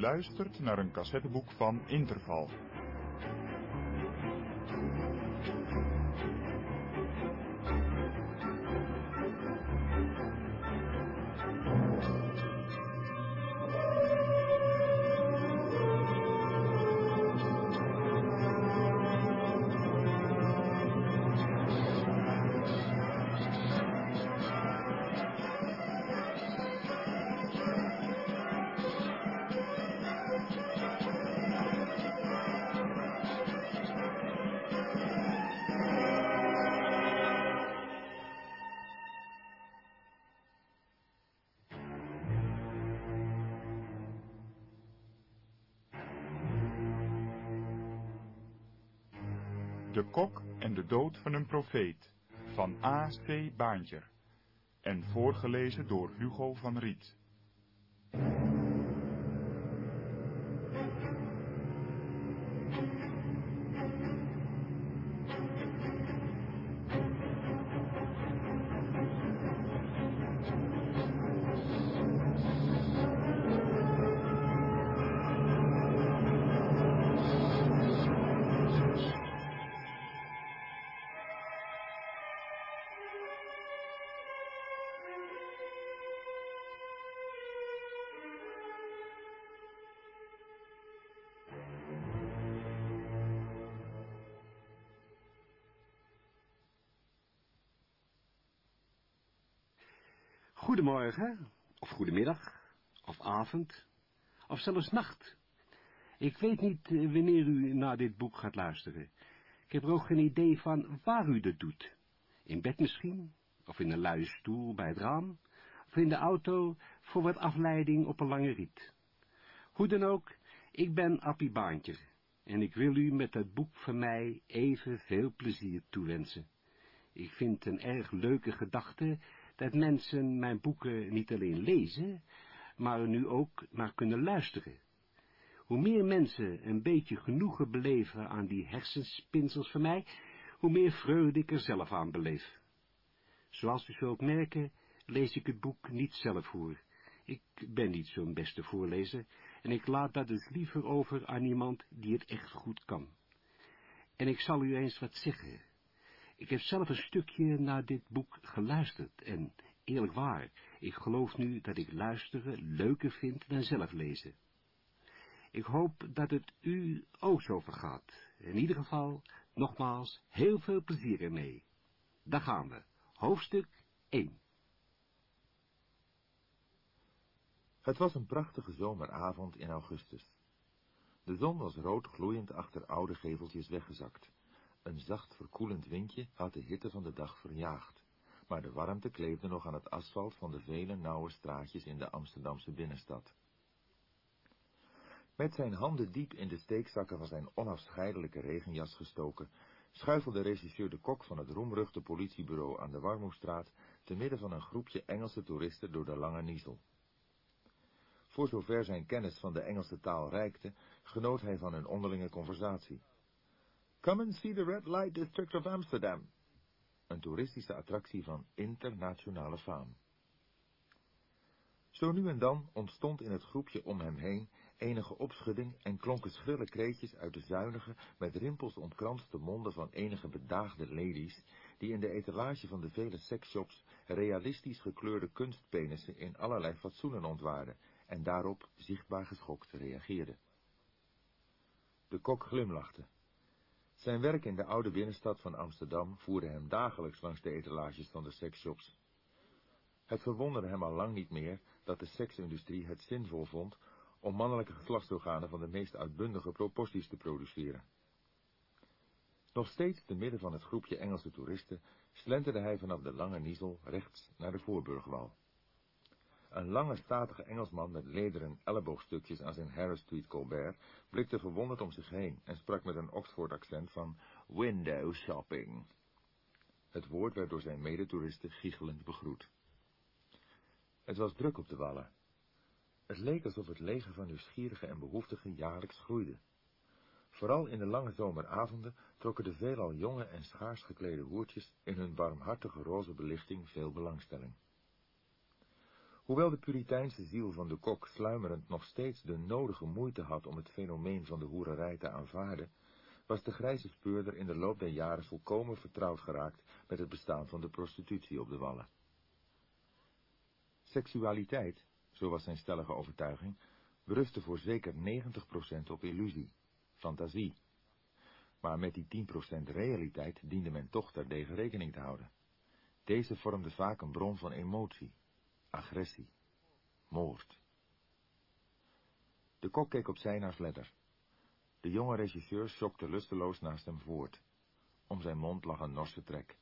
Luistert naar een cassetteboek van Interval. Dood van een profeet van A.C. Baantjer en voorgelezen door Hugo van Riet. Of zelfs nacht. Ik weet niet eh, wanneer u naar dit boek gaat luisteren. Ik heb er ook geen idee van waar u dit doet. In bed misschien, of in een luie stoel bij het raam, of in de auto voor wat afleiding op een lange rit. Hoe dan ook, ik ben Appie Baantje en ik wil u met het boek van mij even veel plezier toewensen. Ik vind een erg leuke gedachte dat mensen mijn boeken niet alleen lezen, maar nu ook naar kunnen luisteren. Hoe meer mensen een beetje genoegen beleven aan die hersenspinsels van mij, hoe meer vreugde ik er zelf aan beleef. Zoals u zult merken, lees ik het boek niet zelf voor. Ik ben niet zo'n beste voorlezer, en ik laat dat dus liever over aan iemand die het echt goed kan. En ik zal u eens wat zeggen. Ik heb zelf een stukje naar dit boek geluisterd en, eerlijk waar, ik geloof nu dat ik luisteren leuker vind dan zelf lezen. Ik hoop dat het u ook zo vergaat. In ieder geval, nogmaals, heel veel plezier ermee. Daar gaan we. Hoofdstuk 1 Het was een prachtige zomeravond in augustus. De zon was rood gloeiend achter oude geveltjes weggezakt. Een zacht verkoelend windje had de hitte van de dag verjaagd, maar de warmte kleefde nog aan het asfalt van de vele nauwe straatjes in de Amsterdamse binnenstad. Met zijn handen diep in de steekzakken van zijn onafscheidelijke regenjas gestoken, schuifelde regisseur de Kok van het roemruchte politiebureau aan de Warmoestraat te midden van een groepje Engelse toeristen door de Lange Niesel. Voor zover zijn kennis van de Engelse taal reikte, genoot hij van hun onderlinge conversatie. Come and see the Red Light District of Amsterdam. Een toeristische attractie van internationale faam. Zo nu en dan ontstond in het groepje om hem heen enige opschudding en klonken schrille kreetjes uit de zuinige, met rimpels ontkranste monden van enige bedaagde ladies, die in de etalage van de vele seksshops realistisch gekleurde kunstpenissen in allerlei fatsoenen ontwaarden en daarop zichtbaar geschokt reageerden. De kok glimlachte. Zijn werk in de oude binnenstad van Amsterdam voerde hem dagelijks langs de etalages van de seksshops. Het verwonderde hem al lang niet meer dat de seksindustrie het zinvol vond om mannelijke geslachtsorganen van de meest uitbundige proporties te produceren. Nog steeds te midden van het groepje Engelse toeristen slenterde hij vanaf de lange Niesel rechts naar de Voorburgwal. Een lange statige Engelsman met lederen elleboogstukjes aan zijn Harris Street Colbert blikte verwonderd om zich heen en sprak met een Oxford accent van window shopping. Het woord werd door zijn medetoeristen giechelend begroet. Het was druk op de wallen. Het leek alsof het leger van nieuwsgierigen en behoeftigen jaarlijks groeide. Vooral in de lange zomeravonden trokken de veelal jonge en schaars geklede hoertjes in hun barmhartige roze belichting veel belangstelling. Hoewel de Puriteinse ziel van de kok sluimerend nog steeds de nodige moeite had om het fenomeen van de hoererij te aanvaarden, was de grijze speurder in de loop der jaren volkomen vertrouwd geraakt met het bestaan van de prostitutie op de wallen. Seksualiteit, zo was zijn stellige overtuiging, berustte voor zeker 90% op illusie, fantasie. Maar met die 10% realiteit diende men toch terdege rekening te houden. Deze vormde vaak een bron van emotie, agressie, moord. De kok keek opzij naar Fledder. De jonge regisseur schokte lusteloos naast hem voort. Om zijn mond lag een norse trek.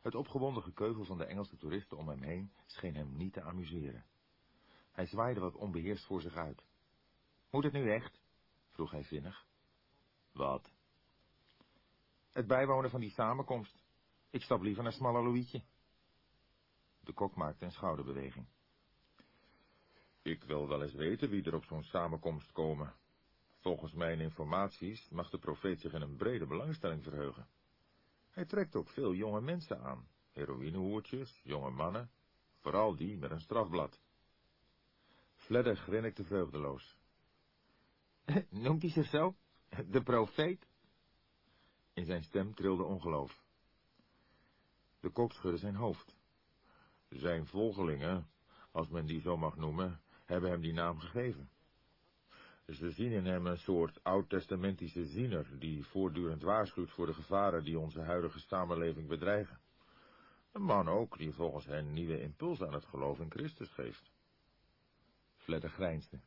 Het opgewonden gekeuvel van de Engelse toeristen om hem heen scheen hem niet te amuseren. Hij zwaaide wat onbeheerst voor zich uit. Moet het nu echt? vroeg hij vinnig. Wat? Het bijwonen van die samenkomst. Ik stap liever naar Smalle Louietje. De kok maakte een schouderbeweging. Ik wil wel eens weten wie er op zo'n samenkomst komen. Volgens mijn informaties mag de profeet zich in een brede belangstelling verheugen. Hij trekt ook veel jonge mensen aan, heroïnehoertjes, jonge mannen, vooral die met een strafblad. Fledder grinnikte vreugdeloos. Noemt hij zich zo? De profeet? In zijn stem trilde ongeloof. De kok schudde zijn hoofd. Zijn volgelingen, als men die zo mag noemen, hebben hem die naam gegeven. Ze zien in hem een soort oud-testamentische ziener, die voortdurend waarschuwt voor de gevaren die onze huidige samenleving bedreigen. Een man ook, die volgens hen nieuwe impuls aan het geloof in Christus geeft. Fledder grijnsde.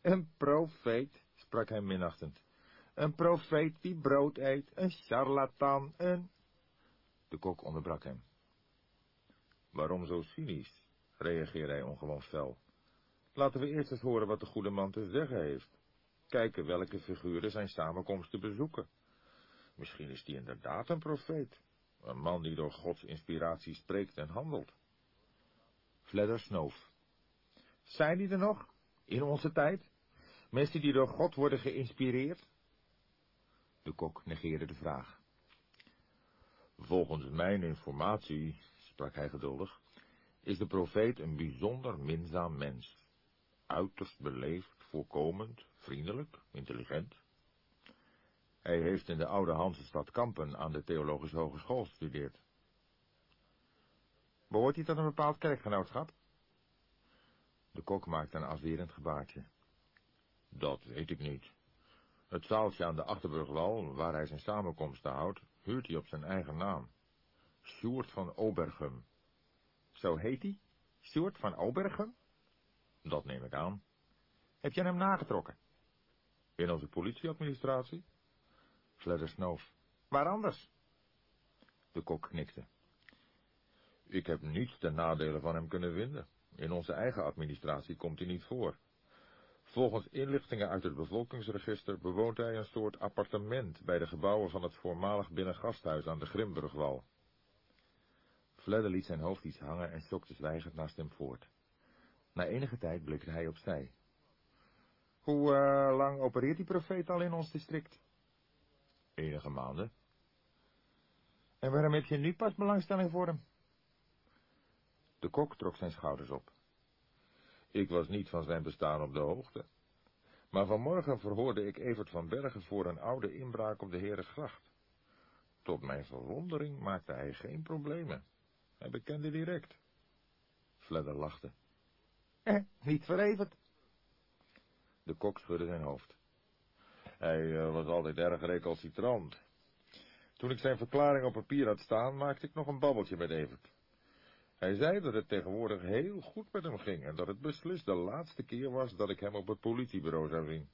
Een profeet, sprak hij minachtend. Een profeet die brood eet, een charlatan, een... De kok onderbrak hem. Waarom zo cynisch? reageerde hij ongewoon fel. Laten we eerst eens horen wat de goede man te zeggen heeft. Kijken welke figuren zijn samenkomsten bezoeken. Misschien is die inderdaad een profeet. Een man die door Gods inspiratie spreekt en handelt. Fledder snoof. Zijn die er nog? In onze tijd? Mensen die door God worden geïnspireerd? De kok negeerde de vraag. Volgens mijn informatie, sprak hij geduldig, is de profeet een bijzonder minzaam mens. Uiterst beleefd, voorkomend, vriendelijk, intelligent. Hij heeft in de oude Hansestad Kampen aan de Theologische Hogeschool gestudeerd. Behoort hij tot een bepaald kerkgenootschap? De kok maakte een afwerend gebaartje. Dat weet ik niet. Het zaaltje aan de Achterburgwal, waar hij zijn samenkomsten houdt, huurt hij op zijn eigen naam. Sjoerd van Obergum. Zo heet hij? Sjoerd van Obergum? Dat neem ik aan. Heb je hem nagetrokken? In onze politieadministratie? Fledder snoof. Waar anders? De kok knikte. Ik heb niets ten nadele van hem kunnen vinden. In onze eigen administratie komt hij niet voor. Volgens inlichtingen uit het bevolkingsregister bewoont hij een soort appartement bij de gebouwen van het voormalig binnengasthuis aan de Grimburgwal. Fledder liet zijn hoofd iets hangen en stokte zwijgend naast hem voort. Na enige tijd blikte hij opzij. Hoe uh, lang opereert die profeet al in ons district? Enige maanden. En waarom heb je nu pas belangstelling voor hem? De kok trok zijn schouders op. Ik was niet van zijn bestaan op de hoogte. Maar vanmorgen verhoorde ik Evert van Bergen voor een oude inbraak op de Herengracht. Tot mijn verwondering maakte hij geen problemen. Hij bekende direct. Fledder lachte. Eh, niet voor Evert. De kok schudde zijn hoofd. Hij uh, was altijd erg recalcitrant. Toen ik zijn verklaring op papier had staan, maakte ik nog een babbeltje met Evert. Hij zei dat het tegenwoordig heel goed met hem ging en dat het beslist de laatste keer was dat ik hem op het politiebureau zou zien.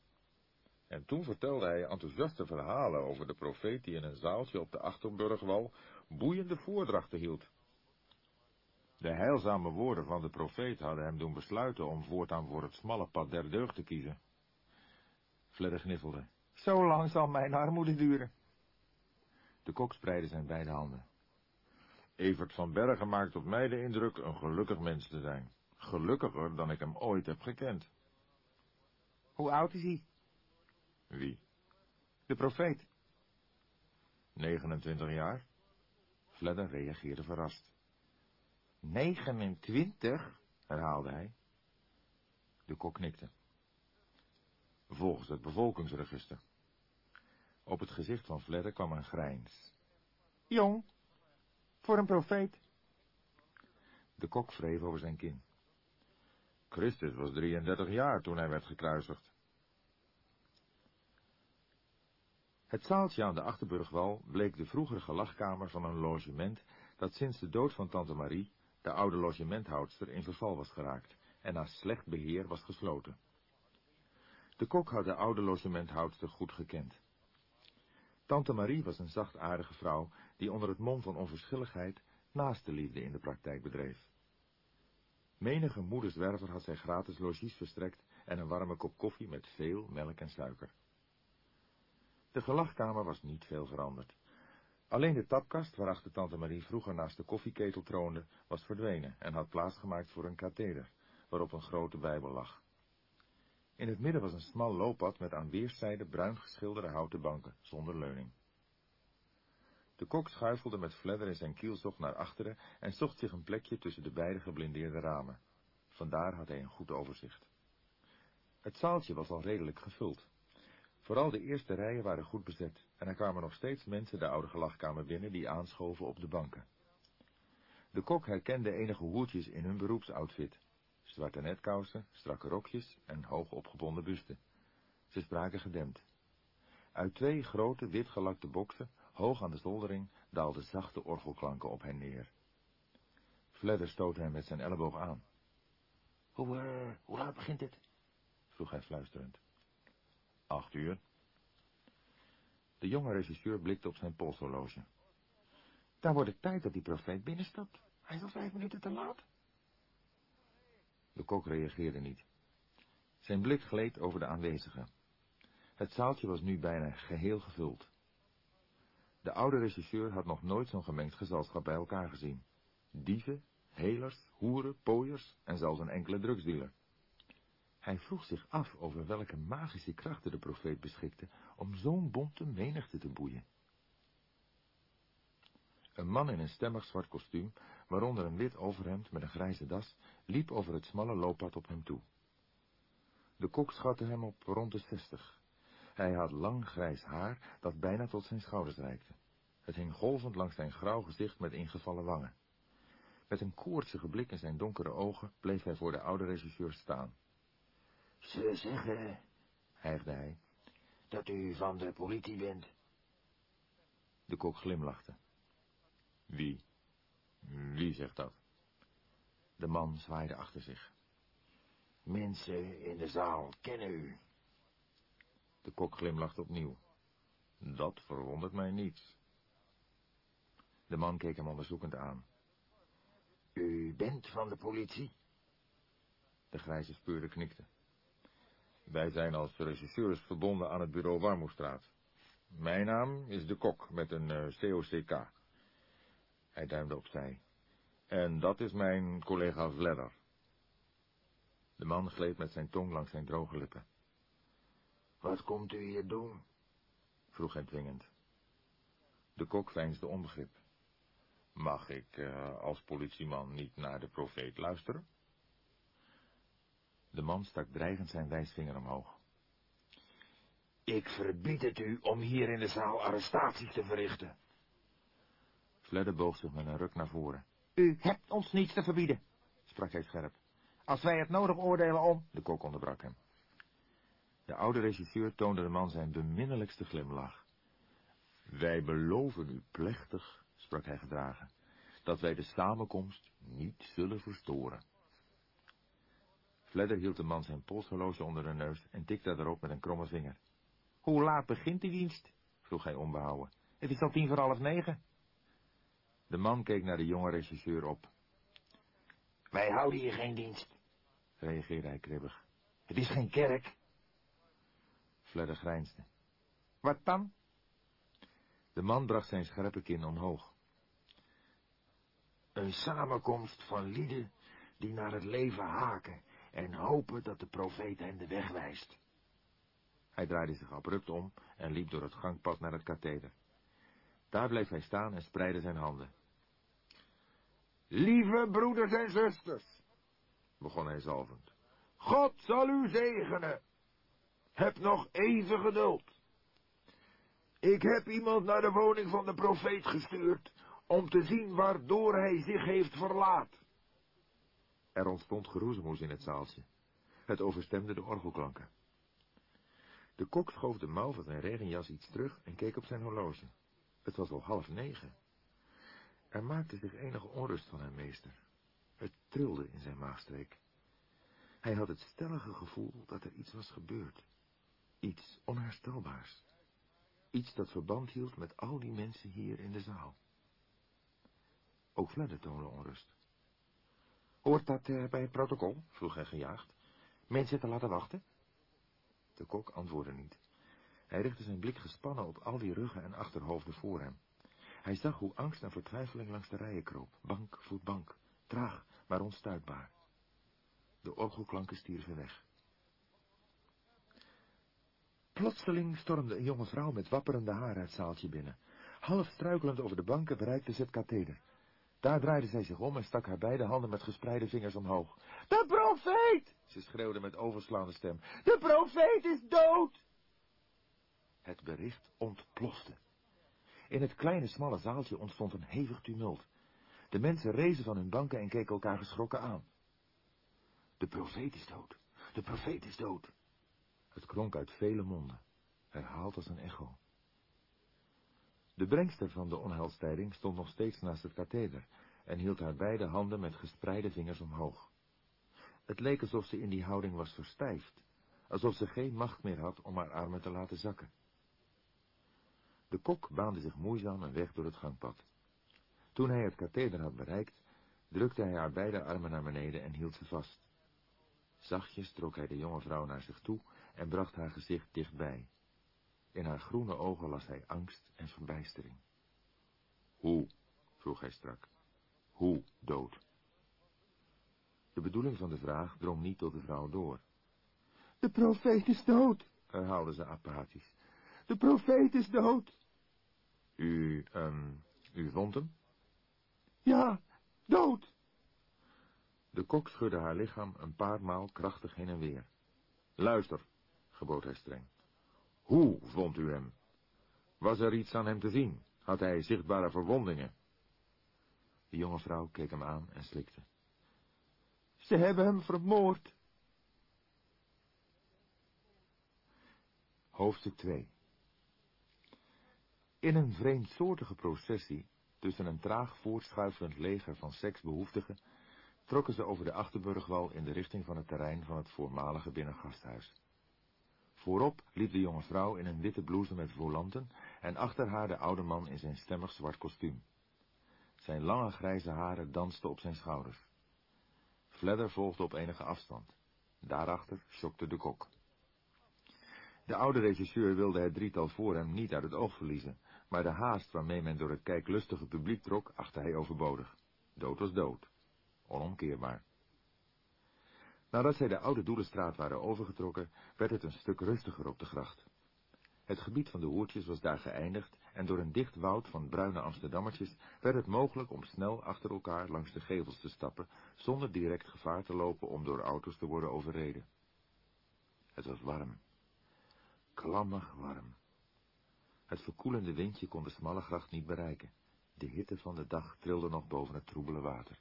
En toen vertelde hij enthousiaste verhalen over de profeet die in een zaaltje op de Achterburgwal boeiende voordrachten hield. De heilzame woorden van de profeet hadden hem doen besluiten om voortaan voor het smalle pad der deugd te kiezen. Fledder gniffelde. Zo lang zal mijn armoede duren. De kok spreidde zijn beide handen. Evert van Bergen maakt op mij de indruk een gelukkig mens te zijn. Gelukkiger dan ik hem ooit heb gekend. Hoe oud is hij? Wie? De profeet. 29 jaar. Fledder reageerde verrast. 29? herhaalde hij. De kok knikte. Volgens het bevolkingsregister. Op het gezicht van Fledder kwam een grijns. Jong, voor een profeet. De kok wreef over zijn kin. Christus was 33 jaar toen hij werd gekruisigd. Het zaaltje aan de Achterburgwal bleek de vroegere gelachkamer van een logement dat sinds de dood van tante Marie, de oude logementhoudster, in verval was geraakt en na slecht beheer was gesloten. De kok had de oude logementhoudster goed gekend. Tante Marie was een zachtaardige vrouw die onder het mom van onverschilligheid naaste liefde in de praktijk bedreef. Menige moederswerver had zij gratis logies verstrekt en een warme kop koffie met veel melk en suiker. De gelachkamer was niet veel veranderd. Alleen de tapkast, waarachter tante Marie vroeger naast de koffieketel troonde, was verdwenen en had plaatsgemaakt voor een katheder, waarop een grote bijbel lag. In het midden was een smal looppad met aan weerszijden bruin geschilderde houten banken, zonder leuning. De kok schuifelde met Fledder in zijn kielzog naar achteren en zocht zich een plekje tussen de beide geblindeerde ramen. Vandaar had hij een goed overzicht. Het zaaltje was al redelijk gevuld. Vooral de eerste rijen waren goed bezet, en er kwamen nog steeds mensen de oude gelachkamer binnen die aanschoven op de banken. De kok herkende enige hoertjes in hun beroepsoutfit. Zwarte netkousen, strakke rokjes en hoog opgebonden busten. Ze spraken gedempt. Uit twee grote witgelakte boksen, hoog aan de zoldering, daalden zachte orgelklanken op hen neer. Fledder stootte hem met zijn elleboog aan. Hoe, uh, hoe laat begint het? vroeg hij fluisterend. Acht uur. De jonge regisseur blikte op zijn polshorloge. Dan wordt het tijd dat die profeet binnenstapt. Hij is al vijf minuten te laat. De kok reageerde niet. Zijn blik gleed over de aanwezigen. Het zaaltje was nu bijna geheel gevuld. De oude regisseur had nog nooit zo'n gemengd gezelschap bij elkaar gezien. Dieven, helers, hoeren, pooiers en zelfs een enkele drugsdealer. Hij vroeg zich af over welke magische krachten de profeet beschikte om zo'n bonte menigte te boeien. Een man in een stemmig zwart kostuum, waaronder een wit overhemd met een grijze das, liep over het smalle looppad op hem toe. De kok schatte hem op rond de zestig. Hij had lang grijs haar dat bijna tot zijn schouders reikte. Het hing golvend langs zijn grauw gezicht met ingevallen wangen. Met een koortsige blik in zijn donkere ogen bleef hij voor de oude regisseur staan. Ze zeggen, hijgde hij, dat u van de politie bent. De kok glimlachte. Wie? Wie zegt dat? De man zwaaide achter zich. Mensen in de zaal kennen u. De kok glimlachte opnieuw. Dat verwondert mij niet. De man keek hem onderzoekend aan. U bent van de politie? De grijze speurder knikte. Wij zijn als regisseurs verbonden aan het bureau Warmoestraat. Mijn naam is De Kok, met een uh, eh, COCK. Hij duimde opzij. En dat is mijn collega Vledder. De man gleed met zijn tong langs zijn droge lippen. Wat komt u hier doen? vroeg hij dwingend. De kok veinsde onbegrip. Mag ik uh, als politieman niet naar de profeet luisteren? De man stak dreigend zijn wijsvinger omhoog. Ik verbied het u om hier in de zaal arrestaties te verrichten. Fledder boog zich met een ruk naar voren. U hebt ons niets te verbieden, sprak hij scherp. Als wij het nodig oordelen om... De kok onderbrak hem. De oude regisseur toonde de man zijn beminnelijkste glimlach. Wij beloven u plechtig, sprak hij gedragen, dat wij de samenkomst niet zullen verstoren. Fledder hield de man zijn polshorloge onder de neus en tikte erop met een kromme vinger. Hoe laat begint die dienst? vroeg hij onbehouden. Het is al tien voor half negen. De man keek naar de jonge regisseur op. Wij houden hier geen dienst, reageerde hij kribbig. Het is geen kerk. Fledder grijnsde. Wat dan? De man bracht zijn scherpe kin omhoog. Een samenkomst van lieden die naar het leven haken en hopen dat de profeet hen de weg wijst. Hij draaide zich abrupt om en liep door het gangpad naar het katheder. Daar bleef hij staan en spreidde zijn handen. Lieve broeders en zusters, begon hij zalvend. God zal u zegenen. Heb nog even geduld. Ik heb iemand naar de woning van de profeet gestuurd, om te zien waardoor hij zich heeft verlaat. Er ontstond geroezemoes in het zaaltje. Het overstemde de orgelklanken. De kok schoof de mouw van zijn regenjas iets terug en keek op zijn horloge. Het was al half negen. Er maakte zich enige onrust van hem meester. Het trilde in zijn maagstreek. Hij had het stellige gevoel dat er iets was gebeurd. Iets onherstelbaars. Iets dat verband hield met al die mensen hier in de zaal. Ook Fledder onrust. Hoort dat uh, bij het protocol? vroeg hij gejaagd. Mensen te laten wachten? De kok antwoordde niet. Hij richtte zijn blik gespannen op al die ruggen en achterhoofden voor hem. Hij zag hoe angst en vertwijfeling langs de rijen kroop, bank voor bank, traag, maar onstuitbaar. De orgelklanken stierven weg. Plotseling stormde een jonge vrouw met wapperende haren het zaaltje binnen. Half struikelend over de banken bereikte ze het katheder. Daar draaide zij zich om en stak haar beide handen met gespreide vingers omhoog. De profeet! Ze schreeuwde met overslaande stem. De profeet is dood! Het bericht ontplofte. In het kleine smalle zaaltje ontstond een hevig tumult. De mensen rezen van hun banken en keken elkaar geschrokken aan. De profeet is dood. De profeet is dood. Het klonk uit vele monden, herhaald als een echo. De brengster van de onheilstijding stond nog steeds naast het katheder en hield haar beide handen met gespreide vingers omhoog. Het leek alsof ze in die houding was verstijfd, alsof ze geen macht meer had om haar armen te laten zakken. De kok baande zich moeizaam een weg door het gangpad. Toen hij het katheder had bereikt, drukte hij haar beide armen naar beneden en hield ze vast. Zachtjes trok hij de jonge vrouw naar zich toe en bracht haar gezicht dichtbij. In haar groene ogen las hij angst en verbijstering. Hoe? vroeg hij strak. Hoe dood? De bedoeling van de vraag drong niet tot de vrouw door. De profeet is dood, herhaalde ze apathisch. De profeet is dood. U, um, u vond hem? Ja, dood. De kok schudde haar lichaam een paar maal krachtig heen en weer. Luister, gebood hij streng. Hoe vond u hem? Was er iets aan hem te zien? Had hij zichtbare verwondingen? De jonge vrouw keek hem aan en slikte. Ze hebben hem vermoord. Hoofdstuk 2 In een vreemdsoortige processie tussen een traag voortschuivend leger van seksbehoeftigen trokken ze over de Achterburgwal in de richting van het terrein van het voormalige binnengasthuis. Voorop liep de jonge vrouw in een witte blouse met volanten en achter haar de oude man in zijn stemmig zwart kostuum. Zijn lange grijze haren dansten op zijn schouders. Fledder volgde op enige afstand. Daarachter schokte de kok. De oude regisseur wilde het drietal voor hem niet uit het oog verliezen, maar de haast waarmee men door het kijklustige publiek trok, achtte hij overbodig. Dood was dood. Onomkeerbaar. Nadat zij de oude Doelenstraat waren overgetrokken, werd het een stuk rustiger op de gracht. Het gebied van de hoertjes was daar geëindigd en door een dicht woud van bruine Amsterdammertjes werd het mogelijk om snel achter elkaar langs de gevels te stappen, zonder direct gevaar te lopen om door auto's te worden overreden. Het was warm. Klammig warm. Het verkoelende windje kon de smalle gracht niet bereiken. De hitte van de dag trilde nog boven het troebele water.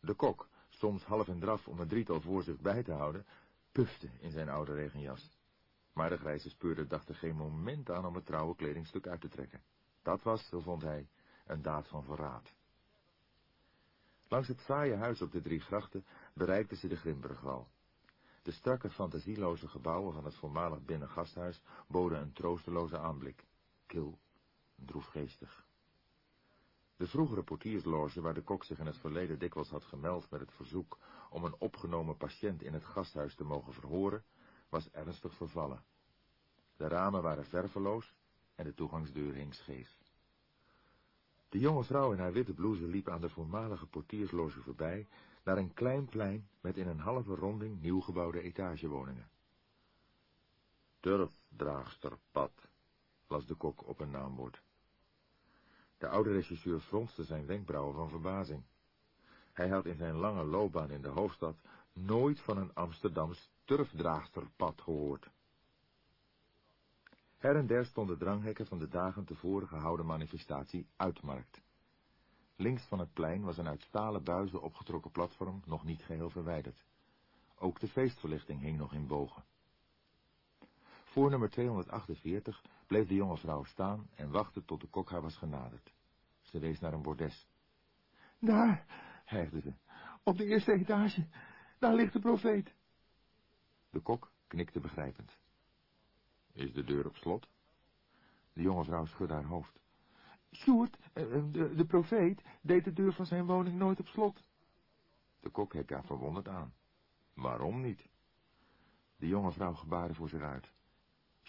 De kok, soms half in draf om het drietal voor zich bij te houden, pufte in zijn oude regenjas. Maar de grijze speurder dacht er geen moment aan om het trouwe kledingstuk uit te trekken. Dat was, zo vond hij, een daad van verraad. Langs het fraaie huis op de drie grachten bereikten ze de Grimbergwal. De strakke, fantasieloze gebouwen van het voormalig binnengasthuis boden een troosteloze aanblik. Kil, droefgeestig. De vroegere portiersloge, waar de kok zich in het verleden dikwijls had gemeld met het verzoek om een opgenomen patiënt in het gasthuis te mogen verhoren, was ernstig vervallen. De ramen waren verveloos en de toegangsdeur hing scheef. De jonge vrouw in haar witte blouse liep aan de voormalige portiersloge voorbij naar een klein plein met in een halve ronding nieuw gebouwde etagewoningen. Turfdraagsterpad, las de kok op een naambord. De oude regisseur fronste zijn wenkbrauwen van verbazing. Hij had in zijn lange loopbaan in de hoofdstad nooit van een Amsterdams turfdraagsterpad gehoord. Her en der stonden dranghekken van de dagen tevoren gehouden manifestatie Uitmarkt. Links van het plein was een uit stalen buizen opgetrokken platform nog niet geheel verwijderd. Ook de feestverlichting hing nog in bogen. Voor nummer 248 bleef de jonge vrouw staan en wachtte tot de kok haar was genaderd. Ze wees naar een bordes. Daar, hijgde ze, op de eerste etage, daar ligt de profeet. De kok knikte begrijpend. Is de deur op slot? De jonge vrouw schudde haar hoofd. Sjoerd, eh, eh, de, de profeet, deed de deur van zijn woning nooit op slot. De kok keek haar verwonderd aan. Waarom niet? De jonge vrouw gebaarde voor zich uit.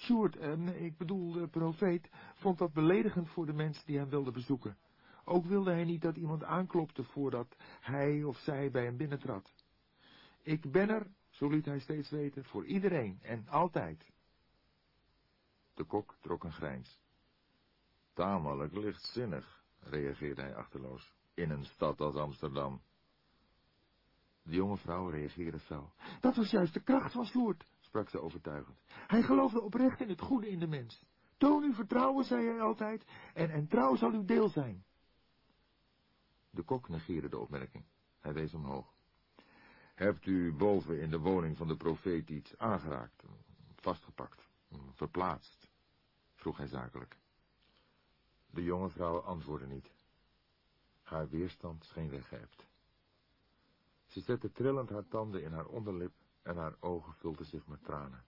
Sjoerd, eh, ik bedoel, de profeet, vond dat beledigend voor de mensen die hem wilden bezoeken. Ook wilde hij niet dat iemand aanklopte voordat hij of zij bij hem binnentrad. Ik ben er, zo liet hij steeds weten, voor iedereen en altijd. De kok trok een grijns. Tamelijk lichtzinnig, reageerde hij achterloos, in een stad als Amsterdam. De jonge vrouw reageerde fel. Dat was juist de kracht van Sjoerd, sprak ze overtuigend. Hij geloofde oprecht in het goede in de mens. Toon uw vertrouwen, zei hij altijd, en, en trouw zal uw deel zijn. De kok negeerde de opmerking. Hij wees omhoog. Hebt u boven in de woning van de profeet iets aangeraakt, vastgepakt, verplaatst? vroeg hij zakelijk. De jonge vrouw antwoordde niet. Haar weerstand scheen weggeëpt. Ze zette trillend haar tanden in haar onderlip en haar ogen vulden zich met tranen.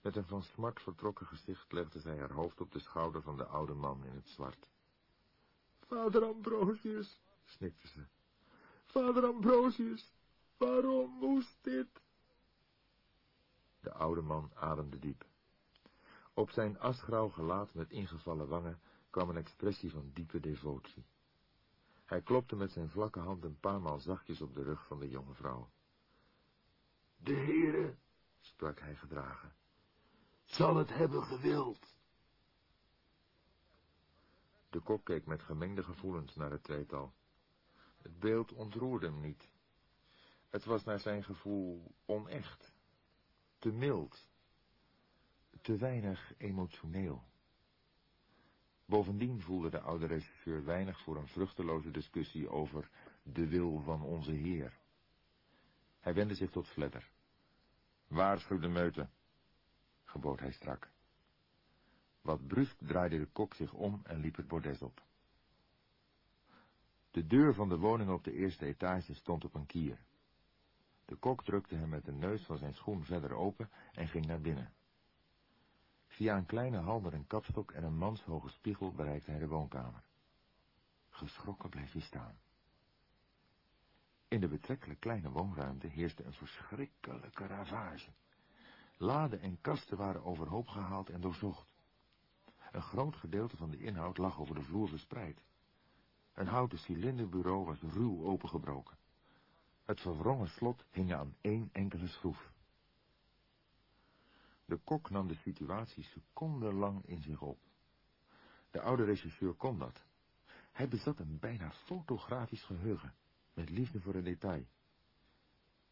Met een van smart vertrokken gezicht legde zij haar hoofd op de schouder van de oude man in het zwart. Vader Ambrosius, snikte ze. Vader Ambrosius, waarom moest dit? De oude man ademde diep. Op zijn asgrauw gelaat met ingevallen wangen kwam een expressie van diepe devotie. Hij klopte met zijn vlakke hand een paar maal zachtjes op de rug van de jonge vrouw. De Heere, sprak hij gedragen, zal het hebben gewild. De kok keek met gemengde gevoelens naar het tweetal. Het beeld ontroerde hem niet. Het was naar zijn gevoel onecht, te mild, te weinig emotioneel. Bovendien voelde de oude regisseur weinig voor een vruchteloze discussie over de wil van onze Heer. Hij wendde zich tot Fledder. Waarschuw de meute, gebood hij strak. Wat brusk draaide de kok zich om en liep het bordes op. De deur van de woning op de eerste etage stond op een kier. De kok drukte hem met de neus van zijn schoen verder open en ging naar binnen. Via een kleine hal met een kapstok en een manshoge spiegel bereikte hij de woonkamer. Geschrokken bleef hij staan. In de betrekkelijk kleine woonruimte heerste een verschrikkelijke ravage. Laden en kasten waren overhoop gehaald en doorzocht. Een groot gedeelte van de inhoud lag over de vloer verspreid. Een houten cilinderbureau was ruw opengebroken. Het verwrongen slot hing aan één enkele schroef. De kok nam de situatie secondenlang in zich op. De oude regisseur kon dat. Hij bezat een bijna fotografisch geheugen, met liefde voor het detail.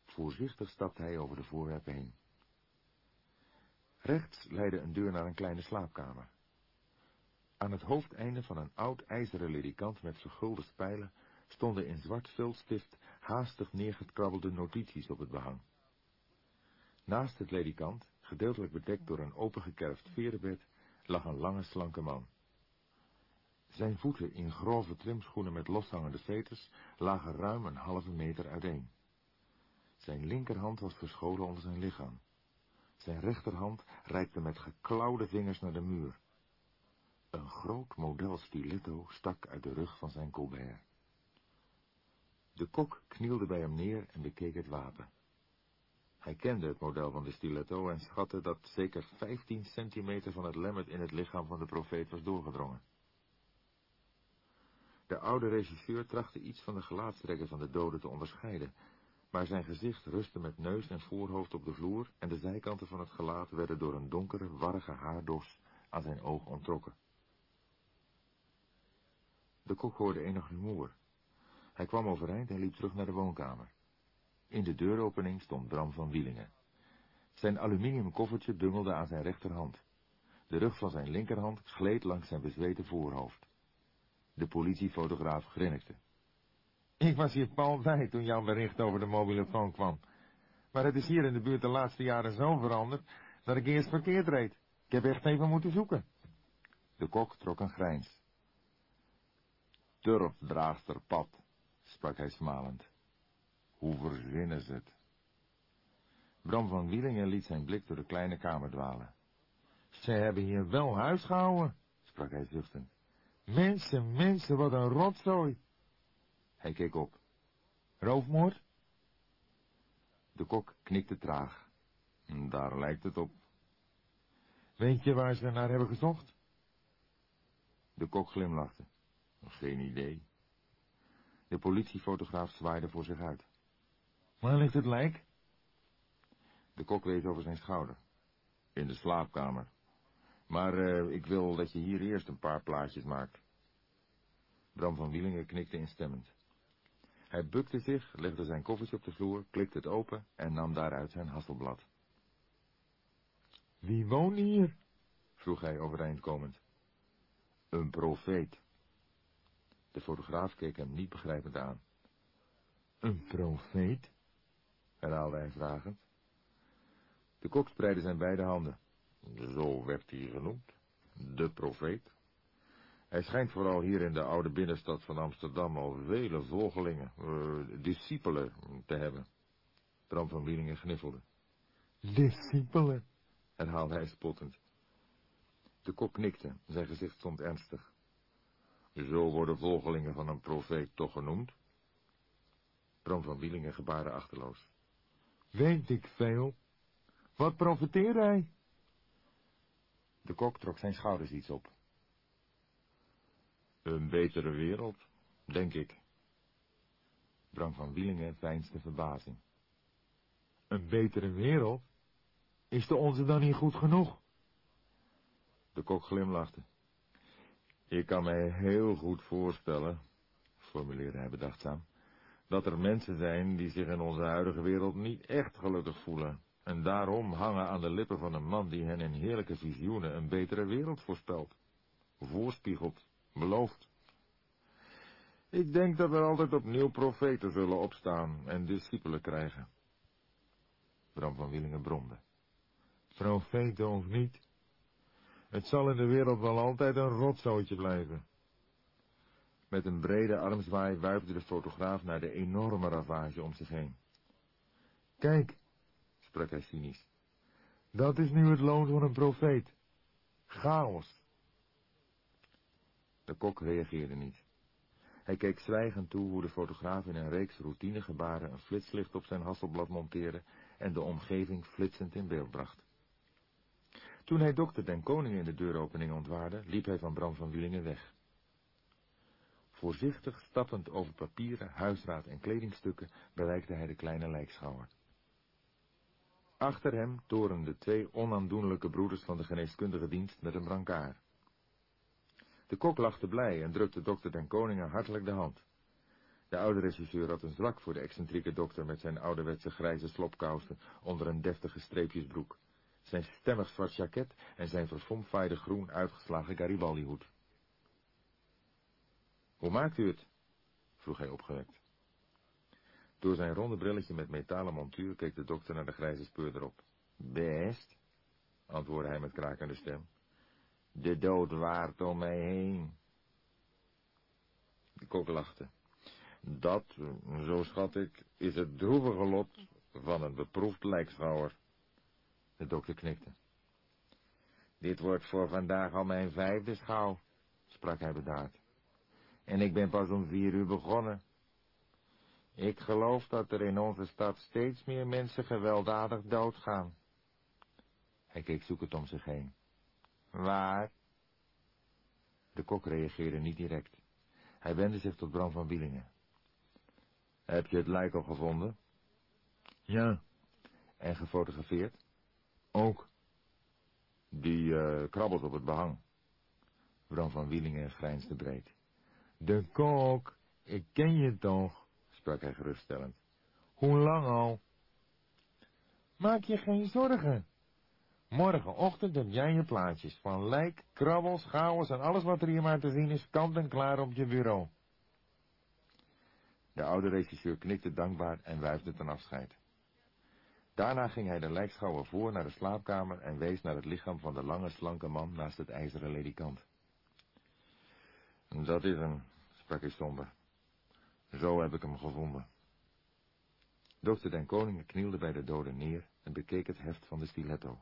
Voorzichtig stapte hij over de voorwerpen heen. Rechts leidde een deur naar een kleine slaapkamer. Aan het hoofdeinde van een oud ijzeren ledikant met vergulde spijlen stonden in zwart viltstift haastig neergekrabbelde notities op het behang. Naast het ledikant gedeeltelijk bedekt door een opengekerfd verenbed, lag een lange slanke man. Zijn voeten in grove trimschoenen met loshangende veters lagen ruim een halve meter uiteen. Zijn linkerhand was verscholen onder zijn lichaam. Zijn rechterhand reikte met geklauwde vingers naar de muur. Een groot model stiletto stak uit de rug van zijn colbert. De kok knielde bij hem neer en bekeek het wapen. Hij kende het model van de stiletto en schatte dat zeker 15 centimeter van het lemmet in het lichaam van de profeet was doorgedrongen. De oude regisseur trachtte iets van de gelaatstrekken van de dode te onderscheiden, maar zijn gezicht rustte met neus en voorhoofd op de vloer en de zijkanten van het gelaat werden door een donkere, warrige haardos aan zijn oog onttrokken. De kok hoorde enig rumoer. Hij kwam overeind en liep terug naar de woonkamer. In de deuropening stond Bram van Wielingen. Zijn aluminium koffertje bungelde aan zijn rechterhand. De rug van zijn linkerhand gleed langs zijn bezweten voorhoofd. De politiefotograaf grinnikte. Ik was hier pal bij toen jouw bericht over de mobielefoon kwam. Maar het is hier in de buurt de laatste jaren zo veranderd, dat ik eerst verkeerd reed. Ik heb echt even moeten zoeken. De kok trok een grijns. Turfdraagsterpad, sprak hij smalend. Hoe verzinnen ze het? Bram van Wielingen liet zijn blik door de kleine kamer dwalen. Ze hebben hier wel huis gehouden, sprak hij zuchtend. Mensen, mensen, wat een rotzooi. Hij keek op. Roofmoord? De kok knikte traag. Daar lijkt het op. Weet je waar ze naar hebben gezocht? De kok glimlachte. Geen idee. De politiefotograaf zwaaide voor zich uit. Waar ligt het lijk? De kok wees over zijn schouder. In de slaapkamer. Maar uh, ik wil dat je hier eerst een paar plaatjes maakt. Bram van Wielingen knikte instemmend. Hij bukte zich, legde zijn koffertje op de vloer, klikte het open en nam daaruit zijn hasselblad. Wie woont hier? vroeg hij overeind komend. Een profeet. De fotograaf keek hem niet begrijpend aan. Een profeet? herhaalde hij vragend. De kok spreidde zijn beide handen. Zo werd hij genoemd. De profeet. Hij schijnt vooral hier in de oude binnenstad van Amsterdam al vele volgelingen, uh, discipelen, te hebben. Bram van Wielingen gniffelde. Discipelen, herhaalde hij spottend. De kok knikte, zijn gezicht stond ernstig. Zo worden volgelingen van een profeet toch genoemd? Bram van Wielingen gebaarde achterloos. Weet ik veel. Wat profeteerde hij? De kok trok zijn schouders iets op. Een betere wereld, denk ik. Bram van Wielingen veinsde verbazing. Een betere wereld? Is de onze dan niet goed genoeg? De kok glimlachte. Ik kan mij heel goed voorstellen, formuleerde hij bedachtzaam, dat er mensen zijn die zich in onze huidige wereld niet echt gelukkig voelen en daarom hangen aan de lippen van een man die hen in heerlijke visioenen een betere wereld voorspelt, voorspiegelt, belooft. Ik denk dat er altijd opnieuw profeten zullen opstaan en discipelen krijgen. Bram van Willingen bromde. Profeten of niet, het zal in de wereld wel altijd een rotzootje blijven. Met een brede armzwaai wuifde de fotograaf naar de enorme ravage om zich heen. Kijk, sprak hij cynisch, dat is nu het loon van een profeet. Chaos. De kok reageerde niet. Hij keek zwijgend toe hoe de fotograaf in een reeks routinegebaren een flitslicht op zijn hasselblad monteerde en de omgeving flitsend in beeld bracht. Toen hij dokter den Koning in de deuropening ontwaarde, liep hij van Bram van Wielingen weg. Voorzichtig stappend over papieren, huisraad en kledingstukken bereikte hij de kleine lijkschouwer. Achter hem torenden twee onaandoenlijke broeders van de geneeskundige dienst met een brancard. De kok lachte blij en drukte dokter den Koningen hartelijk de hand. De oude regisseur had een zwak voor de excentrieke dokter met zijn ouderwetse grijze slopkousen onder een deftige streepjesbroek, zijn stemmig zwart jaket en zijn verfomfaaide groen uitgeslagen Garibaldi-hoed. Hoe maakt u het? vroeg hij opgewekt. Door zijn ronde brilletje met metalen montuur keek de dokter naar de grijze speurder op. Best, antwoordde hij met krakende stem. De dood waart om mij heen. De kok lachte. Dat, zo schat ik, is het droevige lot van een beproefd lijkschouwer. De dokter knikte. Dit wordt voor vandaag al mijn vijfde schouw, sprak hij bedaard. En ik ben pas om vier uur begonnen. Ik geloof dat er in onze stad steeds meer mensen gewelddadig doodgaan. Hij keek zoekend om zich heen. Waar? De kok reageerde niet direct. Hij wendde zich tot Bram van Wielingen. Heb je het lijk al gevonden? Ja. En gefotografeerd? Ook. Die uh, krabbelt op het behang. Bram van Wielingen grijnsde breed. De kok Ik ken je toch, sprak hij geruststellend. Hoe lang al? Maak je geen zorgen. Morgenochtend heb jij je plaatjes van lijk, krabbels, gauwers en alles wat er hier maar te zien is, kant en klaar op je bureau. De oude regisseur knikte dankbaar en wuifde ten afscheid. Daarna ging hij de lijkschouwer voor naar de slaapkamer en wees naar het lichaam van de lange, slanke man naast het ijzeren ledikant. Dat is hem, sprak hij somber. Zo heb ik hem gevonden. Dokter den Koningen knielde bij de dode neer en bekeek het heft van de stiletto.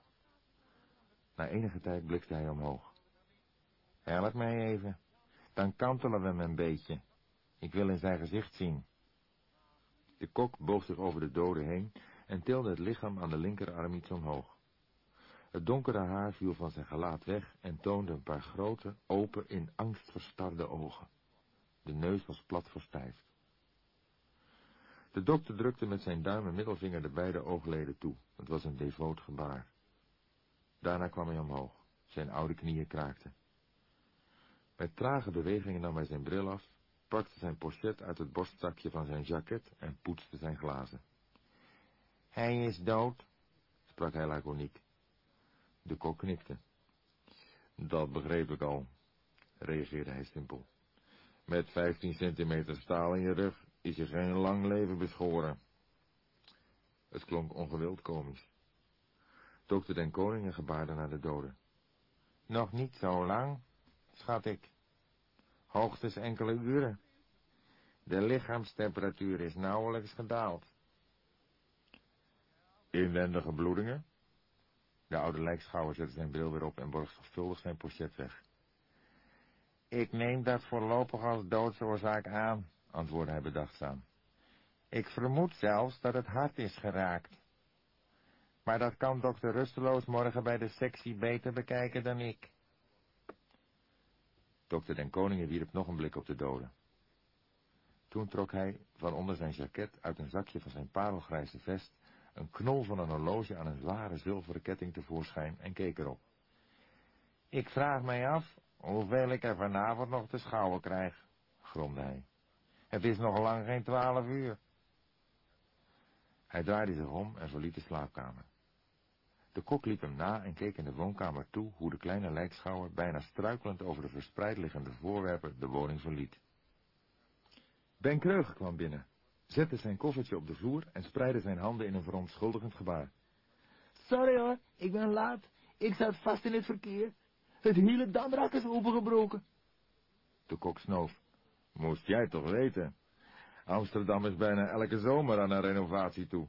Na enige tijd blikte hij omhoog. Help mij even, dan kantelen we hem een beetje. Ik wil in zijn gezicht zien. De kok boog zich over de dode heen en tilde het lichaam aan de linkerarm iets omhoog. Het donkere haar viel van zijn gelaat weg en toonde een paar grote, open, in angst verstarde ogen. De neus was plat verstijfd. De dokter drukte met zijn duim en middelvinger de beide oogleden toe. Het was een devoot gebaar. Daarna kwam hij omhoog. Zijn oude knieën kraakten. Met trage bewegingen nam hij zijn bril af, pakte zijn pochet uit het borstzakje van zijn jacket en poetste zijn glazen. Hij is dood, sprak hij laconiek. De kok knikte. Dat begreep ik al, reageerde hij simpel. Met vijftien centimeter staal in je rug is je geen lang leven beschoren. Het klonk ongewild komisch. Dokter den Koningen gebaarde naar de doden. Nog niet zo lang, schat ik. Hoogstens enkele uren. De lichaamstemperatuur is nauwelijks gedaald. Inwendige bloedingen? De oude lijkschouwer zette zijn bril weer op en borg zorgvuldig zijn pochet weg. Ik neem dat voorlopig als doodsoorzaak aan, antwoordde hij bedachtzaam. Ik vermoed zelfs dat het hart is geraakt. Maar dat kan dokter Rusteloos morgen bij de sectie beter bekijken dan ik. Dokter den Koningen wierp nog een blik op de doden. Toen trok hij van onder zijn jacket uit een zakje van zijn parelgrijze vest een knol van een horloge aan een zware zilveren ketting tevoorschijn en keek erop. Ik vraag mij af hoeveel ik er vanavond nog te schouwen krijg, gromde hij. Het is nog lang geen twaalf uur. Hij draaide zich om en verliet de slaapkamer. De kok liep hem na en keek in de woonkamer toe hoe de kleine lijkschouwer bijna struikelend over de verspreid liggende voorwerpen de woning verliet. Ben Kreuger kwam binnen, zette zijn koffertje op de vloer en spreidde zijn handen in een verontschuldigend gebaar. Sorry hoor, ik ben laat. Ik zat vast in het verkeer. Het hele damrak is opengebroken. De kok snoof. Moest jij toch weten? Amsterdam is bijna elke zomer aan een renovatie toe.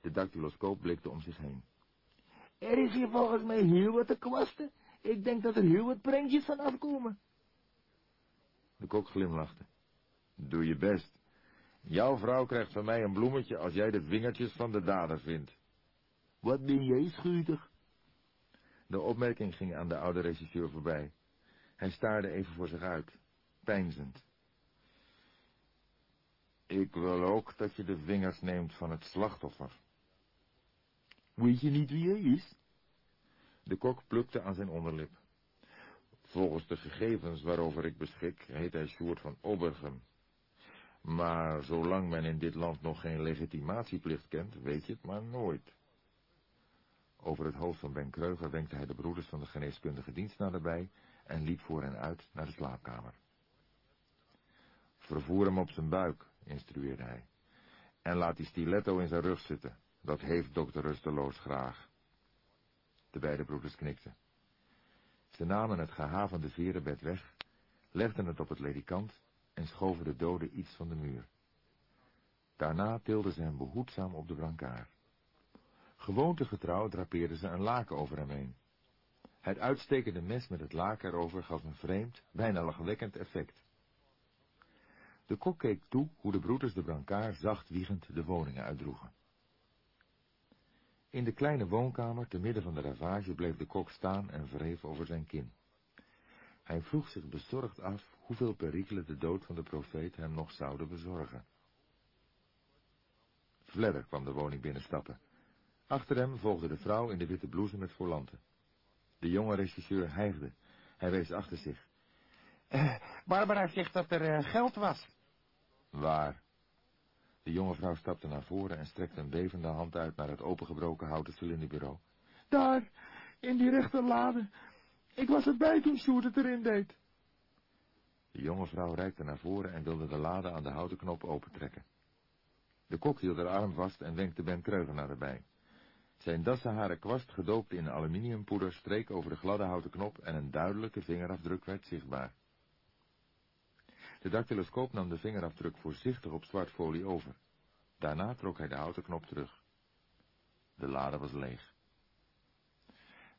De dactyloscoop blikte om zich heen. Er is hier volgens mij heel wat te kwasten. Ik denk dat er heel wat prentjes van afkomen. De kok glimlachte. Doe je best. Jouw vrouw krijgt van mij een bloemetje als jij de vingertjes van de dader vindt. Wat ben jij schuutig? De opmerking ging aan de oude regisseur voorbij. Hij staarde even voor zich uit, Ik wil ook dat je de vingers neemt van het slachtoffer. Weet je niet wie hij is? De kok plukte aan zijn onderlip. Volgens de gegevens waarover ik beschik, heet hij Sjoerd van Obergem. Maar zolang men in dit land nog geen legitimatieplicht kent, weet je het maar nooit. Over het hoofd van Ben Kreuger wenkte hij de broeders van de geneeskundige dienst naderbij en liep voor hen uit naar de slaapkamer. Vervoer hem op zijn buik, instrueerde hij, en laat die stiletto in zijn rug zitten. Dat heeft dokter Rusteloos graag. De beide broeders knikten. Ze namen het gehavende verenbed weg, legden het op het ledikant en schoven de dode iets van de muur. Daarna tilden ze hem behoedzaam op de brancard. Gewoontegetrouw drapeerden ze een laken over hem heen. Het uitstekende mes met het laken erover gaf een vreemd, bijna lachwekkend effect. De kok keek toe hoe de broeders de brancard zacht wiegend de woningen uitdroegen. In de kleine woonkamer, te midden van de ravage, bleef de kok staan en wreef over zijn kin. Hij vroeg zich bezorgd af hoeveel perikelen de dood van de profeet hem nog zouden bezorgen. Fledder kwam de woning binnenstappen. Achter hem volgde de vrouw in de witte blouse met volanten. De jonge regisseur hijgde. Hij wees achter zich. Eh, Barbara zegt dat er eh, geld was. Waar? De jonge vrouw stapte naar voren en strekte een bevende hand uit naar het opengebroken houten cilinderbureau. Daar, in die rechterlade. Ik was erbij toen Sjoerd het erin deed. De jonge vrouw reikte naar voren en wilde de lade aan de houten knop opentrekken. De kok hield haar arm vast en wenkte Ben Kreugenaar erbij. Zijn dassenharen kwast, gedoopt in aluminiumpoeder, streek over de gladde houten knop en een duidelijke vingerafdruk werd zichtbaar. De dactyloscoop nam de vingerafdruk voorzichtig op zwart folie over. Daarna trok hij de houten knop terug. De lade was leeg.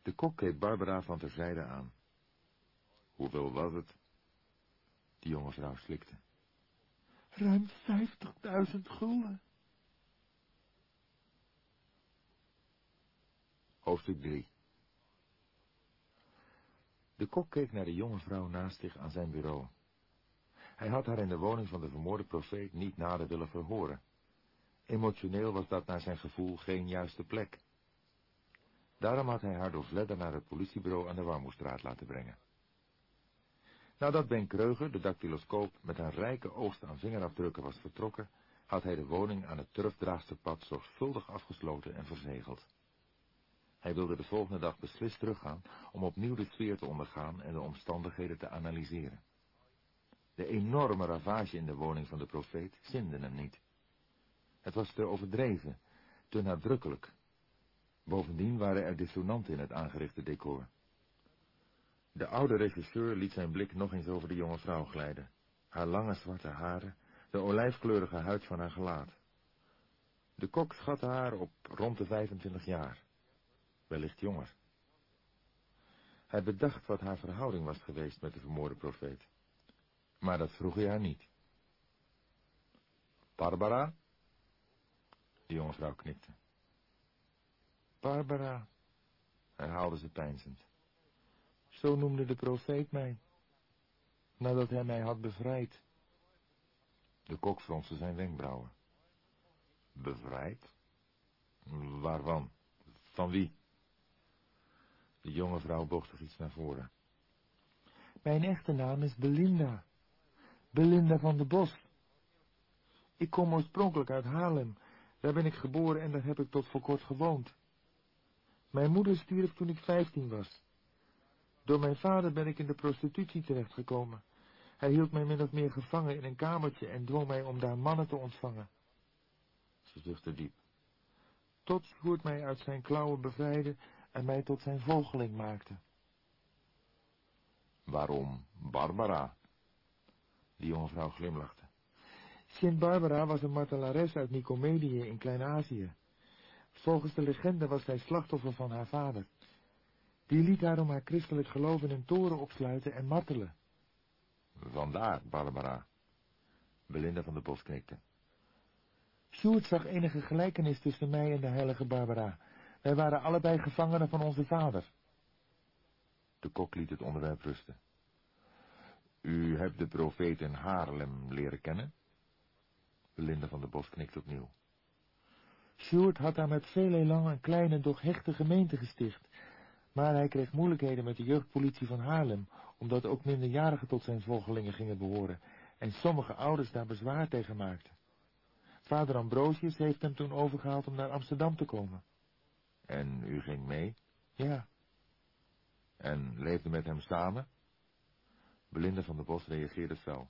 De kok keek Barbara van terzijde aan. Hoeveel was het? De jonge vrouw slikte. Ruim vijftigduizend gulden. Hoofdstuk 3 De kok keek naar de jonge vrouw naast zich aan zijn bureau. Hij had haar in de woning van de vermoorde profeet niet nader willen verhoren. Emotioneel was dat naar zijn gevoel geen juiste plek. Daarom had hij haar door Vledder naar het politiebureau aan de Warmoestraat laten brengen. Nadat Ben Kreuger, de dactyloscoop, met een rijke oogst aan vingerafdrukken was vertrokken, had hij de woning aan het turfdraagsterpad zorgvuldig afgesloten en verzegeld. Hij wilde de volgende dag beslist teruggaan om opnieuw de sfeer te ondergaan en de omstandigheden te analyseren. De enorme ravage in de woning van de profeet zinde hem niet. Het was te overdreven, te nadrukkelijk. Bovendien waren er dissonanten in het aangerichte decor. De oude regisseur liet zijn blik nog eens over de jonge vrouw glijden. Haar lange zwarte haren, de olijfkleurige huid van haar gelaat. De kok schatte haar op rond de 25 jaar. Wellicht jonger. Hij bedacht wat haar verhouding was geweest met de vermoorde profeet. Maar dat vroeg hij haar niet. Barbara? De jonge vrouw knikte. Barbara, herhaalde ze peinzend. Zo noemde de profeet mij, nadat hij mij had bevrijd. De kok fronste zijn wenkbrauwen. Bevrijd? Waarvan? Van wie? De jonge vrouw boog zich iets naar voren. Mijn echte naam is Belinda. Belinda van de Bos. Ik kom oorspronkelijk uit Haarlem. Daar ben ik geboren en daar heb ik tot voor kort gewoond. Mijn moeder stierf toen ik vijftien was. Door mijn vader ben ik in de prostitutie terechtgekomen. Hij hield mij min of meer gevangen in een kamertje en dwong mij om daar mannen te ontvangen. Ze zuchtte diep. Tot Sjoerd mij uit zijn klauwen bevrijdde en mij tot zijn volgeling maakte. Waarom Barbara? De jonge vrouw glimlachte. Sint Barbara was een martelares uit Nicomedië in Klein-Azië. Volgens de legende was zij slachtoffer van haar vader. Die liet haar om haar christelijk geloof in een toren opsluiten en martelen. Vandaar, Barbara. Belinda van de Bos knikte. Sjoerd zag enige gelijkenis tussen mij en de heilige Barbara. Wij waren allebei gevangenen van onze vader. De kok liet het onderwerp rusten. U hebt de profeet in Haarlem leren kennen? Belinda van der Bos knikt opnieuw. Sjoerd had daar met veel elan een kleine, doch hechte gemeente gesticht, maar hij kreeg moeilijkheden met de jeugdpolitie van Haarlem, omdat ook minderjarigen tot zijn volgelingen gingen behoren, en sommige ouders daar bezwaar tegen maakten. Vader Ambrosius heeft hem toen overgehaald om naar Amsterdam te komen. En u ging mee? Ja. En leefde met hem samen? Belinda van der Bos reageerde fel.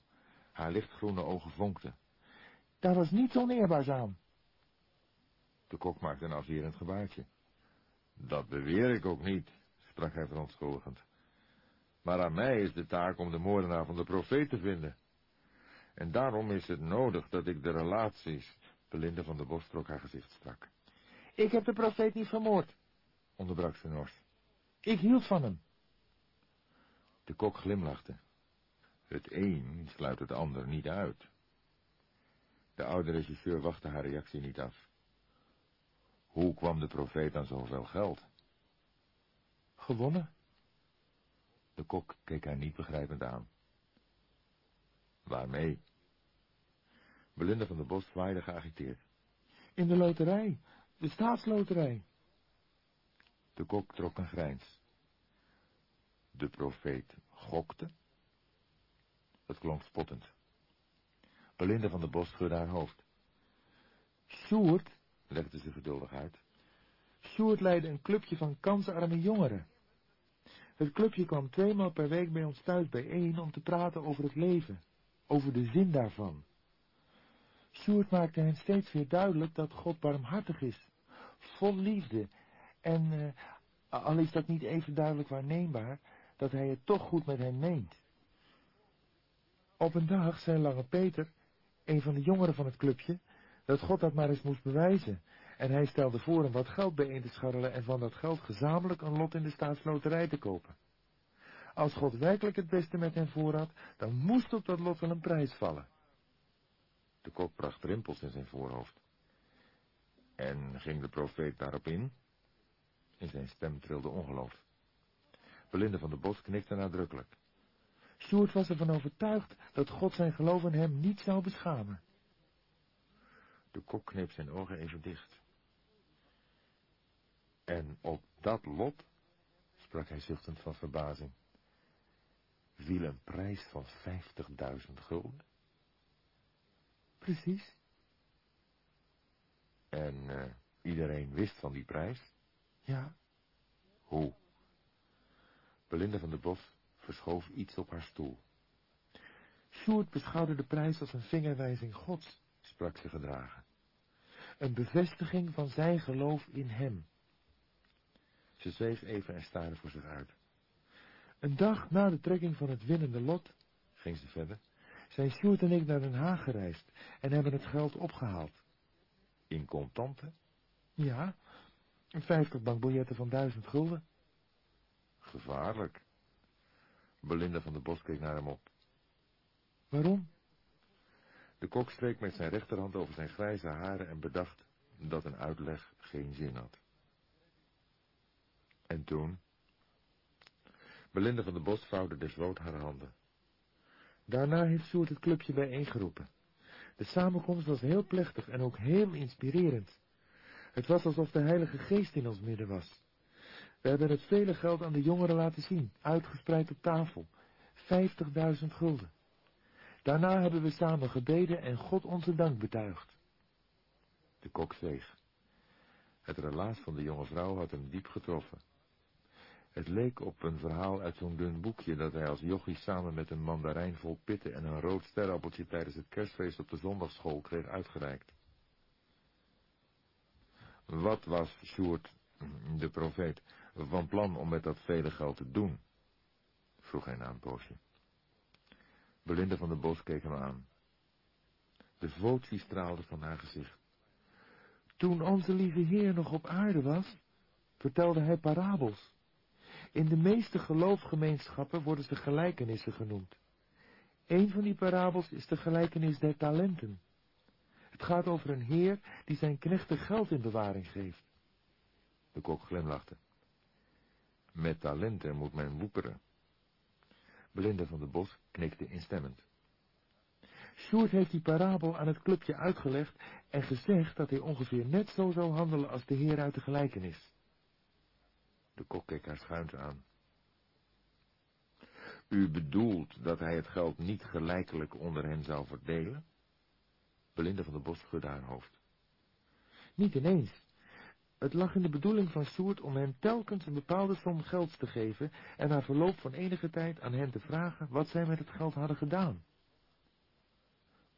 Haar lichtgroene ogen vonkten. Daar was niets oneerbaars aan. De kok maakte een afwerend gebaartje. Dat beweer ik ook niet, sprak hij verontschuldigend. Maar aan mij is de taak om de moordenaar van de profeet te vinden. En daarom is het nodig dat ik de relaties... Belinda van der Bos trok haar gezicht strak. Ik heb de profeet niet vermoord, onderbrak ze nors. Ik hield van hem. De kok glimlachte. Het een sluit het ander niet uit. De oude regisseur wachtte haar reactie niet af. Hoe kwam de profeet aan zoveel geld? Gewonnen. De kok keek haar niet begrijpend aan. Waarmee? Belinda van der Bos zwaaide geagiteerd. In de loterij, de staatsloterij. De kok trok een grijns. De profeet gokte? Het klonk spottend. Belinda van der Bos schudde haar hoofd. Sjoerd, legde ze geduldig uit. Sjoerd leidde een clubje van kansarme jongeren. Het clubje kwam tweemaal per week bij ons thuis bijeen om te praten over het leven, over de zin daarvan. Sjoerd maakte hen steeds weer duidelijk dat God barmhartig is, vol liefde, en, uh, al is dat niet even duidelijk waarneembaar, dat hij het toch goed met hen meent. Op een dag zei Lange Peter, een van de jongeren van het clubje, dat God dat maar eens moest bewijzen. En hij stelde voor om wat geld bijeen te scharrelen en van dat geld gezamenlijk een lot in de staatsloterij te kopen. Als God werkelijk het beste met hen voor had, dan moest op dat lot wel een prijs vallen. De kop bracht rimpels in zijn voorhoofd. En ging de profeet daarop in? In zijn stem trilde ongeloof. Belinda van der Bos knikte nadrukkelijk. Sjoerd was ervan overtuigd dat God zijn geloof in hem niet zou beschamen. De kok kneep zijn ogen even dicht. En op dat lot, sprak hij zuchtend van verbazing, viel een prijs van vijftigduizend gulden. Precies. En uh, iedereen wist van die prijs? Ja. Hoe? Belinda van der Bos verschoof iets op haar stoel. Sjoerd beschouwde de prijs als een vingerwijzing gods, sprak ze gedragen. Een bevestiging van zijn geloof in hem. Ze zweeg even en staarde voor zich uit. Een dag na de trekking van het winnende lot, ging ze verder, zijn Sjoerd en ik naar Den Haag gereisd en hebben het geld opgehaald. In contanten? Ja, vijftig bankbiljetten van duizend gulden. Gevaarlijk. Belinda van der Bos keek naar hem op. Waarom? De kok streek met zijn rechterhand over zijn grijze haren en bedacht dat een uitleg geen zin had. En toen? Belinda van der Bos vouwde desrood haar handen. Daarna heeft Soert het clubje bijeengeroepen. De samenkomst was heel plechtig en ook heel inspirerend. Het was alsof de Heilige Geest in ons midden was. We hebben het vele geld aan de jongeren laten zien, uitgespreid op tafel. Vijftigduizend gulden. Daarna hebben we samen gebeden en God onze dank betuigd. De kok zweeg. Het relaas van de jonge vrouw had hem diep getroffen. Het leek op een verhaal uit zo'n dun boekje dat hij als jochie samen met een mandarijn vol pitten en een rood sterappeltje tijdens het kerstfeest op de zondagschool kreeg uitgereikt. Wat was Sjoerd, de profeet, van plan om met dat vele geld te doen? vroeg hij na een poosje. Belinda van der Bos keek hem aan. De votie straalde van haar gezicht. Toen onze lieve Heer nog op aarde was, vertelde hij parabels. In de meeste geloofgemeenschappen worden ze gelijkenissen genoemd. Een van die parabels is de gelijkenis der talenten. Het gaat over een heer die zijn knechten geld in bewaring geeft. De kok glimlachte. Met talenten moet men woekeren. Belinda van der Bos knikte instemmend. Sjoerd heeft die parabel aan het clubje uitgelegd en gezegd dat hij ongeveer net zo zou handelen als de heer uit de gelijkenis. De kok keek haar schuins aan. U bedoelt dat hij het geld niet gelijkelijk onder hen zou verdelen? Belinda van der Bos schudde haar hoofd. Niet ineens. Het lag in de bedoeling van Sjoerd om hen telkens een bepaalde som geld te geven en na verloop van enige tijd aan hen te vragen wat zij met het geld hadden gedaan.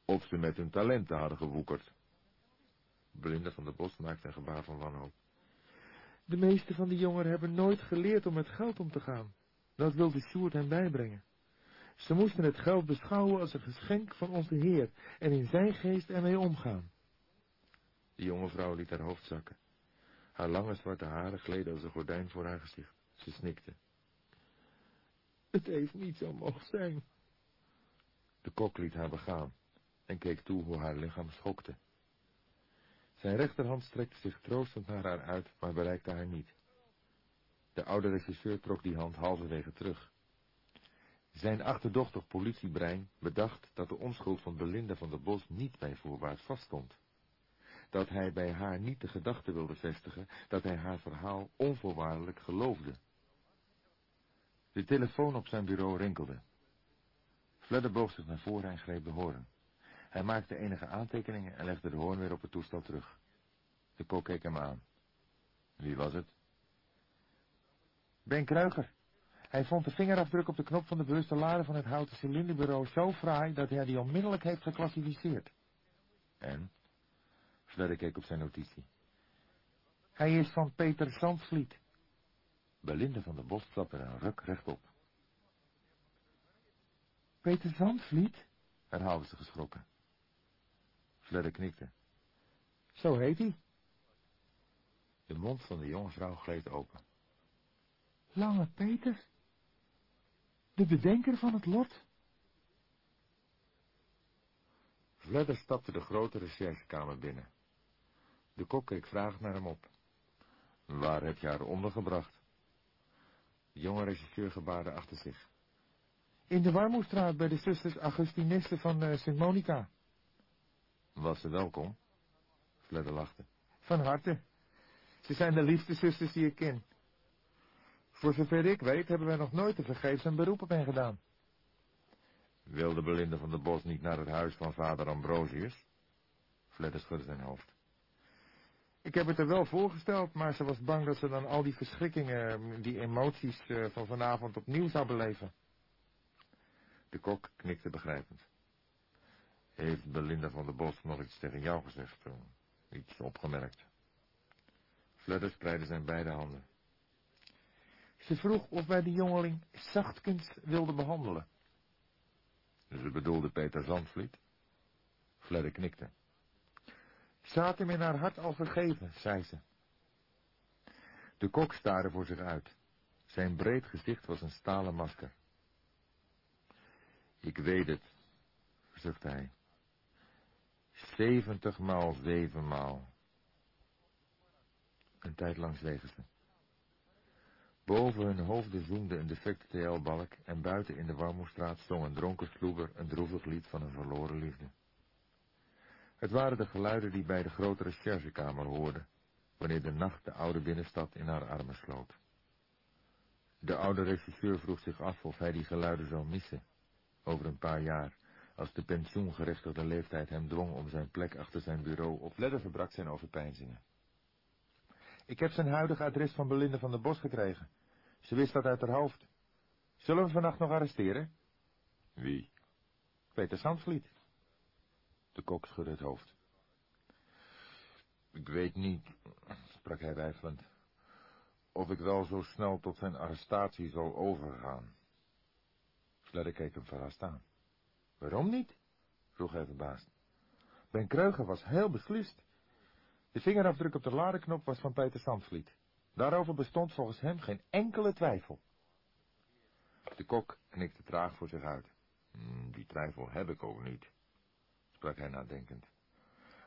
Of ze met hun talenten hadden gewoekerd. Belinda van der Bos maakte een gebaar van wanhoop. De meeste van die jongeren hebben nooit geleerd om met geld om te gaan. Dat wilde Sjoerd hen bijbrengen. Ze moesten het geld beschouwen als een geschenk van onze Heer en in zijn geest ermee omgaan. De jonge vrouw liet haar hoofd zakken. Haar lange zwarte haren gleden als een gordijn voor haar gezicht. Ze snikte. Het heeft niet zo mogen zijn. De kok liet haar begaan en keek toe hoe haar lichaam schokte. Zijn rechterhand strekte zich troostend naar haar uit, maar bereikte haar niet. De oude regisseur trok die hand halverwege terug. Zijn achterdochtig politiebrein bedacht dat de onschuld van Belinda van der Bos niet bij voorbaat vaststond. Dat hij bij haar niet de gedachte wilde vestigen dat hij haar verhaal onvoorwaardelijk geloofde. De telefoon op zijn bureau rinkelde. Fledder boog zich naar voren en greep de hoorn. Hij maakte enige aantekeningen en legde de hoorn weer op het toestel terug. De kok keek hem aan. Wie was het? Ben Kruiger. Hij vond de vingerafdruk op de knop van de bewuste lade van het houten cilinderbureau zo fraai dat hij die onmiddellijk heeft geclassificeerd. En? Fledder keek op zijn notitie. Hij is van Peter Zandvliet. Belinde van de Bos trapte er een ruk rechtop. Peter Zandvliet? herhaalde ze geschrokken. Fledder knikte. Zo heet hij. De mond van de jonge vrouw gleed open. Lange Peter? De bedenker van het lot? Fledder stapte de grote recherchekamer binnen. De kok keek vragend naar hem op. Waar heb je haar ondergebracht? De jonge regisseur gebaarde achter zich. In de Warmoestraat bij de zusters Augustinisten van uh, Sint Monica. Was ze welkom? Fledder lachte. Van harte. Ze zijn de liefste zusters die ik ken. Voor zover ik weet hebben wij nog nooit te vergeefs een beroep op hen gedaan. Wilde Belinda van der Bos niet naar het huis van vader Ambrosius? Fledder schudde zijn hoofd. Ik heb het er wel voorgesteld, maar ze was bang dat ze dan al die verschrikkingen, die emoties uh, van vanavond opnieuw zou beleven. De kok knikte begrijpend. Heeft Belinda van der Bos nog iets tegen jou gezegd? Uh, iets opgemerkt? Fledder spreidde zijn beide handen. Ze vroeg of wij de jongeling zachtkens wilden behandelen. Ze bedoelde Peter Zandvliet? Fledder knikte. Ze had hem in haar hart al vergeven, zei ze. De kok staarde voor zich uit. Zijn breed gezicht was een stalen masker. Ik weet het, zuchtte hij. Zeventig maal zeven maal. Een tijd lang zwegen ze. Boven hun hoofden zoemde een defecte TL-balk en buiten in de Warmoestraat zong een dronken sloeber een droevig lied van een verloren liefde. Het waren de geluiden die bij de grote recherchekamer hoorden, wanneer de nacht de oude binnenstad in haar armen sloot. De oude regisseur vroeg zich af of hij die geluiden zou missen, over een paar jaar, als de pensioengerechtigde leeftijd hem dwong om zijn plek achter zijn bureau op. Ledder verbrak zijn overpeinzingen. Ik heb zijn huidige adres van Belinda van der Bos gekregen. Ze wist dat uit haar hoofd. Zullen we vannacht nog arresteren? Wie? Peter Zandvliet. De kok schudde het hoofd. Ik weet niet, sprak hij weifelend, of ik wel zo snel tot zijn arrestatie zal overgaan. Fledder keek hem verrast aan. Waarom niet? vroeg hij verbaasd. Ben Kreuger was heel beslist. De vingerafdruk op de ladeknop was van Peter Zandvliet. Daarover bestond volgens hem geen enkele twijfel. De kok knikte traag voor zich uit. Hmm, die twijfel heb ik ook niet, sprak hij nadenkend.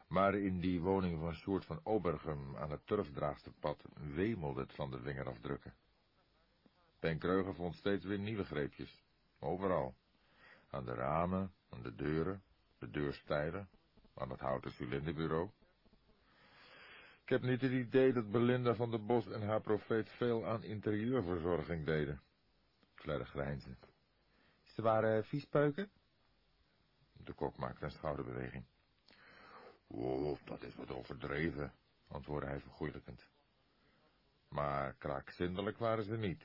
Maar in die woning van soort van Obergum aan het turfdraagsterpad wemelde het van de vingerafdrukken. Ben Kreuger vond steeds weer nieuwe greepjes. Overal. Aan de ramen, aan de deuren, de deurstijlen, aan het houten cilinderbureau. Ik heb niet het idee dat Belinda van der Bos en haar profeet veel aan interieurverzorging deden. Fledder grijnsde. Ze waren viespeuken? De kok maakte een schouderbeweging. Oh, dat is wat overdreven, antwoordde hij vergoeilijkend. Maar kraakzindelijk waren ze niet.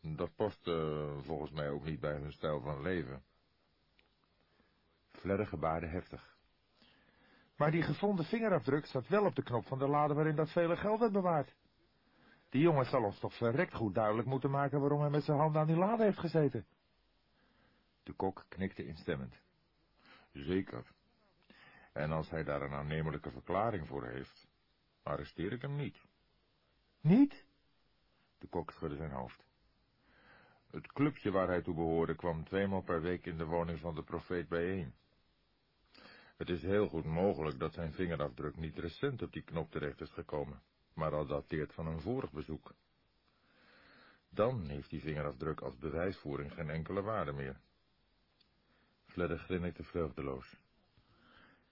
Dat paste volgens mij ook niet bij hun stijl van leven. Fledder gebaarde heftig. Maar die gevonden vingerafdruk staat wel op de knop van de lade waarin dat vele geld werd bewaard. Die jongen zal ons toch verrekt goed duidelijk moeten maken waarom hij met zijn handen aan die lade heeft gezeten. De kok knikte instemmend. Zeker. En als hij daar een aannemelijke verklaring voor heeft, arresteer ik hem niet. Niet? De kok schudde zijn hoofd. Het clubje waar hij toe behoorde kwam tweemaal per week in de woning van de profeet bijeen. Het is heel goed mogelijk dat zijn vingerafdruk niet recent op die knop terecht is gekomen, maar al dateert van een vorig bezoek. Dan heeft die vingerafdruk als bewijsvoering geen enkele waarde meer. Fledder grinnikte vreugdeloos.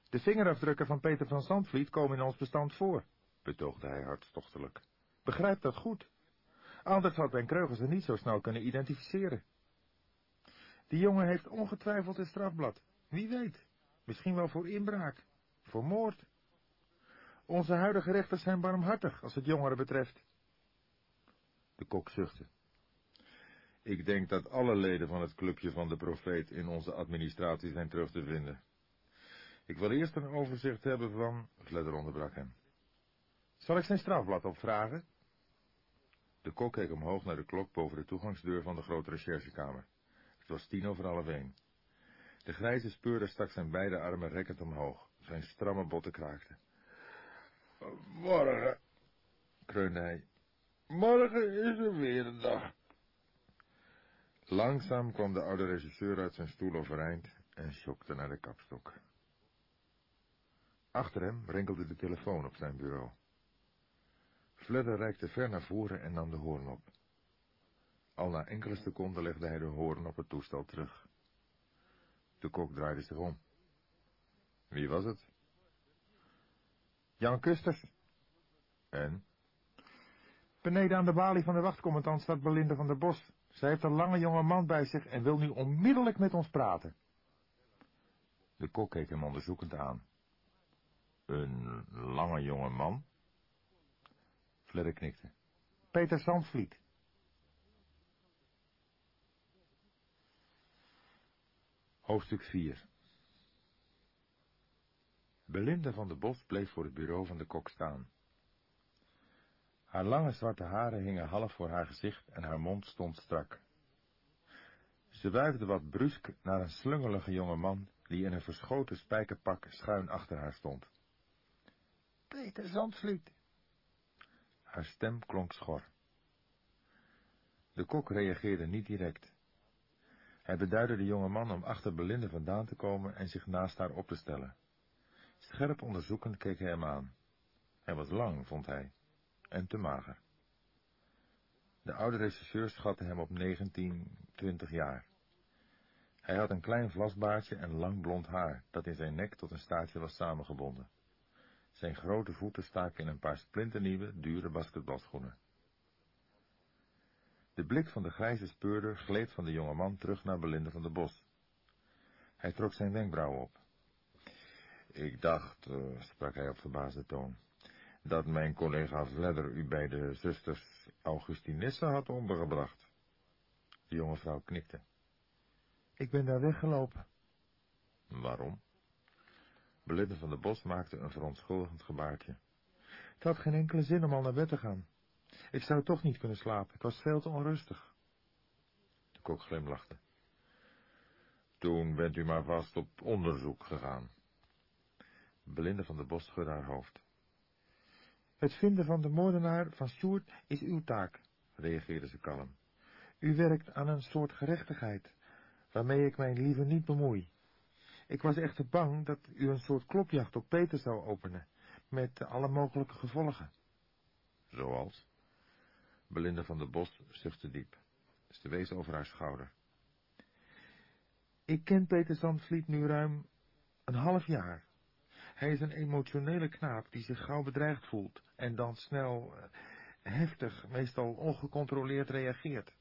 De vingerafdrukken van Peter van Zandvliet komen in ons bestand voor, betoogde hij hartstochtelijk. Begrijp dat goed. Anders had Ben Kreugel ze niet zo snel kunnen identificeren. Die jongen heeft ongetwijfeld een strafblad. Wie weet. Misschien wel voor inbraak. Voor moord. Onze huidige rechters zijn barmhartig als het jongeren betreft. De kok zuchtte. Ik denk dat alle leden van het clubje van de profeet in onze administratie zijn terug te vinden. Ik wil eerst een overzicht hebben van... Fledder onderbrak hem. Zal ik zijn strafblad opvragen? De kok keek omhoog naar de klok boven de toegangsdeur van de grote recherchekamer. Het was tien over half één. De grijze speurder stak zijn beide armen rekkend omhoog. Zijn stramme botten kraakten. Morgen, kreunde hij. Morgen is er weer een dag. Langzaam kwam de oude regisseur uit zijn stoel overeind en schokte naar de kapstok. Achter hem rinkelde de telefoon op zijn bureau. Fledder reikte ver naar voren en nam de hoorn op. Al na enkele seconden legde hij de hoorn op het toestel terug. De kok draaide zich om. Wie was het? Jan Kusters. En? Beneden aan de balie van de wachtcommandant staat Belinda van der Bos. Zij heeft een lange jonge man bij zich en wil nu onmiddellijk met ons praten. De kok keek hem onderzoekend aan. Een lange jonge man? Fledder knikte. Peter Zandvliet. Hoofdstuk 4 Belinda van der Bos bleef voor het bureau van de kok staan. Haar lange zwarte haren hingen half voor haar gezicht en haar mond stond strak. Ze wuifde wat brusk naar een slungelige jonge man die in een verschoten spijkerpak schuin achter haar stond. Peter Zandvliet. Haar stem klonk schor. De kok reageerde niet direct. Hij beduidde de jonge man om achter Belinde vandaan te komen en zich naast haar op te stellen. Scherp onderzoekend keek hij hem aan. Hij was lang, vond hij, en te mager. De oude regisseur schatte hem op 19, 20 jaar. Hij had een klein vlasbaardje en lang blond haar, dat in zijn nek tot een staartje was samengebonden. Zijn grote voeten staken in een paar splinternieuwe, dure basketbalschoenen. De blik van de grijze speurder gleed van de jonge man terug naar Belinde van der Bos. Hij trok zijn wenkbrauwen op. Ik dacht, uh, sprak hij op verbaasde toon, dat mijn collega Vledder u bij de zusters Augustinisse had ondergebracht. De jonge vrouw knikte. Ik ben daar weggelopen. Waarom? Belinde van der Bos maakte een verontschuldigend gebaartje. Het had geen enkele zin om al naar bed te gaan. Ik zou toch niet kunnen slapen, ik was veel te onrustig. De kok glimlachte. Toen bent u maar vast op onderzoek gegaan. Belinde van der Bos schudde haar hoofd. Het vinden van de moordenaar van Sjoerd is uw taak, reageerde ze kalm. U werkt aan een soort gerechtigheid, waarmee ik mij liever niet bemoei. Ik was echter bang dat u een soort klopjacht op Peter zou openen, met alle mogelijke gevolgen. Zoals? Belinda van der Bos zuchtte diep. Ze wees over haar schouder. Ik ken Peter Zandvliet nu ruim een half jaar. Hij is een emotionele knaap die zich gauw bedreigd voelt en dan snel, uh, heftig, meestal ongecontroleerd reageert.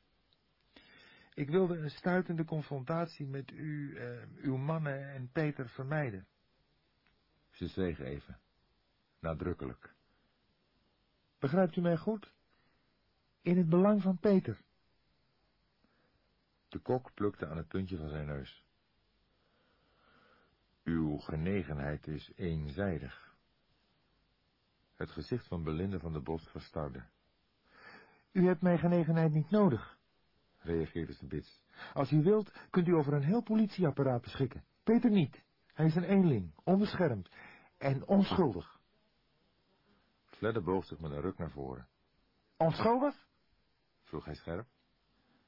Ik wilde een stuitende confrontatie met u, uh, uw mannen en Peter vermijden. Ze zweeg even, nadrukkelijk. Begrijpt u mij goed? In het belang van Peter. De kok plukte aan het puntje van zijn neus. Uw genegenheid is eenzijdig. Het gezicht van Belinde van der Bos verstarde. U hebt mijn genegenheid niet nodig, reageerde ze bits. Als u wilt, kunt u over een heel politieapparaat beschikken. Peter niet. Hij is een eenling, onbeschermd en onschuldig. Fledder boog zich met een ruk naar voren. Onschuldig? vroeg hij scherp.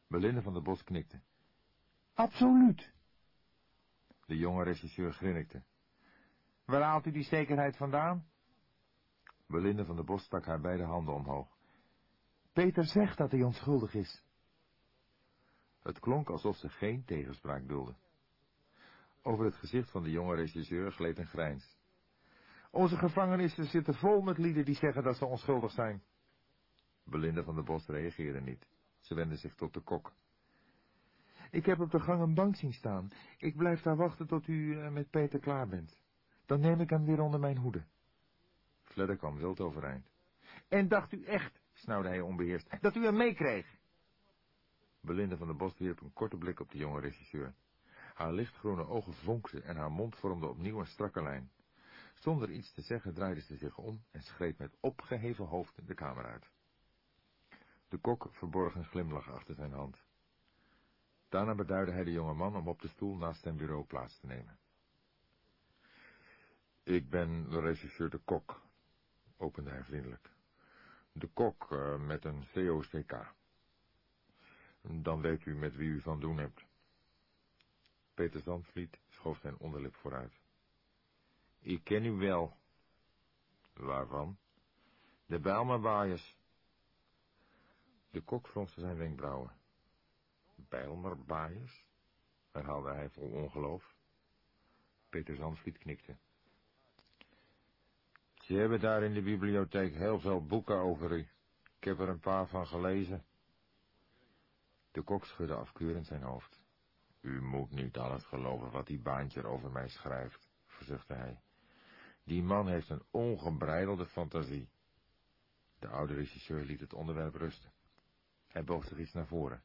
Belinde van der Bos knikte. Absoluut. De jonge regisseur grinnikte. Waar haalt u die zekerheid vandaan? Belinde van der Bos stak haar beide handen omhoog. Peter zegt dat hij onschuldig is. Het klonk alsof ze geen tegenspraak dulde. Over het gezicht van de jonge regisseur gleed een grijns. Onze gevangenissen zitten vol met lieden die zeggen dat ze onschuldig zijn. Belinda van der Bos reageerde niet. Ze wendde zich tot de kok. Ik heb op de gang een bank zien staan. Ik blijf daar wachten tot u eh, met Peter klaar bent. Dan neem ik hem weer onder mijn hoede. Fledder kwam wild overeind. En dacht u echt, snauwde hij onbeheerst, dat u hem meekreeg? Belinda van der Bos wierp een korte blik op de jonge regisseur. Haar lichtgroene ogen vonkten en haar mond vormde opnieuw een strakke lijn. Zonder iets te zeggen draaide ze zich om en schreed met opgeheven hoofd de kamer uit. De kok verborg een glimlach achter zijn hand. Daarna beduidde hij de jonge man om op de stoel naast zijn bureau plaats te nemen. Ik ben de regisseur de kok, opende hij vriendelijk. De kok uh, met een COCK. Dan weet u met wie u van doen hebt. Peter Zandvliet schoof zijn onderlip vooruit. Ik ken u wel. Waarvan? De Bijlmerbaaiers. De kok fronste zijn wenkbrauwen. Bijlmerbaaiers? herhaalde hij vol ongeloof. Peter Zandvliet knikte. Ze hebben daar in de bibliotheek heel veel boeken over u. Ik heb er een paar van gelezen. De kok schudde afkeurend zijn hoofd. U moet niet alles geloven wat die baantje over mij schrijft, verzuchtte hij. Die man heeft een ongebreidelde fantasie. De oude regisseur liet het onderwerp rusten. Hij boog zich iets naar voren.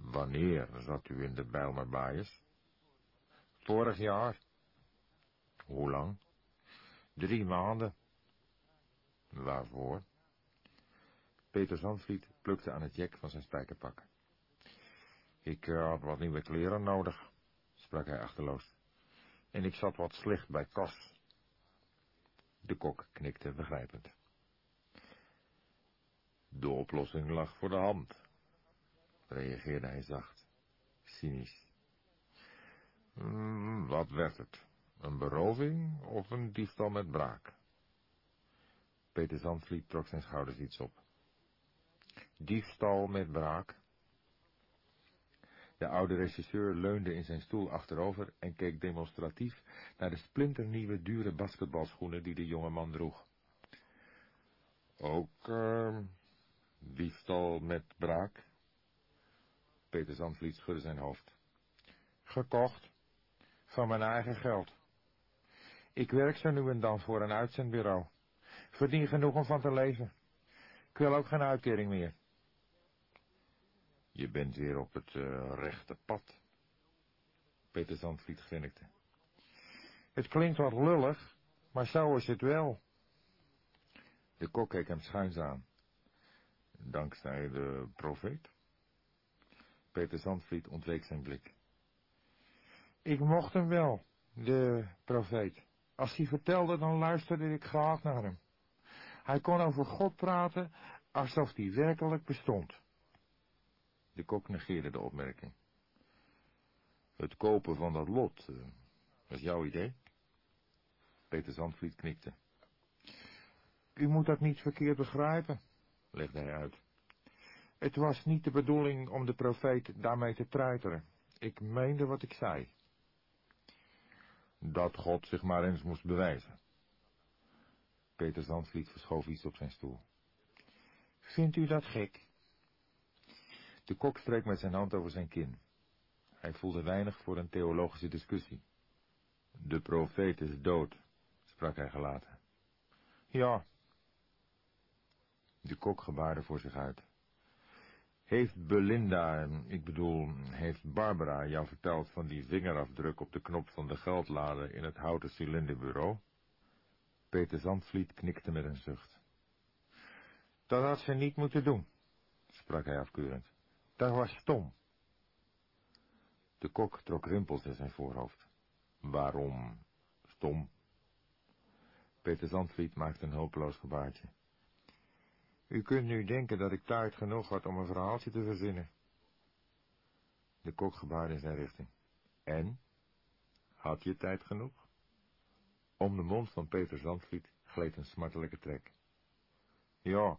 Wanneer zat u in de Bijlmerbaaiers? Vorig jaar. Hoe lang? Drie maanden. Waarvoor? Peter Zandvliet plukte aan het jek van zijn spijkerpak. Ik uh, had wat nieuwe kleren nodig, sprak hij achterloos. En ik zat wat slecht bij kas. De kok knikte begrijpend. De oplossing lag voor de hand, reageerde hij zacht, cynisch. Mm, wat werd het? Een beroving of een diefstal met braak? Peter Zandvliet trok zijn schouders iets op. Diefstal met braak? De oude regisseur leunde in zijn stoel achterover en keek demonstratief naar de splinternieuwe dure basketbalschoenen die de jonge man droeg. Ook, uh, diefstal met braak? Peter Zandvliet schudde zijn hoofd. Gekocht. Van mijn eigen geld. Ik werk zo nu en dan voor een uitzendbureau. Verdien genoeg om van te leven. Ik wil ook geen uitkering meer. Je bent weer op het uh, rechte pad. Peter Zandvliet grinnikte. Het klinkt wat lullig, maar zo is het wel. De kok keek hem schuins aan. Dankzij de profeet? Peter Zandvliet ontweek zijn blik. Ik mocht hem wel, de profeet. Als hij vertelde, dan luisterde ik graag naar hem. Hij kon over God praten alsof hij werkelijk bestond. De kok negeerde de opmerking. Het kopen van dat lot, uh, was jouw idee? Peter Zandvliet knikte. U moet dat niet verkeerd begrijpen, legde hij uit. Het was niet de bedoeling om de profeet daarmee te treiteren. Ik meende wat ik zei. Dat God zich maar eens moest bewijzen. Peter Zandvliet verschoof iets op zijn stoel. Vindt u dat gek? De kok streek met zijn hand over zijn kin. Hij voelde weinig voor een theologische discussie. De profeet is dood, sprak hij gelaten. Ja. De kok gebaarde voor zich uit. Heeft Belinda, ik bedoel, heeft Barbara jou verteld van die vingerafdruk op de knop van de geldlade in het houten cilinderbureau? Peter Zandvliet knikte met een zucht. Dat had ze niet moeten doen, sprak hij afkeurend. Dat was stom. De kok trok rimpels in zijn voorhoofd. Waarom stom? Peter Zandvliet maakte een hulpeloos gebaartje. U kunt nu denken dat ik tijd genoeg had om een verhaaltje te verzinnen. De kok gebaarde in zijn richting. En? Had je tijd genoeg? Om de mond van Peter Zandvliet gleed een smartelijke trek. Ja,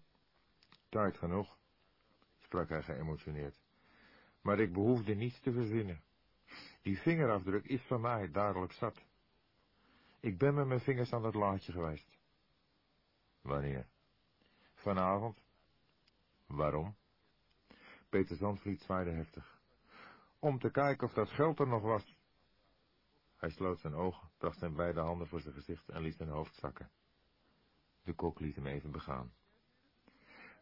tijd genoeg sprak hij geëmotioneerd. Maar ik behoefde niets te verzinnen. Die vingerafdruk is van mij dadelijk zat. Ik ben met mijn vingers aan het laadje geweest. Wanneer? Vanavond. Waarom? Peter Zandvliet zwaaide heftig. om te kijken of dat geld er nog was. Hij sloot zijn ogen, bracht zijn beide handen voor zijn gezicht en liet zijn hoofd zakken. De kok liet hem even begaan.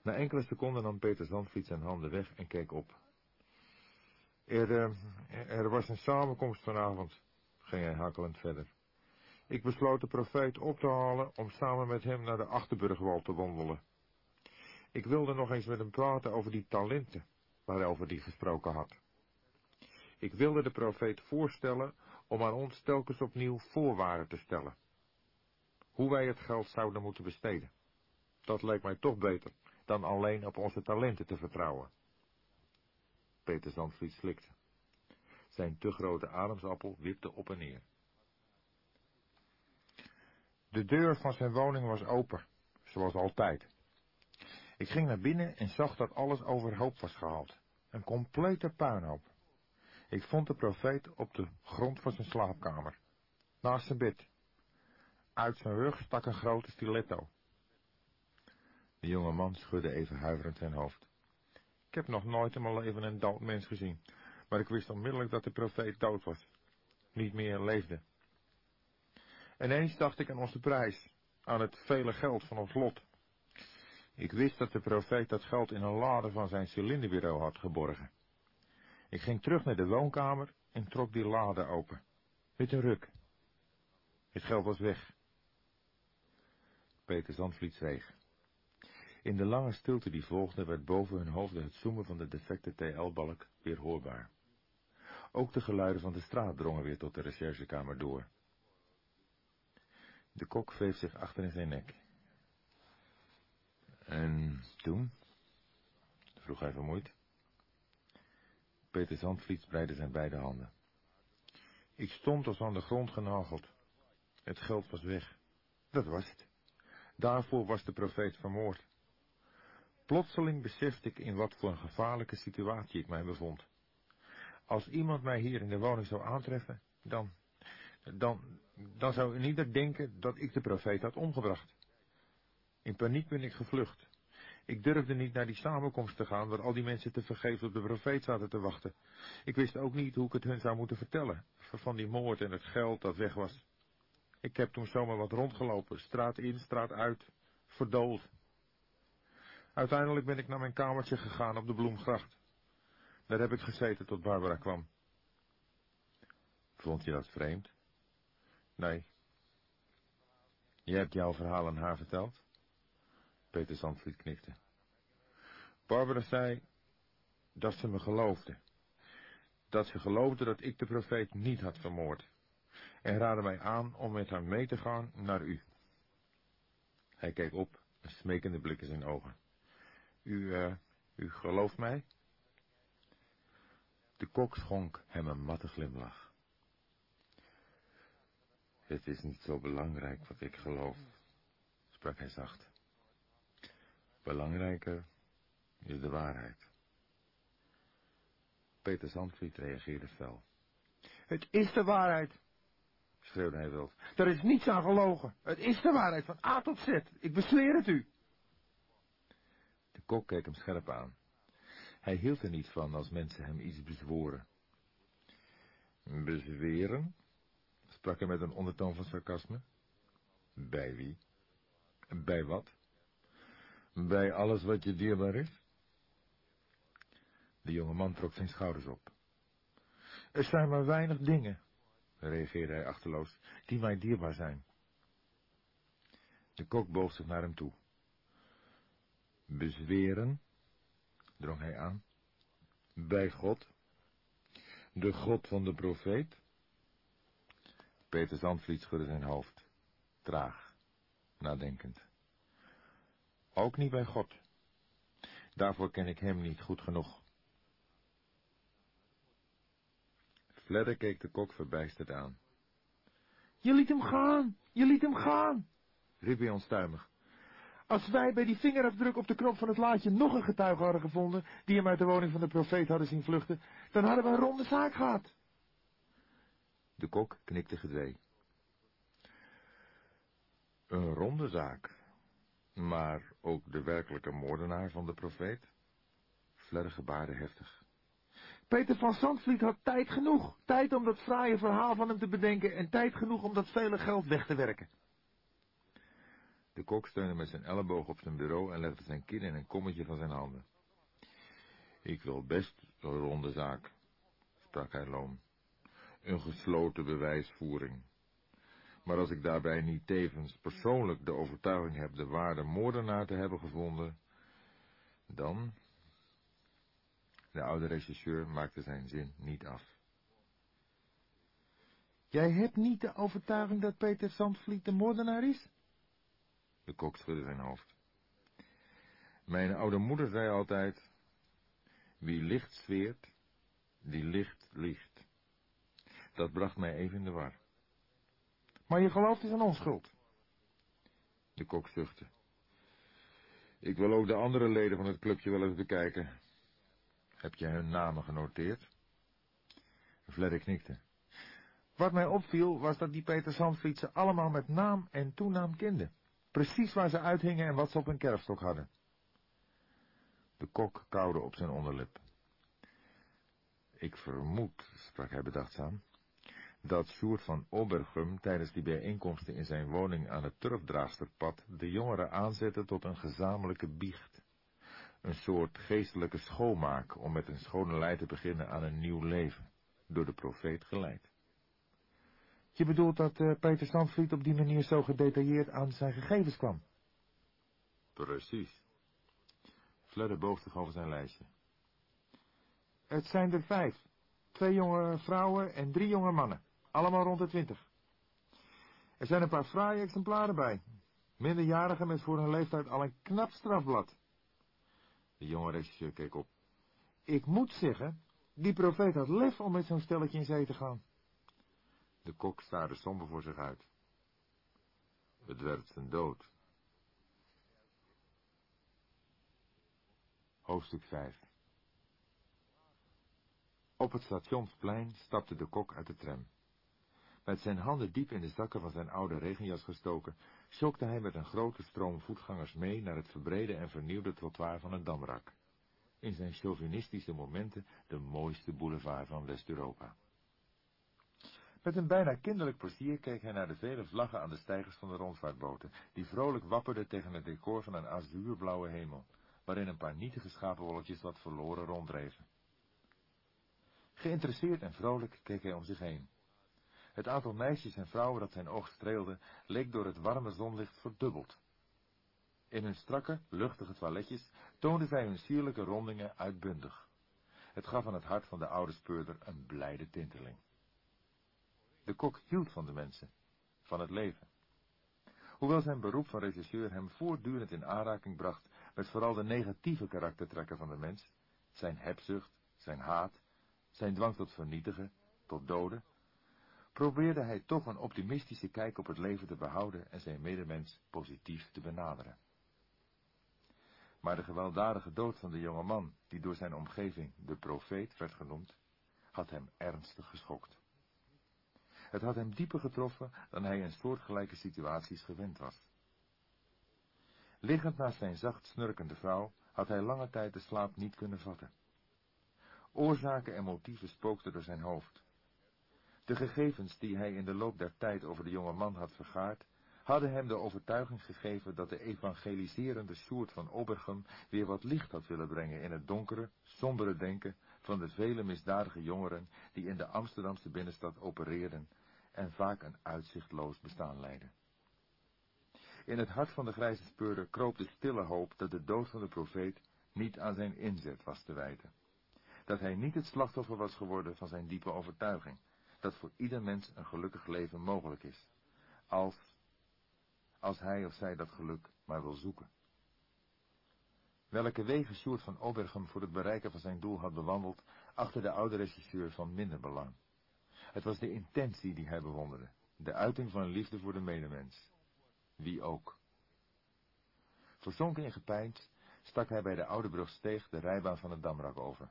Na enkele seconden nam Peter Zandvliet zijn handen weg en keek op. Er, uh, er was een samenkomst vanavond, ging hij hakkelend verder. Ik besloot de profeet op te halen om samen met hem naar de Achterburgwal te wandelen. Ik wilde nog eens met hem praten over die talenten, waarover hij gesproken had. Ik wilde de profeet voorstellen om aan ons telkens opnieuw voorwaarden te stellen. Hoe wij het geld zouden moeten besteden. Dat leek mij toch beter dan alleen op onze talenten te vertrouwen. Peter Zandvliet slikte. Zijn te grote ademsappel wipte op en neer. De deur van zijn woning was open, zoals altijd. Ik ging naar binnen en zag dat alles overhoop was gehaald. Een complete puinhoop. Ik vond de profeet op de grond van zijn slaapkamer, naast zijn bed. Uit zijn rug stak een grote stiletto. De jonge man schudde even huiverend zijn hoofd. Ik heb nog nooit in mijn leven een dood mens gezien, maar ik wist onmiddellijk dat de profeet dood was, niet meer leefde. Ineens dacht ik aan onze prijs, aan het vele geld van ons lot. Ik wist dat de profeet dat geld in een lade van zijn cilinderbureau had geborgen. Ik ging terug naar de woonkamer en trok die lade open. Met een ruk. Het geld was weg. Peter Zandvliet zweeg. In de lange stilte die volgde werd boven hun hoofden het zoomen van de defecte TL-balk weer hoorbaar. Ook de geluiden van de straat drongen weer tot de recherchekamer door. De kok wreef zich achter in zijn nek. En toen? vroeg hij vermoeid. Peter Zandvliet spreidde zijn beide handen. Ik stond als aan de grond genageld. Het geld was weg. Dat was het. Daarvoor was de profeet vermoord. Plotseling besefte ik in wat voor een gevaarlijke situatie ik mij bevond. Als iemand mij hier in de woning zou aantreffen, dan, dan, dan zou ieder denken dat ik de profeet had omgebracht. In paniek ben ik gevlucht. Ik durfde niet naar die samenkomst te gaan waar al die mensen te vergeefs op de profeet zaten te wachten. Ik wist ook niet hoe ik het hun zou moeten vertellen, van die moord en het geld dat weg was. Ik heb toen zomaar wat rondgelopen, straat in, straat uit, verdoold. Uiteindelijk ben ik naar mijn kamertje gegaan op de Bloemgracht. Daar heb ik gezeten tot Barbara kwam. Vond je dat vreemd? Nee. Je hebt jouw verhaal aan haar verteld? Peter Zandvliet knikte. Barbara zei dat ze me geloofde. Dat ze geloofde dat ik de profeet niet had vermoord. En raadde mij aan om met haar mee te gaan naar u. Hij keek op, een smekende blik in zijn ogen. U, uh, u gelooft mij? De kok schonk hem een matte glimlach. Het is niet zo belangrijk wat ik geloof, sprak hij zacht. Belangrijker is de waarheid. Peter Zandvliet reageerde fel. Het is de waarheid, schreeuwde hij wild. Er is niets aan gelogen. Het is de waarheid van A tot Z. Ik bezweer het u. De kok keek hem scherp aan. Hij hield er niet van als mensen hem iets bezworen. Bezweren? sprak hij met een ondertoon van sarcasme. Bij wie? Bij wat? Bij alles wat je dierbaar is? De jonge man trok zijn schouders op. Er zijn maar weinig dingen, reageerde hij achterloos, die mij dierbaar zijn. De kok boog zich naar hem toe. Bezweren, drong hij aan, bij God, de God van de profeet. Peter Zandvliet schudde zijn hoofd, traag, nadenkend. Ook niet bij God. Daarvoor ken ik hem niet goed genoeg. Fledder keek de kok verbijsterd aan. Je liet hem gaan, je liet hem gaan, riep hij onstuimig. Als wij bij die vingerafdruk op de knop van het laadje nog een getuige hadden gevonden, die hem uit de woning van de profeet hadden zien vluchten, dan hadden we een ronde zaak gehad. De kok knikte gedwee. Een ronde zaak, maar ook de werkelijke moordenaar van de profeet? Fledder gebaarde heftig. Peter van Zandvliet had tijd genoeg. Tijd om dat fraaie verhaal van hem te bedenken en tijd genoeg om dat vele geld weg te werken. De kok steunde met zijn elleboog op zijn bureau en legde zijn kin in een kommetje van zijn handen. Ik wil best een ronde zaak, sprak hij loom. Een gesloten bewijsvoering. Maar als ik daarbij niet tevens persoonlijk de overtuiging heb de waarde moordenaar te hebben gevonden, dan... De oude regisseur maakte zijn zin niet af. Jij hebt niet de overtuiging dat Peter Zandvliet de moordenaar is? De kok schudde zijn hoofd. Mijn oude moeder zei altijd, wie licht zweert, die licht liegt. Dat bracht mij even in de war. Maar je gelooft is een onschuld. De kok zuchtte. Ik wil ook de andere leden van het clubje wel eens bekijken. Heb jij hun namen genoteerd? Fledder knikte. Wat mij opviel was dat die Peter Zandvliet ze allemaal met naam en toenaam kende. Precies waar ze uithingen en wat ze op hun kerfstok hadden. De kok kauwde op zijn onderlip. Ik vermoed, sprak hij bedachtzaam, dat Sjoerd van Obergum tijdens die bijeenkomsten in zijn woning aan het Turfdraagsterpad de jongeren aanzette tot een gezamenlijke biecht. Een soort geestelijke schoonmaak om met een schone lei te beginnen aan een nieuw leven, door de profeet geleid. Je bedoelt dat uh, Peter Zandvliet op die manier zo gedetailleerd aan zijn gegevens kwam? Precies. Fledder boog zich over zijn lijstje. Het zijn er vijf. Twee jonge vrouwen en drie jonge mannen. Allemaal rond de twintig. Er zijn een paar fraaie exemplaren bij. Minderjarigen met voor hun leeftijd al een knap strafblad. De jonge regisseur keek op. Ik moet zeggen, die profeet had lef om met zo'n stelletje in zee te gaan. De kok staarde somber voor zich uit. Het werd zijn dood. Hoofdstuk 5 Op het stationsplein stapte de kok uit de tram. Met zijn handen diep in de zakken van zijn oude regenjas gestoken, schokte hij met een grote stroom voetgangers mee naar het verbrede en vernieuwde trottoir van het Damrak. In zijn chauvinistische momenten de mooiste boulevard van West-Europa. Met een bijna kinderlijk plezier keek hij naar de vele vlaggen aan de stijgers van de rondvaartboten, die vrolijk wapperden tegen het decor van een azuurblauwe hemel, waarin een paar nietige schapenwolletjes wat verloren ronddreven. Geïnteresseerd en vrolijk keek hij om zich heen. Het aantal meisjes en vrouwen dat zijn oog streelde, leek door het warme zonlicht verdubbeld. In hun strakke, luchtige toiletjes toonden zij hun sierlijke rondingen uitbundig. Het gaf aan het hart van de oude speurder een blijde tinteling. De kok hield van de mensen, van het leven. Hoewel zijn beroep van regisseur hem voortdurend in aanraking bracht met vooral de negatieve karaktertrekken van de mens, zijn hebzucht, zijn haat, zijn dwang tot vernietigen, tot doden, probeerde hij toch een optimistische kijk op het leven te behouden en zijn medemens positief te benaderen. Maar de gewelddadige dood van de jonge man, die door zijn omgeving de profeet werd genoemd, had hem ernstig geschokt. Het had hem dieper getroffen dan hij in soortgelijke situaties gewend was. Liggend naast zijn zacht snurkende vrouw had hij lange tijd de slaap niet kunnen vatten. Oorzaken en motieven spookten door zijn hoofd. De gegevens die hij in de loop der tijd over de jonge man had vergaard, hadden hem de overtuiging gegeven dat de evangeliserende soort van Obergum weer wat licht had willen brengen in het donkere, sombere denken van de vele misdadige jongeren die in de Amsterdamse binnenstad opereerden en vaak een uitzichtloos bestaan leiden. In het hart van de grijze speurder kroop de stille hoop dat de dood van de profeet niet aan zijn inzet was te wijten. Dat hij niet het slachtoffer was geworden van zijn diepe overtuiging, dat voor ieder mens een gelukkig leven mogelijk is, als, als hij of zij dat geluk maar wil zoeken. Welke wegen Sjoerd van Obergem voor het bereiken van zijn doel had bewandeld, achter de oude regisseur van minder belang. Het was de intentie die hij bewonderde, de uiting van liefde voor de medemens. Wie ook. Verzonken in gepeins stak hij bij de oude brug steeg de rijbaan van het Damrak over.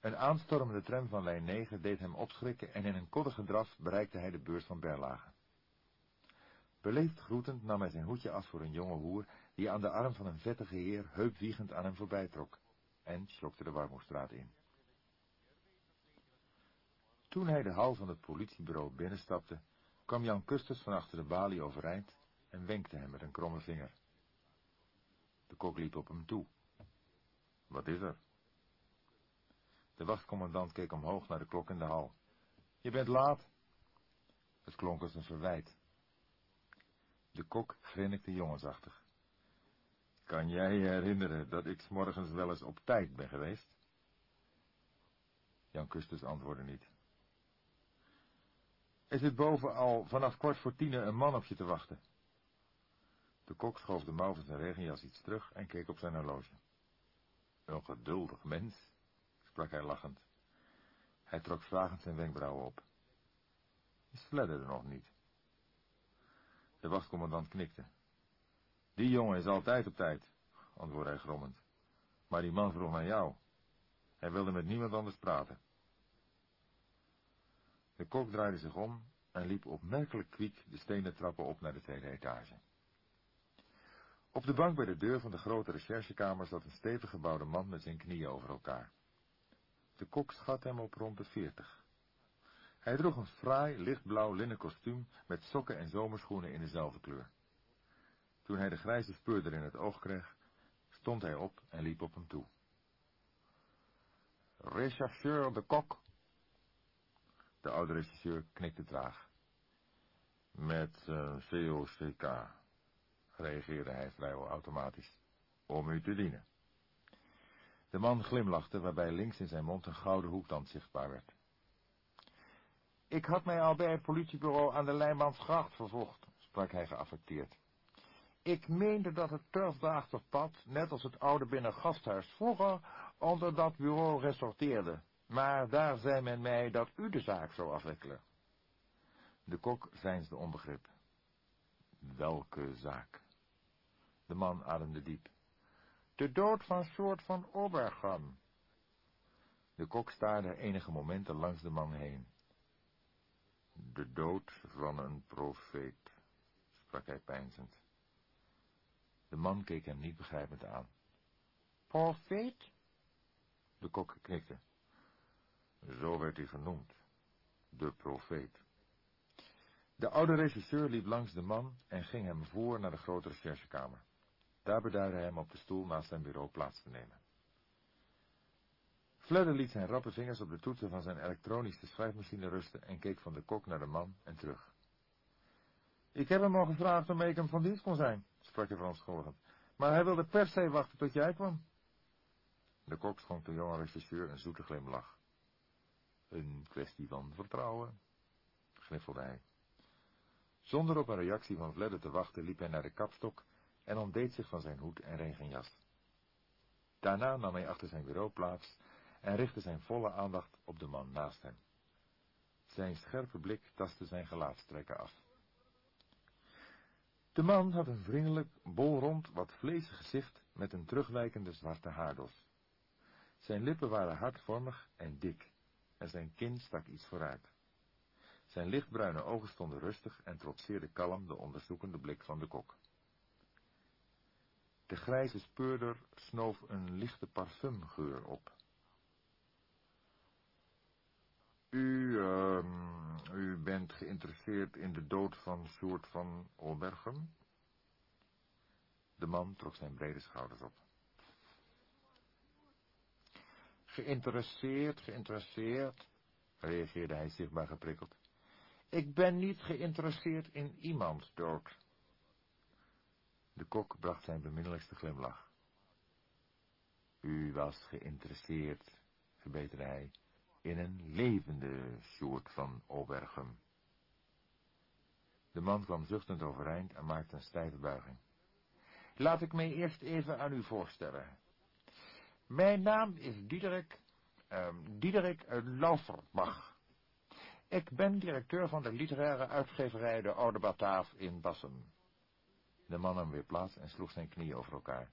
Een aanstormende tram van lijn 9 deed hem opschrikken en in een koddige draf bereikte hij de beurs van Berlage. Beleefd groetend nam hij zijn hoedje af voor een jonge hoer, die aan de arm van een vettige heer heupwiegend aan hem voorbij trok, en slokte de Warmoestraat in. Toen hij de hal van het politiebureau binnenstapte, kwam Jan Kustus van achter de balie overeind en wenkte hem met een kromme vinger. De kok liep op hem toe. Wat is er? De wachtcommandant keek omhoog naar de klok in de hal. Je bent laat. Het klonk als een verwijt. De kok grinnikte jongensachtig. Kan jij je herinneren dat ik s morgens wel eens op tijd ben geweest? Jan Kustus antwoordde niet. Er zit boven al vanaf kwart voor tien een man op je te wachten. De kok schoof de mouw van zijn regenjas iets terug en keek op zijn horloge. Een geduldig mens, sprak hij lachend. Hij trok vragend zijn wenkbrauwen op. Is Fledder er nog niet? De wachtcommandant knikte. Die jongen is altijd op tijd, antwoordde hij grommend. Maar die man vroeg naar jou. Hij wilde met niemand anders praten. De kok draaide zich om en liep opmerkelijk kwiek de stenen trappen op naar de tweede etage. Op de bank bij de deur van de grote recherchekamer zat een stevig gebouwde man met zijn knieën over elkaar. De kok schat hem op rond de veertig. Hij droeg een fraai, lichtblauw linnen kostuum met sokken en zomerschoenen in dezelfde kleur. Toen hij de grijze speurder in het oog kreeg, stond hij op en liep op hem toe. Rechercheur de kok. De oude regisseur knikte traag. Met uh, COCK, reageerde hij vrijwel automatisch, om u te dienen. De man glimlachte, waarbij links in zijn mond een gouden hoektand zichtbaar werd. Ik had mij al bij het politiebureau aan de Lijnmansgracht vervoegd, sprak hij geaffecteerd. Ik meende dat het turfdraachterpad, net als het oude binnengasthuis vroeger, onder dat bureau resorteerde. Maar daar zei men mij dat u de zaak zou afwikkelen. De kok veinsde onbegrip. Welke zaak? De man ademde diep. De dood van soort van Obergam. De kok staarde enige momenten langs de man heen. De dood van een profeet, sprak hij peinzend. De man keek hem niet begrijpend aan. Profeet? De kok knikte. Zo werd hij genoemd. De profeet. De oude regisseur liep langs de man en ging hem voor naar de grote recherchekamer. Daar beduidde hij hem op de stoel naast zijn bureau plaats te nemen. Fledder liet zijn rappe vingers op de toetsen van zijn elektronische schrijfmachine rusten en keek van de kok naar de man en terug. Ik heb hem al gevraagd waarmee ik hem van dienst kon zijn, sprak hij verontschuldigend, maar hij wilde per se wachten tot jij kwam. De kok schonk de jonge regisseur een zoete glimlach. Een kwestie van vertrouwen, gniffelde hij. Zonder op een reactie van Fledder te wachten liep hij naar de kapstok en ontdeed zich van zijn hoed en regenjas. Daarna nam hij achter zijn bureau plaats en richtte zijn volle aandacht op de man naast hem. Zijn scherpe blik tastte zijn gelaatstrekken af. De man had een vriendelijk, bolrond, wat vleesig gezicht met een terugwijkende zwarte haardos. Zijn lippen waren hartvormig en dik, en zijn kin stak iets vooruit. Zijn lichtbruine ogen stonden rustig en trotseerden kalm de onderzoekende blik van de kok. De grijze speurder snoof een lichte parfumgeur op. U, uh, u bent geïnteresseerd in de dood van soort van Olbergen? De man trok zijn brede schouders op. Geïnteresseerd, geïnteresseerd, reageerde hij zichtbaar geprikkeld. Ik ben niet geïnteresseerd in iemands dood. De kok bracht zijn beminnelijkste glimlach. U was geïnteresseerd, verbeterde hij, in een levende soort van Obergum. De man kwam zuchtend overeind en maakte een stijve buiging. Laat ik mij eerst even aan u voorstellen. Mijn naam is Diederik, uh, Diederik Lauferbach. Ik ben directeur van de literaire uitgeverij De Oude Bataaf in Bassen. De man nam weer plaats en sloeg zijn knieën over elkaar.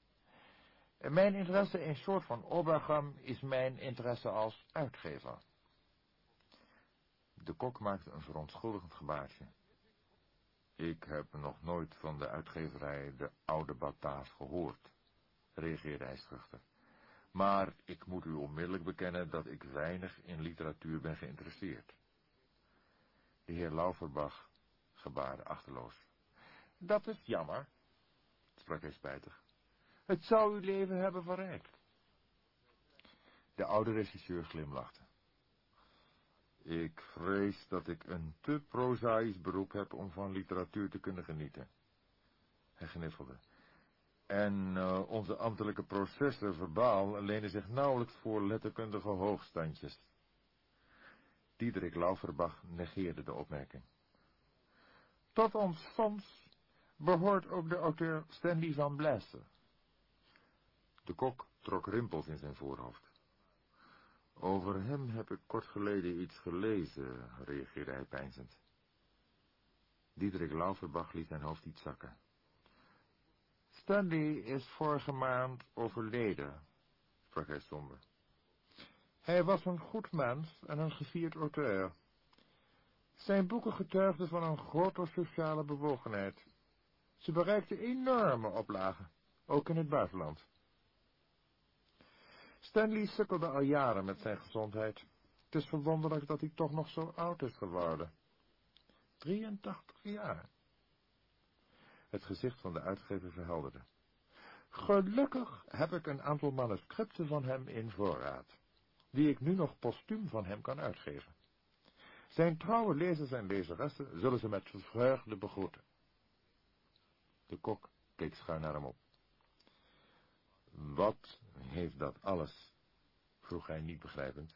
Mijn interesse in soort van Obergam is mijn interesse als uitgever. De kok maakte een verontschuldigend gebaartje. Ik heb nog nooit van de uitgeverij De Oude Bataaf gehoord, reageerde hij schuchter. Maar ik moet u onmiddellijk bekennen dat ik weinig in literatuur ben geïnteresseerd. De heer Lauferbach gebaarde achterloos. Dat is jammer, sprak hij spijtig. Het zou uw leven hebben verrijkt. De oude regisseur glimlachte. Ik vrees dat ik een te prozaïs beroep heb om van literatuur te kunnen genieten. Hij gniffelde. En uh, onze ambtelijke processen verbaal lenen zich nauwelijks voor letterkundige hoogstandjes. Diederik Lauferbach negeerde de opmerking. Tot ons fonds behoort ook de auteur Stanley van Blaster. De kok trok rimpels in zijn voorhoofd. Over hem heb ik kort geleden iets gelezen, reageerde hij peinzend. Diederik Lauferbach liet zijn hoofd iets zakken. Stanley is vorige maand overleden, sprak hij somber. Hij was een goed mens en een gevierd auteur. Zijn boeken getuigden van een grote sociale bewogenheid. Ze bereikten enorme oplagen, ook in het buitenland. Stanley sukkelde al jaren met zijn gezondheid. Het is verwonderlijk dat hij toch nog zo oud is geworden. 83 jaar. Het gezicht van de uitgever verhelderde. Gelukkig heb ik een aantal manuscripten van hem in voorraad, die ik nu nog postuum van hem kan uitgeven. Zijn trouwe lezers en lezeressen zullen ze met vreugde begroeten. De kok keek schuin naar hem op. Wat heeft dat alles, vroeg hij niet begrijpend,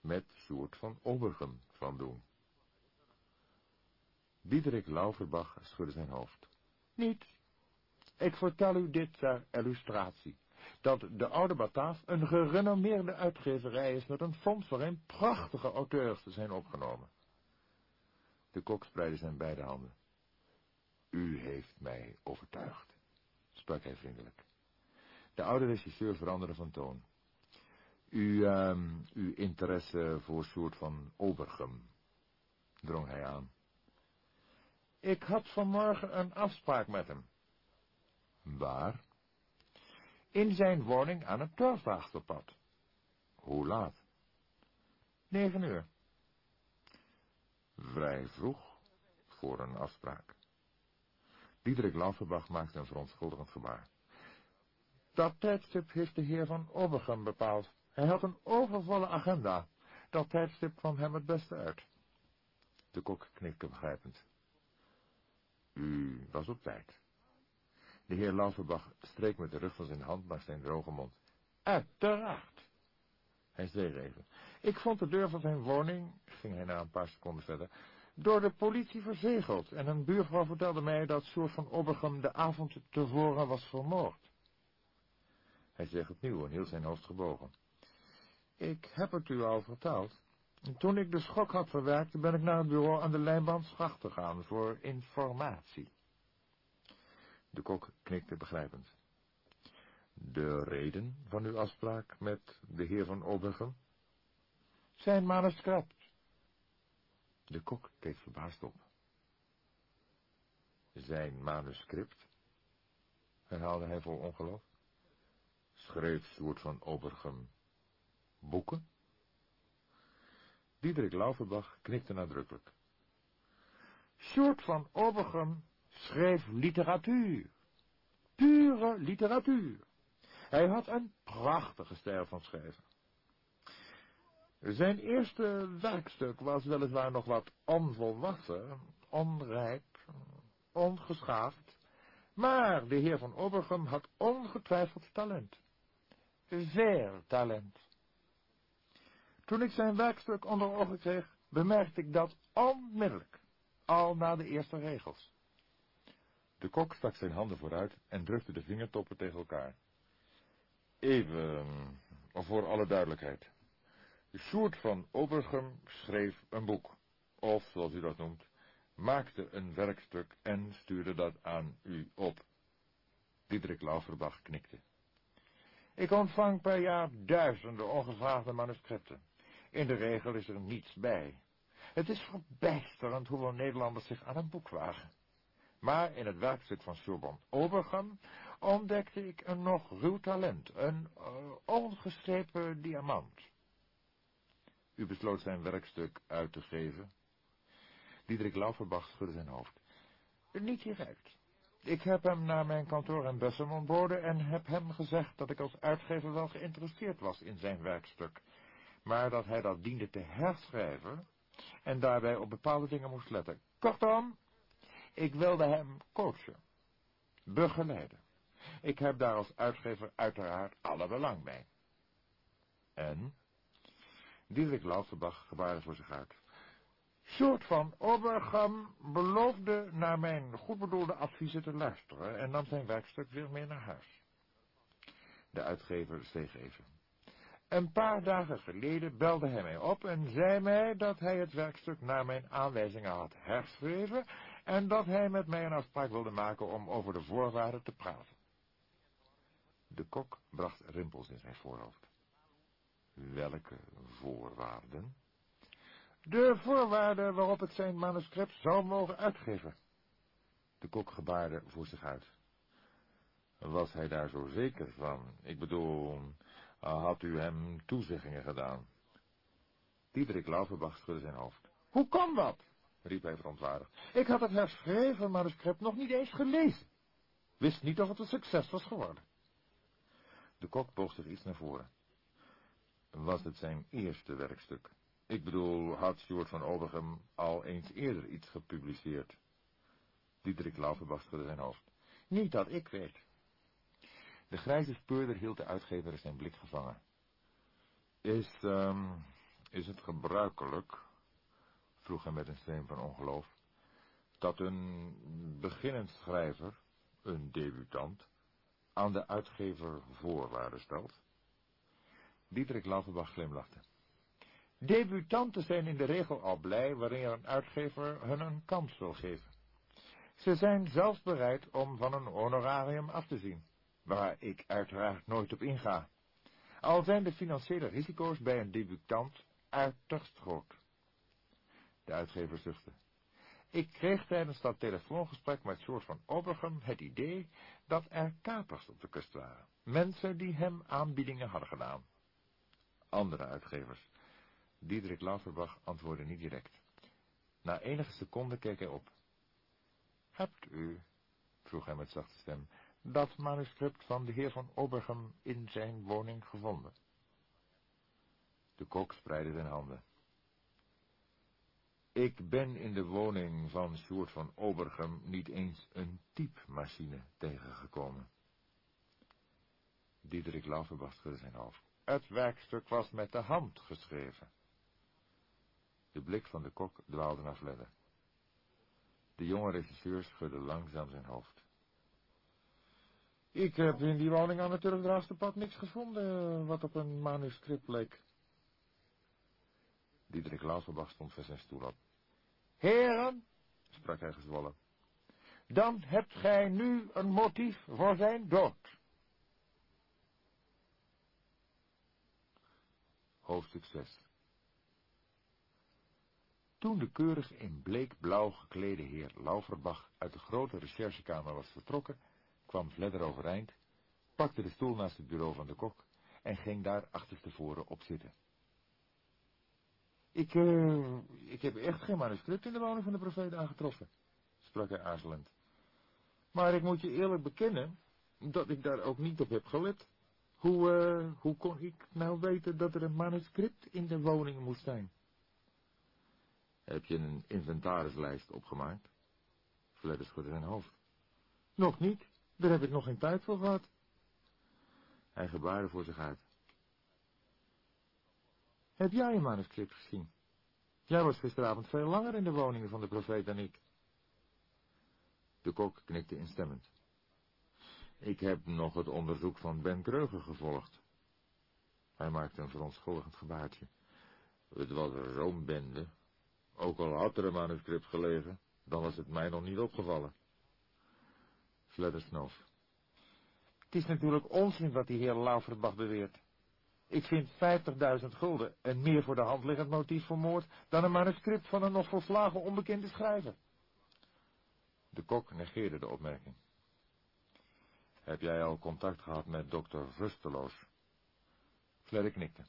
met soort van Obergem van doen? Diederik Lauverbach schudde zijn hoofd. Niet. Ik vertel u dit ter illustratie. Dat de Oude Bataaf een gerenommeerde uitgeverij is met een fonds waarin prachtige auteurs zijn opgenomen. De kok spreidde zijn beide handen. U heeft mij overtuigd, sprak hij vriendelijk. De oude regisseur veranderde van toon. U, uh, uw interesse voor soort van Obergem, drong hij aan. Ik had vanmorgen een afspraak met hem. Waar? In zijn woning aan het Turfwaagsterpad. Hoe laat? Negen uur. Vrij vroeg voor een afspraak. Diederik Lauferbach maakte een verontschuldigend gebaar. Dat tijdstip heeft de heer van Obergem bepaald. Hij had een overvolle agenda. Dat tijdstip kwam hem het beste uit. De kok knikte begrijpend. U was op tijd. De heer Lauferbach streek met de rug van zijn hand naar zijn droge mond. Uiteraard. Hij zweeg even. Ik vond de deur van zijn woning, ging hij na een paar seconden verder, door de politie verzegeld en een buurvrouw vertelde mij dat Soort van Obergem de avond tevoren was vermoord. Hij zegt opnieuw en hield zijn hoofd gebogen. Ik heb het u al verteld. toen ik de schok had verwerkt, ben ik naar het bureau aan de Lijnbaansgracht gegaan voor informatie. De kok knikte begrijpend. De reden van uw afspraak met de heer van Obergem? Zijn manuscript. De kok keek verbaasd op. Zijn manuscript? herhaalde hij vol ongeloof schreef Sjoerd van Obergem boeken? Diederik Lauverbach knikte nadrukkelijk. Sjoerd van Obergem schreef literatuur. Pure literatuur. Hij had een prachtige stijl van schrijven. Zijn eerste werkstuk was weliswaar nog wat onvolwassen, onrijp, ongeschaafd, maar de heer van Obergem had ongetwijfeld talent veel talent. Toen ik zijn werkstuk onder ogen kreeg, bemerkte ik dat onmiddellijk, al na de eerste regels. De kok stak zijn handen vooruit en drukte de vingertoppen tegen elkaar. Even, voor alle duidelijkheid. Sjoerd van Obergem schreef een boek, of, zoals u dat noemt, maakte een werkstuk en stuurde dat aan u op. Diederik Lauferbach knikte. Ik ontvang per jaar duizenden ongevraagde manuscripten. In de regel is er niets bij. Het is verbijsterend hoeveel Nederlanders zich aan een boek wagen. Maar in het werkstuk van Sorbonne Obergam ontdekte ik een nog ruw talent, een uh, ongestrepen diamant. U besloot zijn werkstuk uit te geven. Diederik Lauferbach schudde zijn hoofd. Niet direct. Ik heb hem naar mijn kantoor in Bussum ontboden en heb hem gezegd dat ik als uitgever wel geïnteresseerd was in zijn werkstuk, maar dat hij dat diende te herschrijven en daarbij op bepaalde dingen moest letten. Kortom, ik wilde hem coachen, begeleiden. Ik heb daar als uitgever uiteraard alle belang bij. En? Diederik Lauterbach gebaarde voor zich uit. Soort van Obergam beloofde naar mijn goedbedoelde adviezen te luisteren en nam zijn werkstuk weer mee naar huis. De uitgever steeg even. Een paar dagen geleden belde hij mij op en zei mij dat hij het werkstuk naar mijn aanwijzingen had herschreven en dat hij met mij een afspraak wilde maken om over de voorwaarden te praten. De kok bracht rimpels in zijn voorhoofd. Welke voorwaarden? De voorwaarden waarop het zijn manuscript zou mogen uitgeven. De kok gebaarde voor zich uit. Was hij daar zo zeker van? Ik bedoel, had u hem toezeggingen gedaan? Diederik Lauverbach schudde zijn hoofd. Hoe kan dat? riep hij verontwaardigd. Ik had het herschreven manuscript nog niet eens gelezen. Wist niet of het een succes was geworden. De kok boog zich iets naar voren. Was het zijn eerste werkstuk? Ik bedoel, had Stuart van Obergem al eens eerder iets gepubliceerd? Diederik Lauverbach schudde zijn hoofd. Niet dat ik weet. De grijze speurder hield de uitgever in zijn blik gevangen. Is, um, is het gebruikelijk, vroeg hij met een stem van ongeloof, dat een beginnend schrijver, een debutant, aan de uitgever voorwaarden stelt? Diederik Lauverbach glimlachte. Debutanten zijn in de regel al blij wanneer een uitgever hun een kans wil geven. Ze zijn zelfs bereid om van een honorarium af te zien, waar ik uiteraard nooit op inga. Al zijn de financiële risico's bij een debutant uiterst groot. De uitgever zuchtte. Ik kreeg tijdens dat telefoongesprek met Soort van Obergem het idee dat er kapers op de kust waren. Mensen die hem aanbiedingen hadden gedaan. Andere uitgevers Diederik Lauterbach antwoordde niet direct. Na enige seconden keek hij op. Hebt u, vroeg hij met zachte stem, dat manuscript van de heer van Obergem in zijn woning gevonden? De kok spreidde zijn handen. Ik ben in de woning van Sjoerd van Obergem niet eens een typemachine tegengekomen. Diederik Lauterbach schudde zijn hoofd. Het werkstuk was met de hand geschreven. De blik van de kok dwaalde naar Fledder. De jonge regisseur schudde langzaam zijn hoofd. Ik heb in die woning aan het pad niks gevonden wat op een manuscript leek. Diederik Lauterbach stond van zijn stoel op. Heren, sprak hij gezwollen, dan hebt gij nu een motief voor zijn dood. Hoofdstuk 6 toen de keurig in bleekblauw geklede heer Lauverbach uit de grote recherchekamer was vertrokken, kwam Vledder overeind, pakte de stoel naast het bureau van de kok en ging daar achterstevoren op zitten. Ik, uh, ik heb echt geen manuscript in de woning van de profeet aangetroffen, sprak hij aarzelend. Maar ik moet je eerlijk bekennen dat ik daar ook niet op heb gelet. Hoe, uh, hoe kon ik nou weten dat er een manuscript in de woning moest zijn? Heb je een inventarislijst opgemaakt? Fledder schudde zijn hoofd. Nog niet, daar heb ik nog geen tijd voor gehad. Hij gebaarde voor zich uit. Heb jij een manuscript gezien? Jij was gisteravond veel langer in de woningen van de profeet dan ik. De kok knikte instemmend. Ik heb nog het onderzoek van Ben Kreuger gevolgd. Hij maakte een verontschuldigend gebaartje. Het was een roombende, ook al had er een manuscript gelegen, dan was het mij nog niet opgevallen. Fledder snoof. Het is natuurlijk onzin wat die heer Lauverbach beweert. Ik vind 50.000 gulden een meer voor de hand liggend motief voor moord dan een manuscript van een nog volslagen onbekende schrijver. De kok negeerde de opmerking. Heb jij al contact gehad met dokter Rusteloos? Fledder knikte.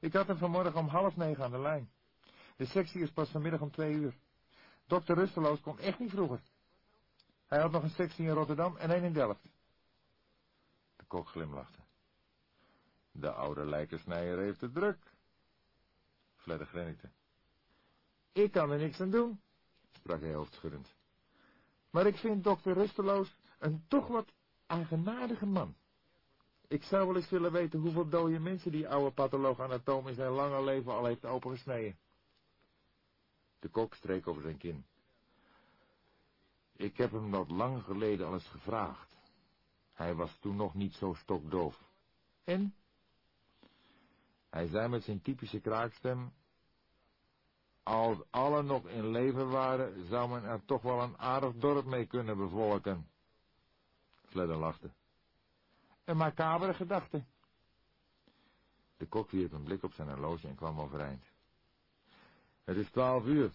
Ik had hem vanmorgen om half negen aan de lijn. De sectie is pas vanmiddag om twee uur. Dokter Rusteloos kon echt niet vroeger. Hij had nog een sectie in Rotterdam en één in Delft. De kok glimlachte. De oude lijkensnijer heeft het druk. Fledder grinnikte. Ik kan er niks aan doen, sprak hij hoofdschuddend. Maar ik vind dokter Rusteloos een toch wat eigenaardige man. Ik zou wel eens willen weten hoeveel dode mensen die oude patholoog anatoom in zijn lange leven al heeft opengesneden. De kok streek over zijn kin. Ik heb hem dat lang geleden al eens gevraagd. Hij was toen nog niet zo stokdoof. En? Hij zei met zijn typische kraakstem... Als alle nog in leven waren, zou men er toch wel een aardig dorp mee kunnen bevolken. Fledder lachte. Een macabere gedachte. De kok wierp een blik op zijn horloge en kwam overeind. Het is twaalf uur.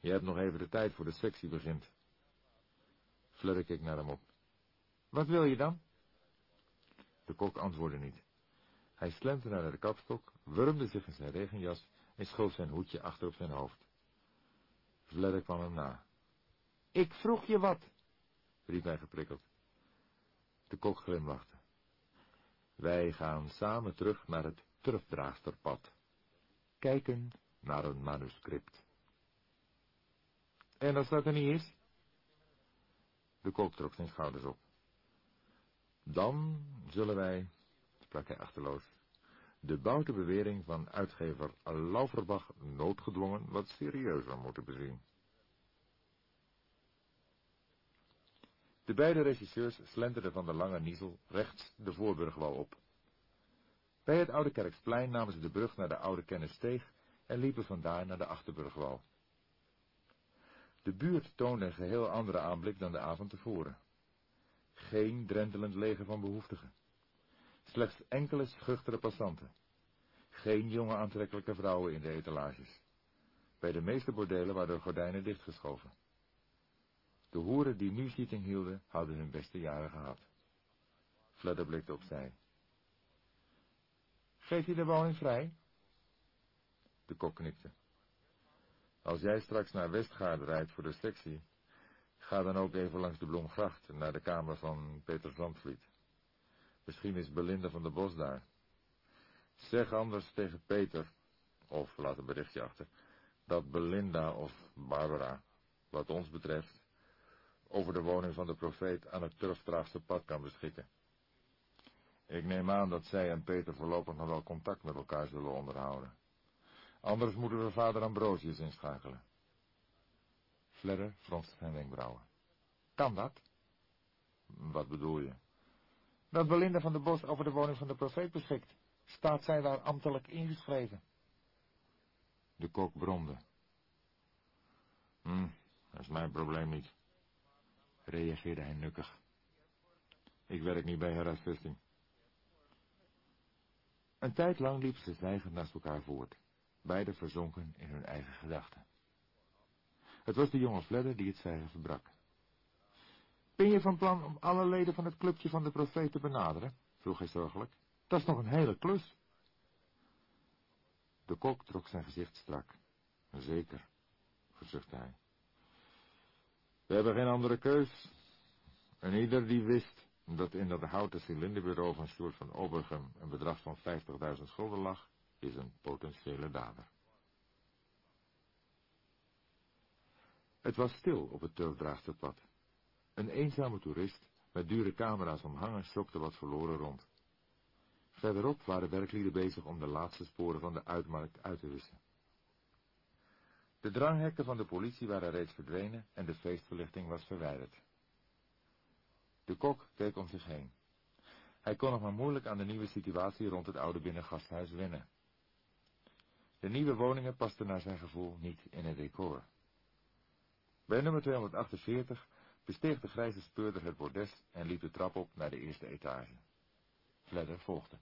Je hebt nog even de tijd voor de sectie begint. Fledder keek naar hem op. Wat wil je dan? De kok antwoordde niet. Hij slenterde naar de kapstok, wurmde zich in zijn regenjas en schoof zijn hoedje achter op zijn hoofd. Fledder kwam hem na. Ik vroeg je wat, riep hij geprikkeld. De kok glimlachte. Wij gaan samen terug naar het turfdraagsterpad. Kijken naar een manuscript. En als dat er niet is? De kok trok zijn schouders op. Dan zullen wij, sprak hij achterloos, de boute bewering van uitgever Lauverbach noodgedwongen wat serieuzer moeten bezien. De beide regisseurs slenterden van de lange niezel rechts de Voorburgwal op. Bij het Oude Kerksplein namen ze de brug naar de Oude Kennissteeg en liepen vandaar naar de Achterburgwal. De buurt toonde een geheel andere aanblik dan de avond tevoren. Geen drentelend leger van behoeftigen. Slechts enkele schuchtere passanten. Geen jonge aantrekkelijke vrouwen in de etalages. Bij de meeste bordelen waren de gordijnen dichtgeschoven. De hoeren die nu zitting hielden, hadden hun beste jaren gehad. Fledder blikte opzij. Geef je de woning vrij? De kok knikte. Als jij straks naar Westgaard rijdt voor de sectie, ga dan ook even langs de Bloemgracht naar de kamer van Peter Zandvliet. Misschien is Belinda van de Bos daar. Zeg anders tegen Peter, of laat een berichtje achter, dat Belinda of Barbara, wat ons betreft, over de woning van de profeet aan het Turfdraagse pad kan beschikken. Ik neem aan dat zij en Peter voorlopig nog wel contact met elkaar zullen onderhouden. Anders moeten we vader Ambrosius inschakelen. Fledder fronste zijn wenkbrauwen. Kan dat? Wat bedoel je? Dat Belinda van der Bos over de woning van de profeet beschikt. Staat zij daar ambtelijk ingeschreven? De kok bromde. Hm, dat is mijn probleem niet. Reageerde hij nukkig. Ik werk niet bij herhuisvesting. Een tijd lang liepen ze zwijgend naast elkaar voort, beiden verzonken in hun eigen gedachten. Het was de jonge Fledder die het zwijgen verbrak. Ben je van plan om alle leden van het clubje van de profeet te benaderen? vroeg hij zorgelijk. Dat is nog een hele klus. De kok trok zijn gezicht strak. Zeker, verzuchtte hij. We hebben geen andere keus. En ieder die wist dat in dat houten cilinderbureau van Sjoerd van Obergem een bedrag van 50.000 schulden lag, is een potentiële dader. Het was stil op het turfdraagsterpad. Een eenzame toerist met dure camera's omhangen schokte wat verloren rond. Verderop waren werklieden bezig om de laatste sporen van de uitmarkt uit te wissen. De dranghekken van de politie waren reeds verdwenen en de feestverlichting was verwijderd. De kok keek om zich heen. Hij kon nog maar moeilijk aan de nieuwe situatie rond het oude binnengasthuis wennen. De nieuwe woningen pasten naar zijn gevoel niet in het decor. Bij nummer 248 besteeg de grijze speurder het bordes en liep de trap op naar de eerste etage. Fledder volgde.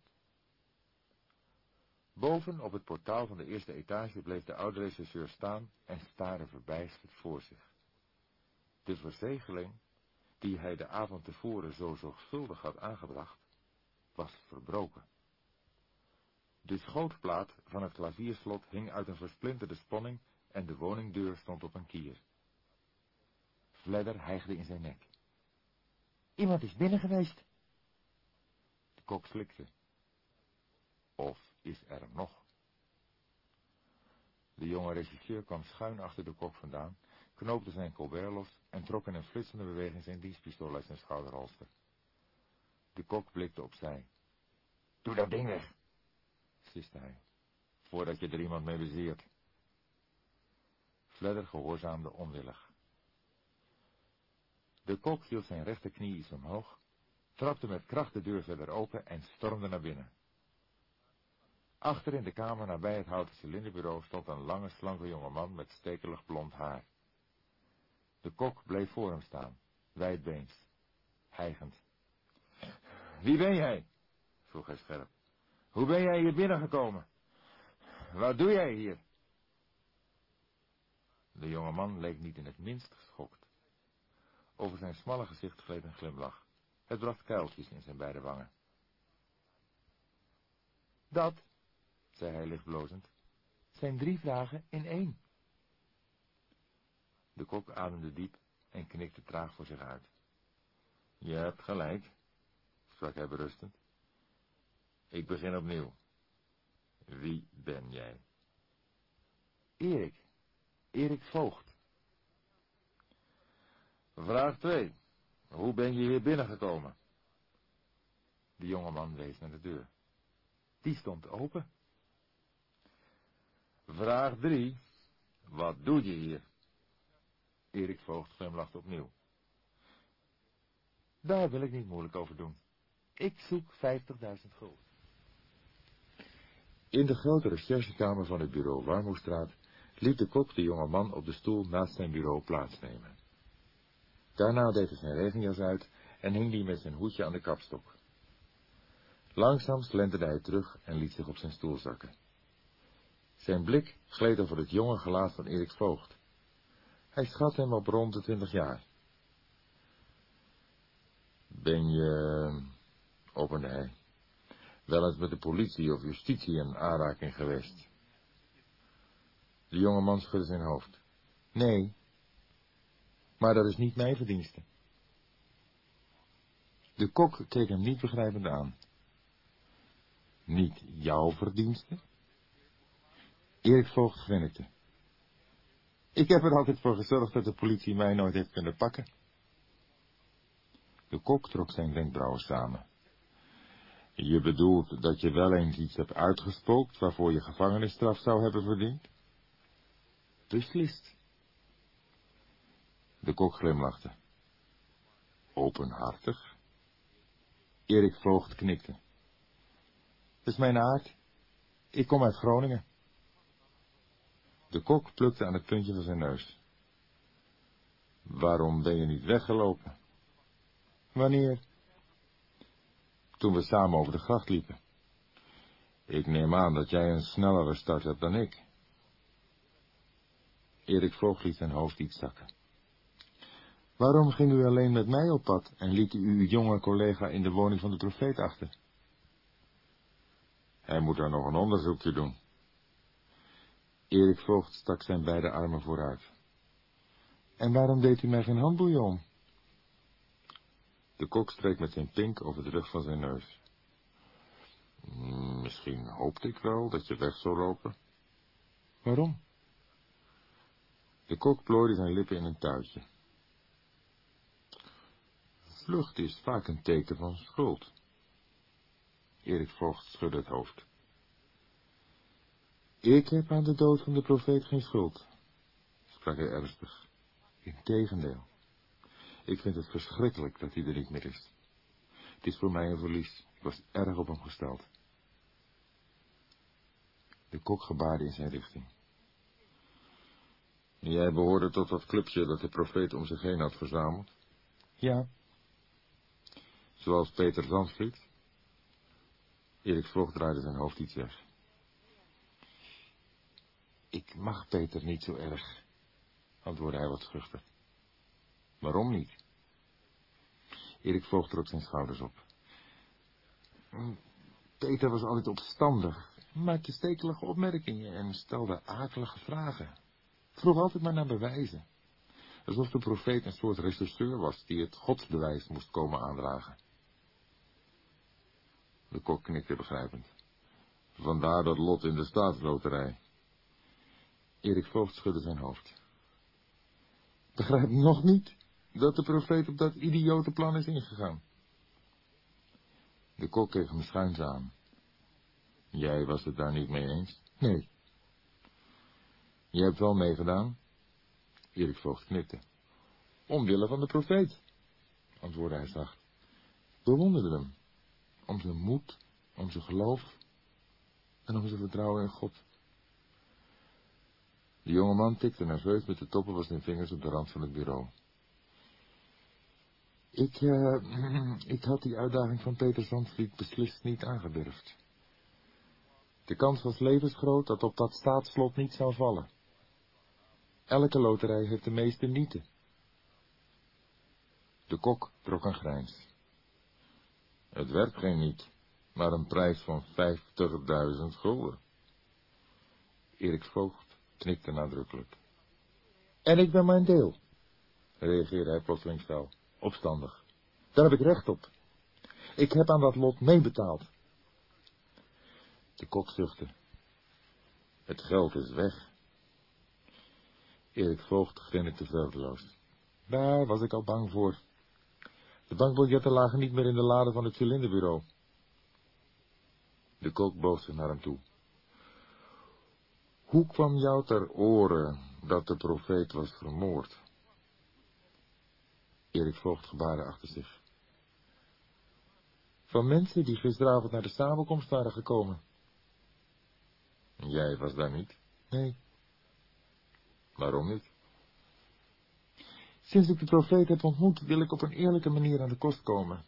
Boven op het portaal van de eerste etage bleef de oude regisseur staan en staarde verbijsterd voor zich. De verzegeling, die hij de avond tevoren zo zorgvuldig had aangebracht, was verbroken. De schootplaat van het klavierslot hing uit een versplinterde sponning en de woningdeur stond op een kier. Fledder hijgde in zijn nek. Iemand is binnen geweest. De kok slikte. Of is er nog? De jonge regisseur kwam schuin achter de kok vandaan, knoopte zijn colbert los en trok in een flitsende beweging zijn dienstpistool uit zijn schouderholster. De kok blikte opzij. Doe dat ding weg, siste hij, voordat je er iemand mee bezeert. Fledder gehoorzaamde onwillig. De kok hield zijn rechterknie iets omhoog, trapte met kracht de deur verder open en stormde naar binnen. Achter in de kamer nabij het houten cilinderbureau stond een lange, slanke jongeman met stekelig blond haar. De kok bleef voor hem staan, wijdbeens, hijgend. Wie ben jij? vroeg hij scherp. Hoe ben jij hier binnengekomen? Wat doe jij hier? De jonge man leek niet in het minst geschokt. Over zijn smalle gezicht gleed een glimlach. Het bracht kuiltjes in zijn beide wangen. Dat, zei hij lichtblozend, zijn drie vragen in één. De kok ademde diep en knikte traag voor zich uit. Je hebt gelijk, sprak hij berustend. Ik begin opnieuw. Wie ben jij? Erik. Erik Voogd. Vraag 2. Hoe ben je hier binnengekomen? De jongeman wees naar de deur. Die stond open. Vraag 3. Wat doe je hier? Erik Voogd glimlachte opnieuw. Daar wil ik niet moeilijk over doen. Ik zoek 50.000 gulden. In de grote recherchekamer van het bureau Warmoestraat liet de kok de jonge man op de stoel naast zijn bureau plaatsnemen. Daarna deed hij zijn regenjas uit en hing die met zijn hoedje aan de kapstok. Langzaam slenterde hij terug en liet zich op zijn stoel zakken. Zijn blik gleed over het jonge gelaat van Erik Voogd. Hij schat hem op rond de twintig jaar. Ben je, opende hij, wel eens met de politie of justitie in aanraking geweest? De jonge man schudde zijn hoofd. Nee, maar dat is niet mijn verdienste. De kok keek hem niet begrijpend aan. Niet jouw verdienste? Erik Voogd grinnikte. Ik heb er altijd voor gezorgd dat de politie mij nooit heeft kunnen pakken. De kok trok zijn wenkbrauwen samen. Je bedoelt dat je wel eens iets hebt uitgespookt waarvoor je gevangenisstraf zou hebben verdiend? Beslist. De kok glimlachte. Openhartig? Erik Voogd knikte. Het is mijn aard. Ik kom uit Groningen. De kok plukte aan het puntje van zijn neus. Waarom ben je niet weggelopen? Wanneer? Toen we samen over de gracht liepen. Ik neem aan dat jij een snellere start hebt dan ik. Erik Voogd liet zijn hoofd iets zakken. Waarom ging u alleen met mij op pad en liet u uw jonge collega in de woning van de profeet achter? Hij moet daar nog een onderzoekje doen. Erik Voogd stak zijn beide armen vooruit. En waarom deed u mij geen handboeien om? De kok streek met zijn pink over de rug van zijn neus. Misschien hoopte ik wel dat je weg zou lopen. Waarom? De kok plooide zijn lippen in een tuitje. Vlucht is vaak een teken van schuld. Erik Voogd schudde het hoofd. Ik heb aan de dood van de profeet geen schuld, sprak hij ernstig. Integendeel. Ik vind het verschrikkelijk dat hij er niet meer is. Het is voor mij een verlies. Ik was erg op hem gesteld. De kok gebaarde in zijn richting. Jij behoorde tot dat clubje dat de profeet om zich heen had verzameld? Ja. Zoals Peter Zandvliet? Erik Voogd draaide zijn hoofd iets weg. Ik mag Peter niet zo erg, antwoordde hij wat schuchter. Waarom niet? Erik Voogd trok zijn schouders op. Peter was altijd opstandig maakte stekelige opmerkingen en stelde akelige vragen. Vroeg altijd maar naar bewijzen. Alsof de profeet een soort regisseur was die het godsbewijs moest komen aandragen. De kok knikte begrijpend. Vandaar dat lot in de staatsloterij. Erik Voogd schudde zijn hoofd. Begrijp nog niet dat de profeet op dat idiote plan is ingegaan. De kok keek hem schuins aan. Jij was het daar niet mee eens? Nee. Je hebt wel meegedaan? Erik Voogd knikte. Omwille van de profeet, antwoordde hij zacht. Bewonderde hem. Om zijn moed, om zijn geloof en om zijn vertrouwen in God. De jonge man tikte nerveus met de toppen van zijn vingers op de rand van het bureau. Ik, uh, ik had die uitdaging van Peter Zandvliet beslist niet aangedurfd. De kans was levensgroot dat op dat staatsslot niet zou vallen. Elke loterij heeft de meeste nieten. De kok trok een grijns. Het werd geen niet, maar een prijs van vijftigduizend gulden. Erik Voogd knikte nadrukkelijk. En ik ben mijn deel, reageerde hij plotseling fel, opstandig. Daar heb ik recht op. Ik heb aan dat lot meebetaald. De kok zuchtte. Het geld is weg. Erik Voogd grinnikte vreugdeloos. Daar was ik al bang voor. De bankbiljetten lagen niet meer in de lade van het cilinderbureau. De kok boog zich naar hem toe. Hoe kwam jou ter oren dat de profeet was vermoord? Erik Voogd gebaarde achter zich. Van mensen die gisteravond naar de samenkomst waren gekomen. Jij was daar niet? Nee. Waarom niet? Sinds ik de profeet heb ontmoet, wil ik op een eerlijke manier aan de kost komen.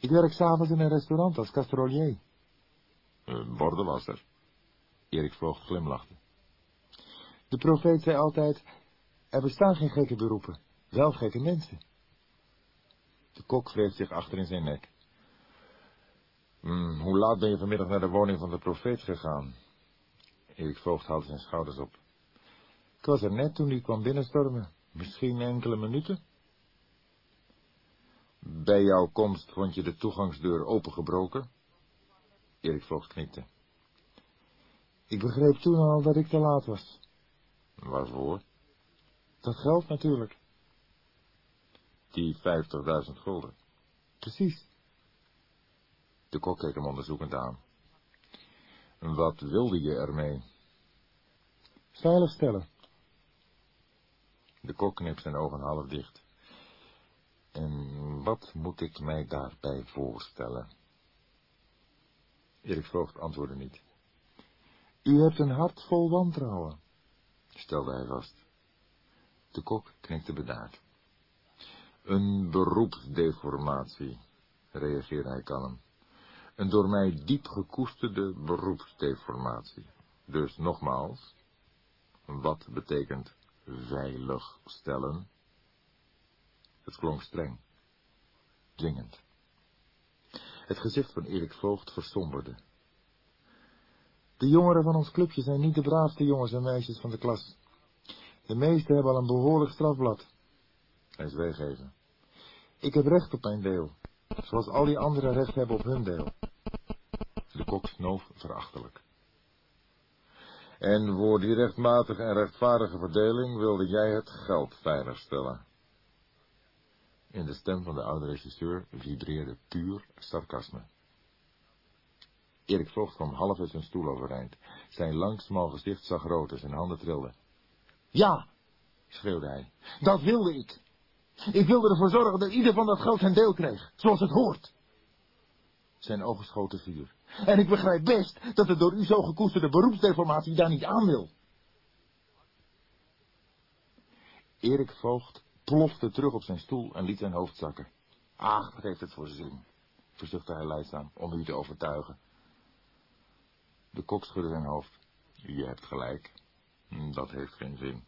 Ik werk s'avonds in een restaurant als castrolier. Een bordenwasser. Erik Voogd glimlachte. De profeet zei altijd, er bestaan geen gekke beroepen, wel gekke mensen. De kok wreef zich achter in zijn nek. Hmm, hoe laat ben je vanmiddag naar de woning van de profeet gegaan? Erik Voogd haalde zijn schouders op. Ik was er net toen hij kwam binnenstormen. Misschien enkele minuten? Bij jouw komst vond je de toegangsdeur opengebroken? Erik Voogd knikte. Ik begreep toen al dat ik te laat was. Waarvoor? Dat geld natuurlijk. Die vijftigduizend gulden. Precies. De kok keek hem onderzoekend aan. Wat wilde je ermee? Veiligstellen. De kok knipt zijn ogen half dicht. En wat moet ik mij daarbij voorstellen? Erik Voogd antwoordde niet. U hebt een hart vol wantrouwen, stelde hij vast. De kok knikte bedaard. Een beroepsdeformatie, reageerde hij kalm. Een door mij diep gekoesterde beroepsdeformatie. Dus nogmaals, wat betekent veilig stellen? Het klonk streng, dwingend. Het gezicht van Erik Voogd versomberde. De jongeren van ons clubje zijn niet de braafste jongens en meisjes van de klas. De meesten hebben al een behoorlijk strafblad. Hij zweeg even. Ik heb recht op mijn deel, zoals al die anderen recht hebben op hun deel. De kok snoof verachtelijk. En voor die rechtmatige en rechtvaardige verdeling wilde jij het geld veiligstellen. In de stem van de oude regisseur vibreerde puur sarcasme. Erik Voogd kwam half uit zijn stoel overeind. Zijn lang, smal gezicht zag rood en zijn handen trilden. Ja, schreeuwde hij, dat wilde ik. Ik wilde ervoor zorgen dat ieder van dat geld zijn deel kreeg, zoals het hoort. Zijn ogen schoten vuur. En ik begrijp best dat de door u zo gekoesterde beroepsdeformatie daar niet aan wil. Erik Voogd plofte terug op zijn stoel en liet zijn hoofd zakken. Ach, wat heeft het voor zin, verzuchtte hij leidzaam, om u te overtuigen. De kok schudde zijn hoofd. Je hebt gelijk. Dat heeft geen zin.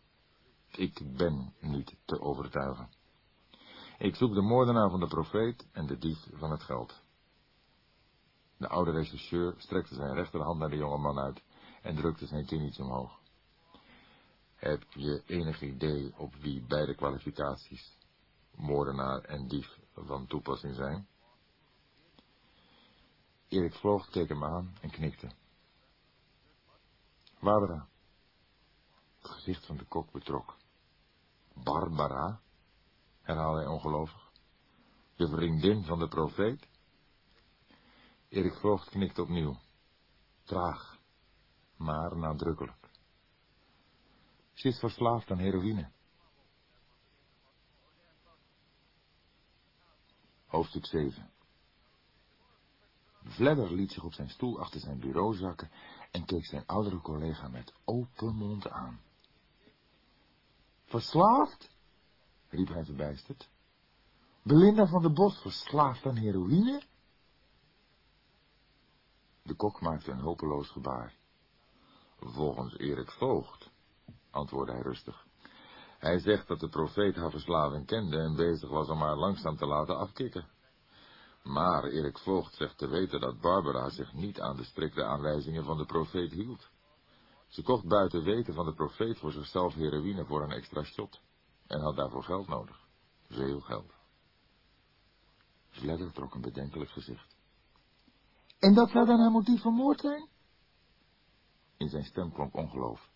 Ik ben niet te overtuigen. Ik zoek de moordenaar van de profeet en de dief van het geld. De oude rechercheur strekte zijn rechterhand naar de jonge man uit en drukte zijn kin iets omhoog. Heb je enig idee op wie beide kwalificaties, moordenaar en dief, van toepassing zijn? Erik Vloog keek hem aan en knikte. Barbara. Het gezicht van de kok betrok. Barbara? herhaalde hij ongelovig. De vriendin van de profeet? Erik Voogd knikte opnieuw. Traag, maar nadrukkelijk. Ze is verslaafd aan heroïne. Hoofdstuk 7 Vledder liet zich op zijn stoel achter zijn bureau zakken en keek zijn oudere collega met open mond aan. Verslaafd? riep hij verbijsterd. Belinda van de Bos verslaafd aan heroïne? De kok maakte een hopeloos gebaar. Volgens Erik Voogd, antwoordde hij rustig. Hij zegt dat de profeet haar verslaving kende en bezig was om haar langzaam te laten afkicken. Maar Erik Voogd zegt te weten dat Barbara zich niet aan de strikte aanwijzingen van de profeet hield. Ze kocht buiten weten van de profeet voor zichzelf heroïne voor een extra shot en had daarvoor geld nodig. Veel geld. Sledder trok een bedenkelijk gezicht. En dat zou dan haar motief van moord zijn? In zijn stem klonk ongeloof.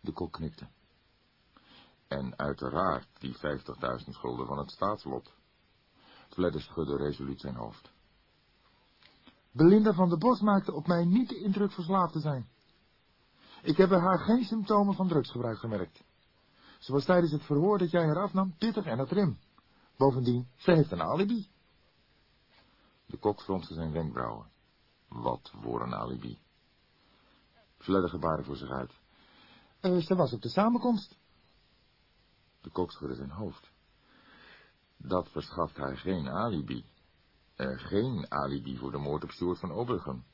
De kok knikte. En uiteraard die 50.000 gulden van het staatslot. Fledder schudde resoluut zijn hoofd. Belinda van der Bos maakte op mij niet de indruk verslaafd te zijn. Ik heb bij haar geen symptomen van drugsgebruik gemerkt. Ze was tijdens het verhoor dat jij haar afnam pittig en het rem. Bovendien, ze heeft een alibi. De kok fronste zijn wenkbrauwen. Wat voor een alibi. Fledder gebaarde voor zich uit. Uh, ze was op de samenkomst. De kok schudde zijn hoofd. Dat verschaft haar geen alibi. Er geen alibi voor de moord op Stuart van Obergem.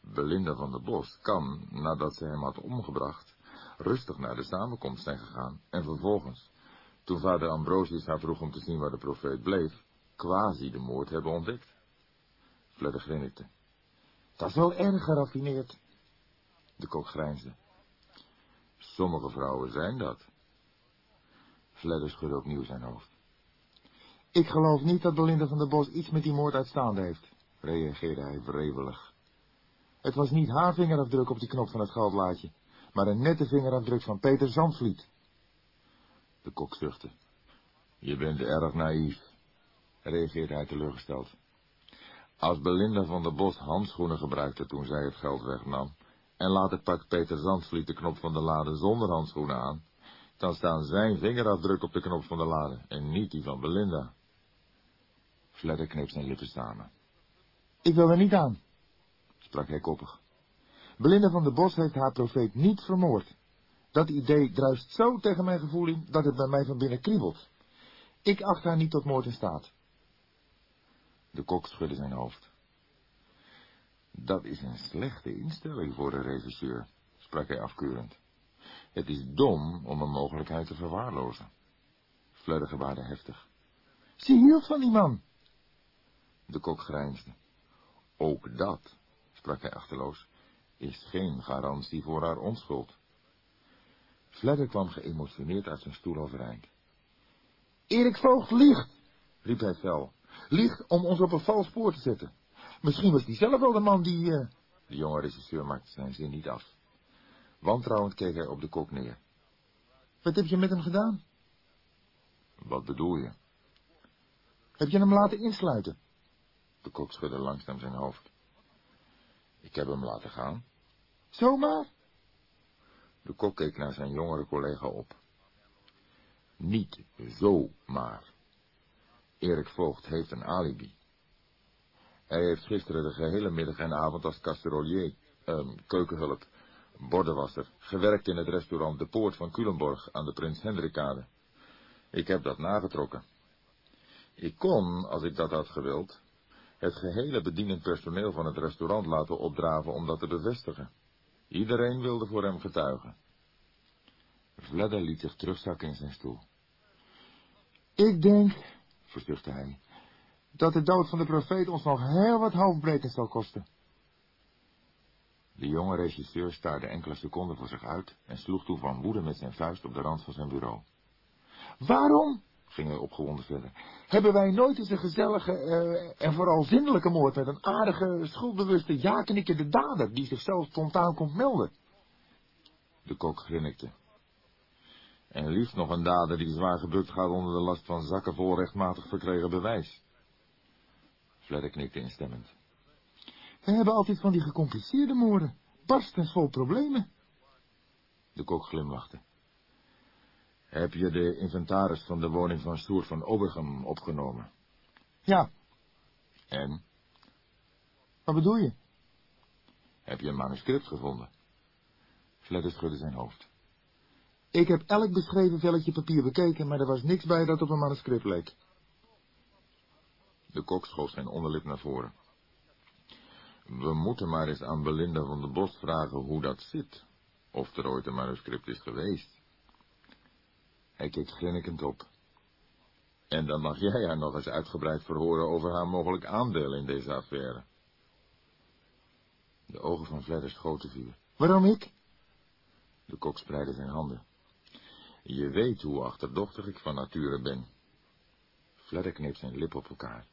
Belinda van der Bos kan, nadat ze hem had omgebracht, rustig naar de samenkomst zijn gegaan en vervolgens, toen vader Ambrosius haar vroeg om te zien waar de profeet bleef, quasi de moord hebben ontdekt. Fledder grinnikte. Dat is wel erg geraffineerd. De kok grijnsde. Sommige vrouwen zijn dat. Fledder schudde opnieuw zijn hoofd. Ik geloof niet dat Belinda van der Bos iets met die moord uitstaande heeft, reageerde hij wrevelig. Het was niet haar vingerafdruk op die knop van het geldlaadje, maar een nette vingerafdruk van Peter Zandvliet. De kok zuchtte. Je bent erg naïef, reageerde hij teleurgesteld. Als Belinda van der Bos handschoenen gebruikte toen zij het geld wegnam, en later pakt Peter Zandvliet de knop van de lade zonder handschoenen aan, dan staan zijn vingerafdruk op de knop van de lade en niet die van Belinda. Fledder kneep zijn lippen samen. Ik wil er niet aan, sprak hij koppig. Belinda van der Bos heeft haar profeet niet vermoord. Dat idee druist zo tegen mijn gevoel in, dat het bij mij van binnen kriebelt. Ik acht haar niet tot moord in staat. De kok schudde zijn hoofd. Dat is een slechte instelling voor de regisseur, sprak hij afkeurend. Het is dom om een mogelijkheid te verwaarlozen. Fleur gebaarde heftig. Ze hield van die man. De kok grijnsde. Ook dat, sprak hij achterloos, is geen garantie voor haar onschuld. Fledder kwam geëmotioneerd uit zijn stoel overeind. Erik Voogd liegt, riep hij fel. Liegt om ons op een vals spoor te zetten. Misschien was die zelf wel de man die... Uh... De jonge regisseur maakte zijn zin niet af. Wantrouwend keek hij op de kok neer. Wat heb je met hem gedaan? Wat bedoel je? Heb je hem laten insluiten? De kok schudde langzaam zijn hoofd. Ik heb hem laten gaan. Zomaar? De kok keek naar zijn jongere collega op. Niet zomaar. Erik Voogd heeft een alibi. Hij heeft gisteren de gehele middag en avond als casterolier, eh, keukenhulp, bordenwasser, gewerkt in het restaurant De Poort van Culemborg aan de Prins Hendrikade. Ik heb dat nagetrokken. Ik kon, als ik dat had gewild, het gehele bedienend personeel van het restaurant laten opdraven om dat te bevestigen. Iedereen wilde voor hem getuigen. Vledder liet zich terugzakken in zijn stoel. Ik denk, verzuchtte hij, dat de dood van de profeet ons nog heel wat hoofdbreken zal kosten. De jonge regisseur staarde enkele seconden voor zich uit en sloeg toen van woede met zijn vuist op de rand van zijn bureau. Waarom, ging hij opgewonden verder, hebben wij nooit eens een gezellige eh, en vooral zindelijke moord met een aardige, schuldbewuste jakenikke de dader die zichzelf spontaan komt melden? De kok grinnikte. En liefst nog een dader die zwaar gebukt gaat onder de last van zakken vol rechtmatig verkregen bewijs. Fledder knikte instemmend. We hebben altijd van die gecompliceerde moorden, barstens vol problemen. De kok glimlachte. Heb je de inventaris van de woning van Stoer van Obergem opgenomen? Ja, En? wat bedoel je? Heb je een manuscript gevonden? Fledder schudde zijn hoofd. Ik heb elk beschreven velletje papier bekeken, maar er was niks bij dat op een manuscript leek. De kok schoof zijn onderlip naar voren. We moeten maar eens aan Belinda van der Bos vragen hoe dat zit. Of er ooit een manuscript is geweest. Hij keek grinnikend op. En dan mag jij haar nog eens uitgebreid verhoren over haar mogelijk aandeel in deze affaire. De ogen van Fledder schoten vuur. Waarom ik? De kok spreidde zijn handen. Je weet hoe achterdochtig ik van nature ben. Fledder kneep zijn lip op elkaar.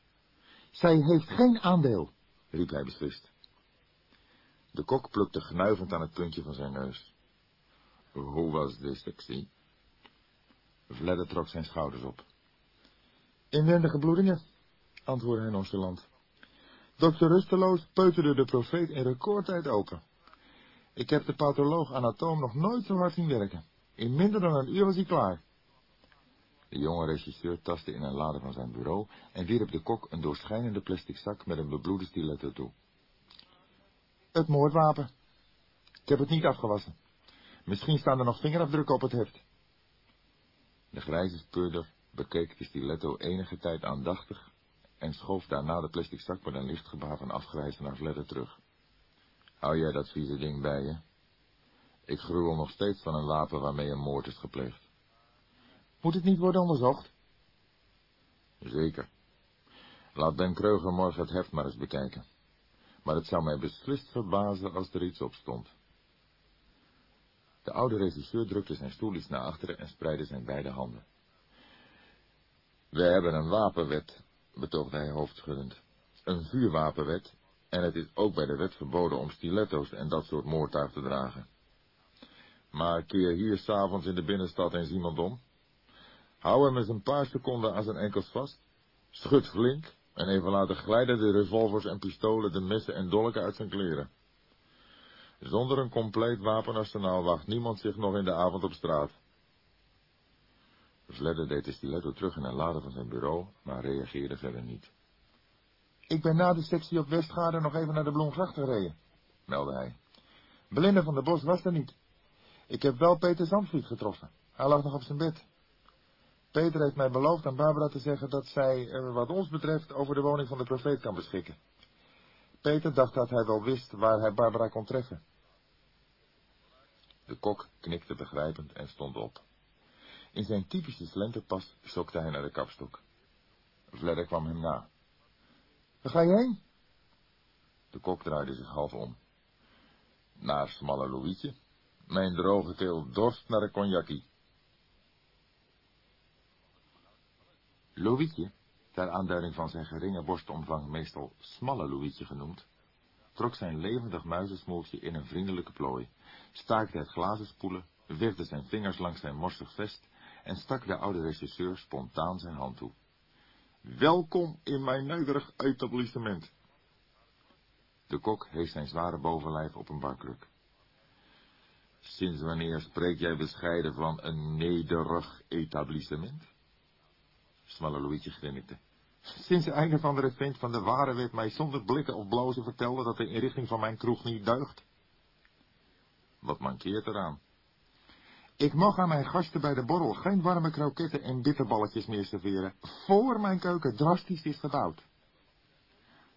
Zij heeft geen aandeel. riep hij beslist. De kok plukte gnuivend aan het puntje van zijn neus. Hoe was de sectie? Fledder trok zijn schouders op. Inwendige bloedingen, antwoordde hij nonchalant. Dokter Rusteloos peuterde de profeet in recordtijd open. Ik heb de patholoog anatoom nog nooit zo hard zien werken. In minder dan een uur was hij klaar. De jonge regisseur tastte in een lade van zijn bureau en wierp de kok een doorschijnende plastic zak met een bebloede stiletto toe. Het moordwapen. Ik heb het niet afgewassen. Misschien staan er nog vingerafdrukken op het heft. De grijze speurder bekeek de stiletto enige tijd aandachtig en schoof daarna de plastic zak met een licht gebaar van afgrijzen naar Fledder terug. Hou jij dat vieze ding bij je? Ik gruwel nog steeds van een wapen waarmee een moord is gepleegd. Moet het niet worden onderzocht? Zeker. Laat Ben Kreuger morgen het heft maar eens bekijken. Maar het zou mij beslist verbazen als er iets op stond. De oude regisseur drukte zijn stoel iets naar achteren en spreidde zijn beide handen. We hebben een wapenwet, betoogde hij hoofdschuddend. Een vuurwapenwet, en het is ook bij de wet verboden om stiletto's en dat soort moordtuig te dragen. Maar keer hier s'avonds in de binnenstad eens iemand om. Hou hem eens een paar seconden aan zijn enkels vast. Schud flink en even laten glijden de revolvers en pistolen, de messen en dolken uit zijn kleren. Zonder een compleet wapenarsenaal wacht niemand zich nog in de avond op straat. Fledder deed de stiletto terug in een lade van zijn bureau, maar reageerde verder niet. Ik ben na de sectie op Westgaarden nog even naar de Bloemgracht gereden, meldde hij. Belinda van der Bos was er niet. Ik heb wel Peter Zandvliet getroffen. Hij lag nog op zijn bed. Peter heeft mij beloofd aan Barbara te zeggen dat zij, eh, wat ons betreft, over de woning van de profeet kan beschikken. Peter dacht dat hij wel wist waar hij Barbara kon treffen. De kok knikte begrijpend en stond op. In zijn typische slenterpas schokte hij naar de kapstok. Fledder kwam hem na. Waar ga je heen? De kok draaide zich half om. Naar smalle Louietje. Mijn droge keel dorst naar een cognackie. Louietje, ter aanduiding van zijn geringe borstomvang meestal smalle Louietje genoemd, trok zijn levendig muizensmoeltje in een vriendelijke plooi, staakte het glazen spoelen, wegde zijn vingers langs zijn morsig vest en stak de oude regisseur spontaan zijn hand toe. Welkom in mijn nederig etablissement. De kok heeft zijn zware bovenlijf op een barkruk. Sinds wanneer spreek jij bescheiden van een nederig etablissement? Smalle Louietje grinnikte. Sinds de einde van de revent van de ware werd mij zonder blikken of blozen vertelde dat de inrichting van mijn kroeg niet deugt. Wat mankeert eraan? Ik mag aan mijn gasten bij de borrel geen warme kroketten en bitterballetjes meer serveren, voor mijn keuken drastisch is gebouwd.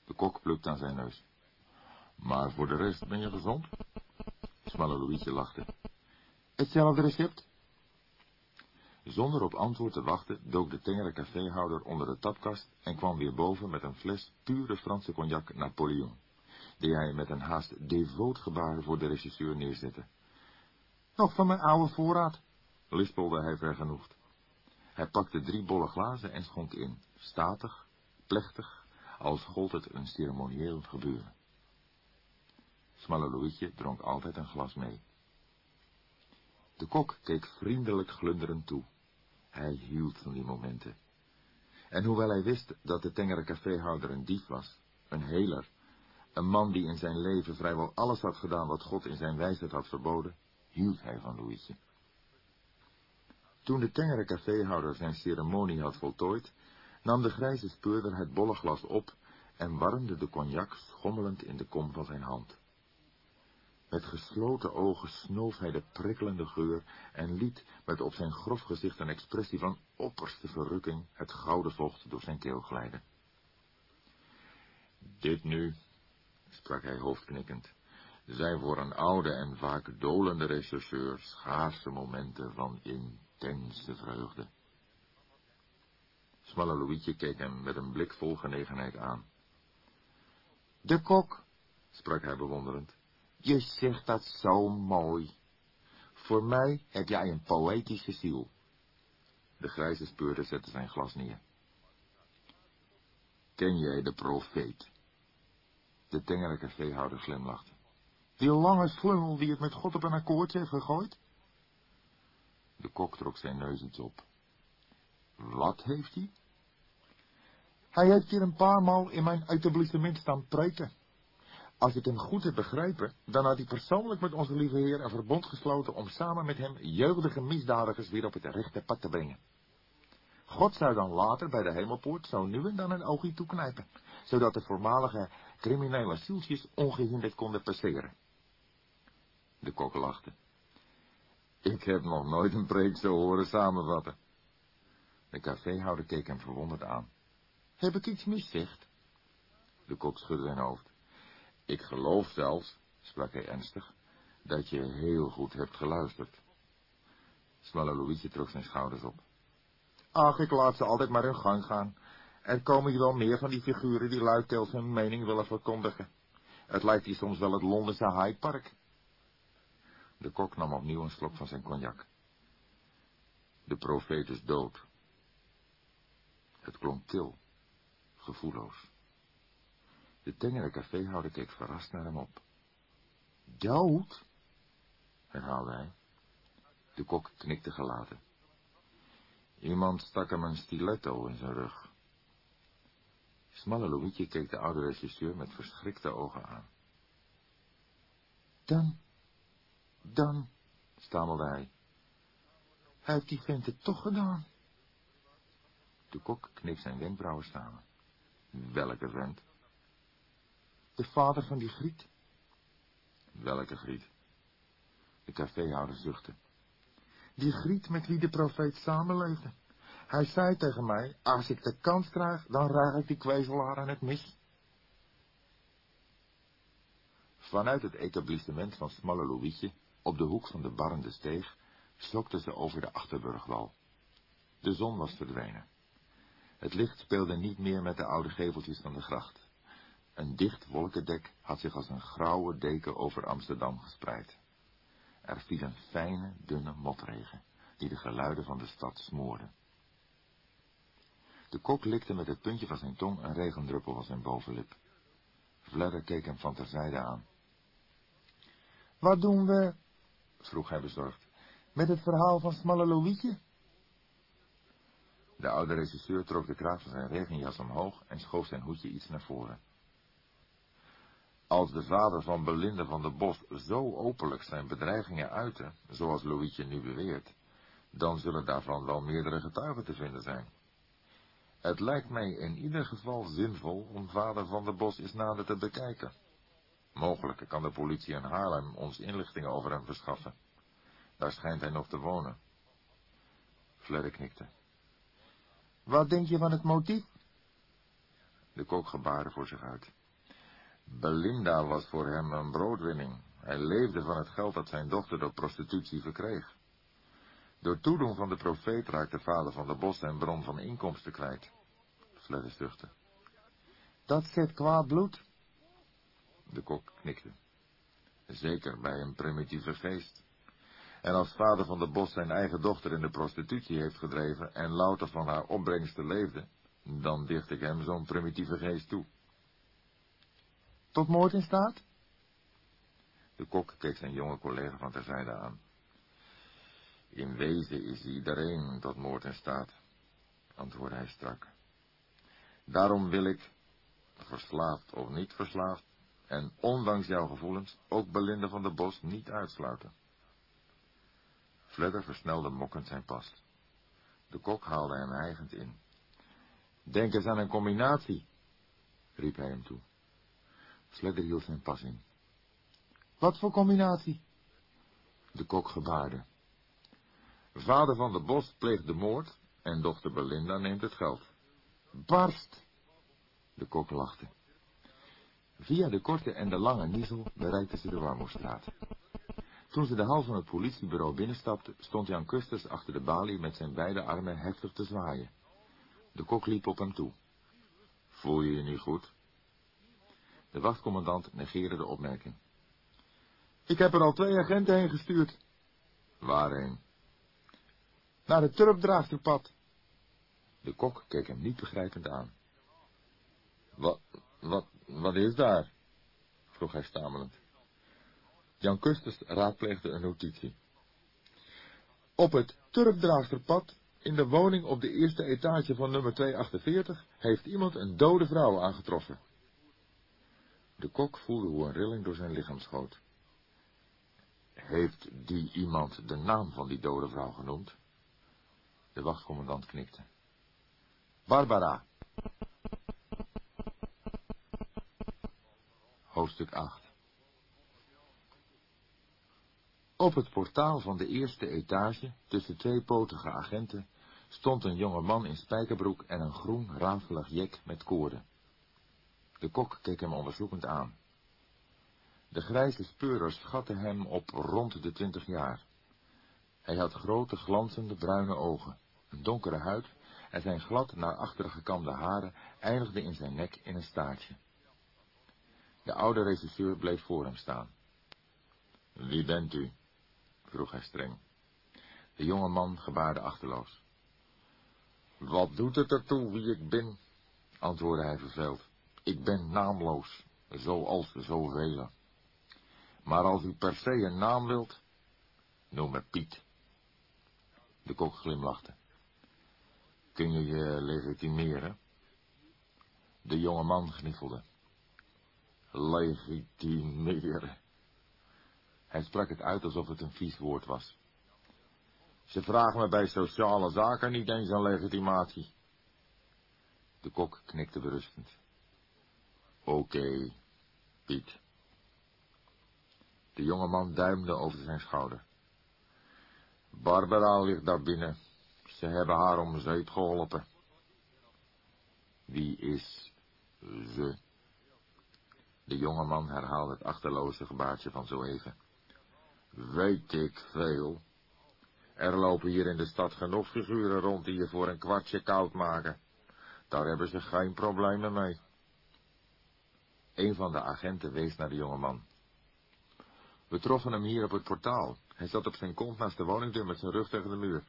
De kok plukt aan zijn neus. Maar voor de rest ben je gezond? Smalle Louietje lachte. Hetzelfde recept? Zonder op antwoord te wachten dook de tengere caféhouder onder de tapkast en kwam weer boven met een fles pure Franse cognac Napoleon, die hij met een haast devoot gebaar voor de regisseur neerzette. Nog van mijn oude voorraad, lispelde hij vergenoegd. Hij pakte drie bolle glazen en schonk in, statig, plechtig, als gold het een ceremonieel gebeuren. Smalle Louietje dronk altijd een glas mee. De kok keek vriendelijk glunderend toe. Hij hield van die momenten. En hoewel hij wist dat de tengere caféhouder een dief was, een heler, een man die in zijn leven vrijwel alles had gedaan wat God in zijn wijsheid had verboden, hield hij van Louietje. Toen de tengere caféhouder zijn ceremonie had voltooid, nam de grijze speurder het bolle glas op en warmde de cognac schommelend in de kom van zijn hand. Met gesloten ogen snoof hij de prikkelende geur en liet met op zijn grof gezicht een expressie van opperste verrukking het gouden vocht door zijn keel glijden. Dit nu, sprak hij hoofdknikkend, zijn voor een oude en vaak dolende rechercheur schaarse momenten van intense vreugde. Smalle Louietje keek hem met een blik vol genegenheid aan. De kok, sprak hij bewonderend, je zegt dat zo mooi. Voor mij heb jij een poëtische ziel. De grijze speurder zette zijn glas neer. Ken jij de profeet? De tengere caféhouder glimlachte. Die lange slungel die het met God op een akkoord heeft gegooid? De kok trok zijn neus iets op. Wat heeft hij? Hij heeft hier een paar maal in mijn etablissement staan preken. Als ik hem goed heb begrepen, dan had hij persoonlijk met onze lieve Heer een verbond gesloten om samen met hem jeugdige misdadigers weer op het rechte pad te brengen. God zou dan later bij de hemelpoort zo nu en dan een oogje toeknijpen, zodat de voormalige criminele zieltjes ongehinderd konden passeren. De kok lachte. Ik heb nog nooit een preek zo horen samenvatten. De caféhouder keek hem verwonderd aan. Heb ik iets miszegd? De kok schudde zijn hoofd. Ik geloof zelfs, sprak hij ernstig, dat je heel goed hebt geluisterd. Smalle Louietje trok zijn schouders op. Ach, ik laat ze altijd maar hun gang gaan. Er komen hier wel meer van die figuren die luidkeels hun mening willen verkondigen. Het lijkt hier soms wel het Londense Hyde Park. De kok nam opnieuw een slok van zijn cognac. De profeet is dood. Het klonk kil, gevoelloos. De tengere caféhouder keek verrast naar hem op. Dood? herhaalde hij. De kok knikte gelaten. Iemand stak hem een stiletto in zijn rug. Smalle Louietje keek de oude regisseur met verschrikte ogen aan. Dan, dan, stamelde hij. Hij heeft die vent het toch gedaan. De kok kneep zijn wenkbrauwen samen. Welke vent? De vader van die Griet? Welke Griet? De caféhouder zuchtte. Die Griet met wie de profeet samenleefde. Hij zei tegen mij, als ik de kans krijg, dan raak ik die kwezelaar aan het mis. Vanuit het etablissement van Smalle Louietje, op de hoek van de barrende steeg, slokten ze over de Achterburgwal. De zon was verdwenen. Het licht speelde niet meer met de oude geveltjes van de gracht. Een dicht wolkendek had zich als een grauwe deken over Amsterdam gespreid. Er viel een fijne, dunne motregen, die de geluiden van de stad smoorde. De kok likte met het puntje van zijn tong een regendruppel van zijn bovenlip. Vledder keek hem van terzijde aan. Wat doen we, vroeg hij bezorgd, met het verhaal van Smalle Louietje? De oude regisseur trok de kraag van zijn regenjas omhoog en schoof zijn hoedje iets naar voren. Als de vader van Belinda van der Bos zo openlijk zijn bedreigingen uitte, zoals Louietje nu beweert, dan zullen daarvan wel meerdere getuigen te vinden zijn. Het lijkt mij in ieder geval zinvol om vader van der Bos eens nader te bekijken. Mogelijk kan de politie in Haarlem ons inlichtingen over hem verschaffen. Daar schijnt hij nog te wonen. Fledder knikte. Wat denk je van het motief? De kok gebaarde voor zich uit. Belinda was voor hem een broodwinning. Hij leefde van het geld dat zijn dochter door prostitutie verkreeg. Door toedoen van de profeet raakt de vader van de bos zijn bron van inkomsten kwijt. Fledder zuchtte. Dat zet kwaad bloed. De kok knikte. Zeker bij een primitieve geest. En als vader van de bos zijn eigen dochter in de prostitutie heeft gedreven en louter van haar opbrengsten leefde, dan dicht ik hem zo'n primitieve geest toe. Tot moord in staat? De kok keek zijn jonge collega van terzijde aan. In wezen is iedereen tot moord in staat, antwoordde hij strak. Daarom wil ik, verslaafd of niet verslaafd, en ondanks jouw gevoelens, ook Belinda van der Bos niet uitsluiten. Fledder versnelde mokkend zijn pas. De kok haalde hem hijgend in. Denk eens aan een combinatie, riep hij hem toe. Fledder hield zijn pas in. Wat voor combinatie? De kok gebaarde. Vader van de Bos pleegt de moord en dochter Belinda neemt het geld. Barst! De kok lachte. Via de korte en de lange niezel bereikten ze de Warmoestraat. Toen ze de hal van het politiebureau binnenstapte, stond Jan Kusters achter de balie met zijn beide armen heftig te zwaaien. De kok liep op hem toe. Voel je je niet goed? De wachtcommandant negeerde de opmerking. Ik heb er al twee agenten heen gestuurd. Waarheen? Naar het turpdraagsterpad. De kok keek hem niet begrijpend aan. Wat, wat, wat is daar? vroeg hij stamelend. Jan Kusters raadpleegde een notitie. Op het turpdraagsterpad, in de woning op de eerste etage van nummer 248, heeft iemand een dode vrouw aangetroffen. De kok voelde hoe een rilling door zijn lichaam schoot. Heeft die iemand de naam van die dode vrouw genoemd? De wachtcommandant knikte. Barbara. Hoofdstuk 8 Op het portaal van de eerste etage, tussen twee potige agenten, stond een jonge man in spijkerbroek en een groen, rafelig jek met koorden. De kok keek hem onderzoekend aan. De grijze speurder schatte hem op rond de twintig jaar. Hij had grote, glanzende, bruine ogen, een donkere huid en zijn glad naar achteren gekamde haren eindigden in zijn nek in een staartje. De oude regisseur bleef voor hem staan. Wie bent u? vroeg hij streng. De jonge man gebaarde achterloos. Wat doet het ertoe wie ik ben? antwoordde hij verveeld. Ik ben naamloos, zoals zoveel. Maar als u per se een naam wilt, noem me Piet. De kok glimlachte. Kun je je legitimeren? De jonge man gniffelde. Legitimeren. Hij sprak het uit alsof het een vies woord was. Ze vragen me bij sociale zaken niet eens een legitimatie. De kok knikte berustend. Oké, Piet. De jonge man duimde over zijn schouder. Barbara ligt daar binnen. Ze hebben haar om zeep geholpen. Wie is ze? De jonge man herhaalde het achterloze gebaartje van zo even. Weet ik veel. Er lopen hier in de stad genoeg figuren rond die je voor een kwartje koud maken. Daar hebben ze geen problemen mee. Een van de agenten wees naar de jonge man. We troffen hem hier op het portaal. Hij zat op zijn kont naast de woningdeur met zijn rug tegen de muur.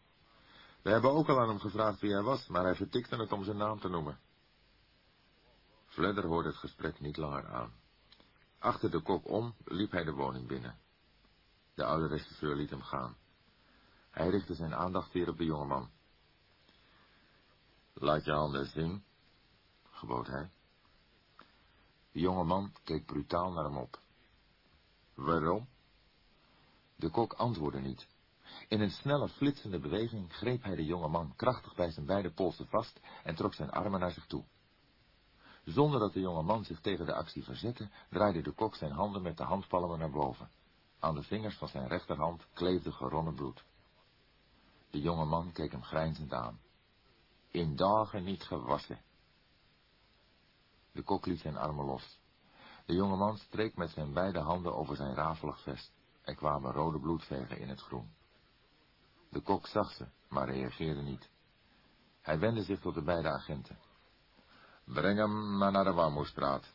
We hebben ook al aan hem gevraagd wie hij was, maar hij vertikte het om zijn naam te noemen. Fledder hoorde het gesprek niet langer aan. Achter de kok om liep hij de woning binnen. De oude regisseur liet hem gaan. Hij richtte zijn aandacht weer op de jonge man. Laat je handen zien, gebood hij. De jonge man keek brutaal naar hem op. Waarom? De kok antwoordde niet. In een snelle, flitsende beweging greep hij de jonge man krachtig bij zijn beide polsen vast en trok zijn armen naar zich toe. Zonder dat de jonge man zich tegen de actie verzette, draaide de kok zijn handen met de handpalmen naar boven. Aan de vingers van zijn rechterhand kleefde geronnen bloed. De jonge man keek hem grijnzend aan. In dagen niet gewassen. De kok liet zijn armen los. De jonge man streek met zijn beide handen over zijn rafelig vest. Er kwamen rode bloedvegen in het groen. De kok zag ze, maar reageerde niet. Hij wendde zich tot de beide agenten. Breng hem maar naar de Warmoestraat.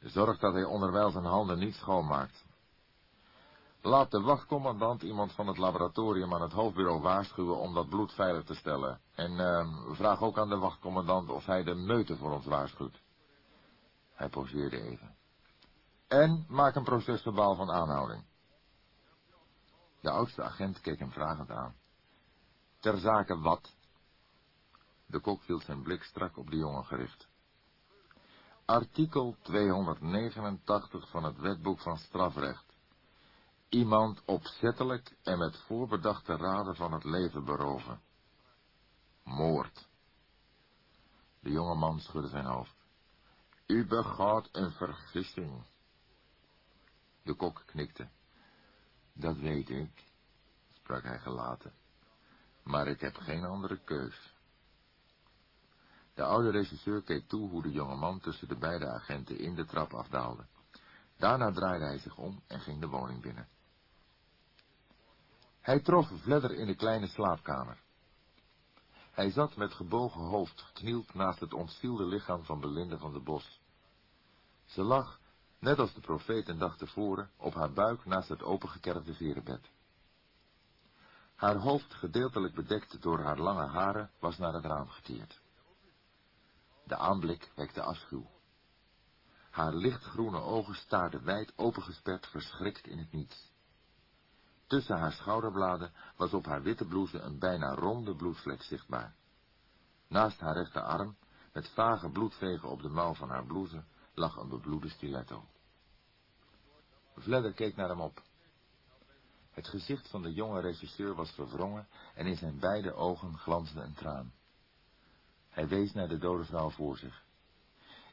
Zorg dat hij onderwijl zijn handen niet schoonmaakt. Laat de wachtcommandant iemand van het laboratorium aan het hoofdbureau waarschuwen om dat bloed veilig te stellen. En uh, vraag ook aan de wachtcommandant of hij de meute voor ons waarschuwt. Hij poseerde even. En maak een procesverbaal van aanhouding. De oudste agent keek hem vragend aan. Ter zake wat? De kok hield zijn blik strak op de jongen gericht. Artikel 289 van het wetboek van strafrecht. Iemand opzettelijk en met voorbedachte raden van het leven beroven. Moord. De jonge man schudde zijn hoofd. U begaat een vergissing. De kok knikte. Dat weet ik, sprak hij gelaten. Maar ik heb geen andere keus. De oude regisseur keek toe hoe de jonge man tussen de beide agenten in de trap afdaalde. Daarna draaide hij zich om en ging de woning binnen. Hij trof Vledder in de kleine slaapkamer. Hij zat met gebogen hoofd geknield naast het ontzielde lichaam van Belinda van de Bos. Ze lag, net als de profeet een dag tevoren, op haar buik naast het opengekerfde verenbed. Haar hoofd, gedeeltelijk bedekt door haar lange haren, was naar het raam gekeerd. De aanblik wekte afschuw. Haar lichtgroene ogen staarden wijd opengesperd verschrikt in het niets. Tussen haar schouderbladen was op haar witte blouse een bijna ronde bloedvlek zichtbaar. Naast haar rechterarm, met vage bloedvegen op de mouw van haar blouse, lag een bebloede stiletto. Vledder keek naar hem op. Het gezicht van de jonge regisseur was verwrongen en in zijn beide ogen glansde een traan. Hij wees naar de dode vrouw voor zich.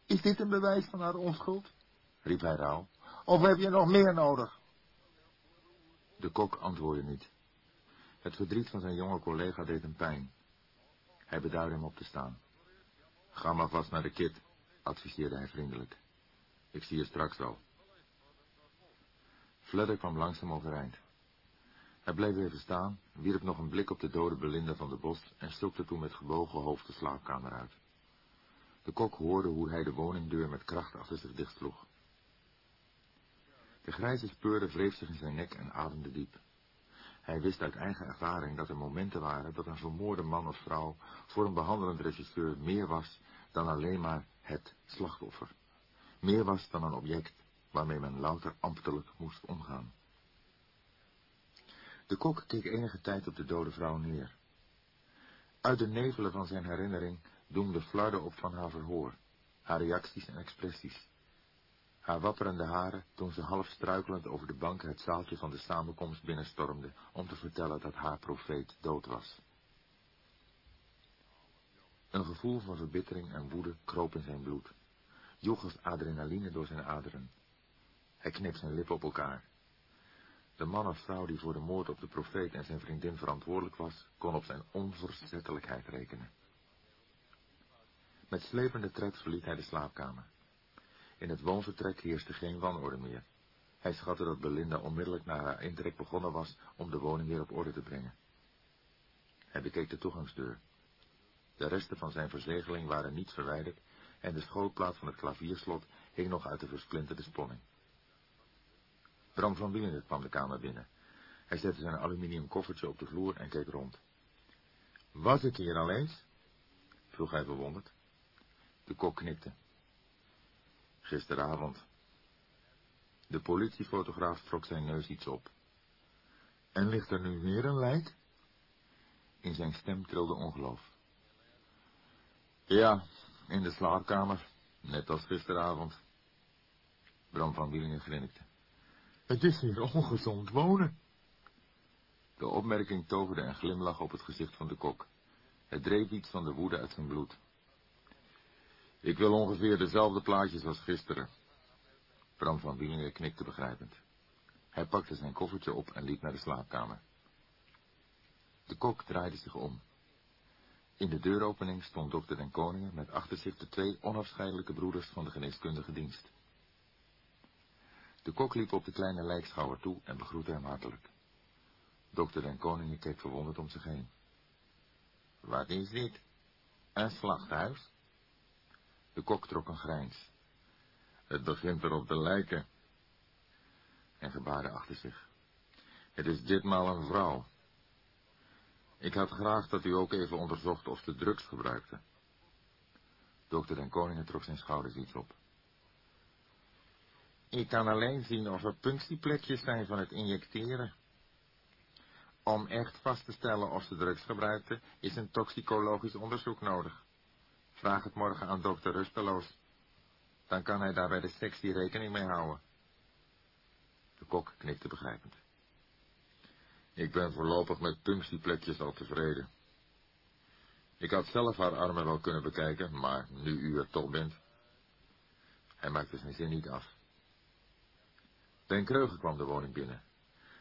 Is dit een bewijs van haar onschuld? riep hij rauw. Of heb je nog meer nodig? De kok antwoordde niet. Het verdriet van zijn jonge collega deed hem pijn. Hij beduidde hem op te staan. Ga maar vast naar de kit, adviseerde hij vriendelijk. Ik zie je straks wel. Fledder kwam langzaam overeind. Hij bleef even staan, wierp nog een blik op de dode Belinda van de Bos en stopte toen met gebogen hoofd de slaapkamer uit. De kok hoorde hoe hij de woningdeur met kracht achter zich dichtsloeg. De grijze speurde wreef zich in zijn nek en ademde diep. Hij wist uit eigen ervaring dat er momenten waren dat een vermoorde man of vrouw voor een behandelend regisseur meer was dan alleen maar het slachtoffer. Meer was dan een object waarmee men louter ambtelijk moest omgaan. De kok keek enige tijd op de dode vrouw neer. Uit de nevelen van zijn herinnering doemde flarden op van haar verhoor, haar reacties en expressies. Haar wapperende haren toen ze half struikelend over de bank het zaaltje van de samenkomst binnenstormde om te vertellen dat haar profeet dood was. Een gevoel van verbittering en woede kroop in zijn bloed, joeg adrenaline door zijn aderen. Hij kneep zijn lippen op elkaar. De man of vrouw die voor de moord op de profeet en zijn vriendin verantwoordelijk was, kon op zijn onverzettelijkheid rekenen. Met slepende tred verliet hij de slaapkamer. In het woonvertrek heerste geen wanorde meer. Hij schatte dat Belinda onmiddellijk na haar intrek begonnen was om de woning weer op orde te brengen. Hij bekeek de toegangsdeur. De resten van zijn verzegeling waren niet verwijderd en de schootplaat van het klavierslot hing nog uit de versplinterde sponning. Bram van Wielen kwam de kamer binnen. Hij zette zijn aluminium koffertje op de vloer en keek rond. Was ik hier al eens? vroeg hij verwonderd. De kok knikte. Gisteravond. De politiefotograaf trok zijn neus iets op. En ligt er nu weer een lijk? In zijn stem trilde ongeloof. Ja, in de slaapkamer, net als gisteravond. Bram van Wielingen grinnikte. Het is hier ongezond wonen. De opmerking toverde een glimlach op het gezicht van de kok. Het dreef iets van de woede uit zijn bloed. Ik wil ongeveer dezelfde plaatjes als gisteren. Bram van Wielingen knikte begrijpend. Hij pakte zijn koffertje op en liep naar de slaapkamer. De kok draaide zich om. In de deuropening stond dokter den Koningen met achter zich de twee onafscheidelijke broeders van de geneeskundige dienst. De kok liep op de kleine lijkschouwer toe en begroette hem hartelijk. Dokter den Koningen keek verwonderd om zich heen. Wat is dit? Een slachthuis? De kok trok een grijns. Het begint erop te lijken. En gebaarde achter zich. Het is ditmaal een vrouw. Ik had graag dat u ook even onderzocht of ze drugs gebruikte. Dokter den Koningen trok zijn schouders iets op. Ik kan alleen zien of er punctieplekjes zijn van het injecteren. Om echt vast te stellen of ze drugs gebruikte, is een toxicologisch onderzoek nodig. Vraag het morgen aan dokter Rusteloos. Dan kan hij daar bij de sectie rekening mee houden. De kok knikte begrijpend. Ik ben voorlopig met punctieplekjes al tevreden. Ik had zelf haar armen wel kunnen bekijken, maar nu u er toch bent. Hij maakte zijn zin niet af. Ben Kreuger kwam de woning binnen.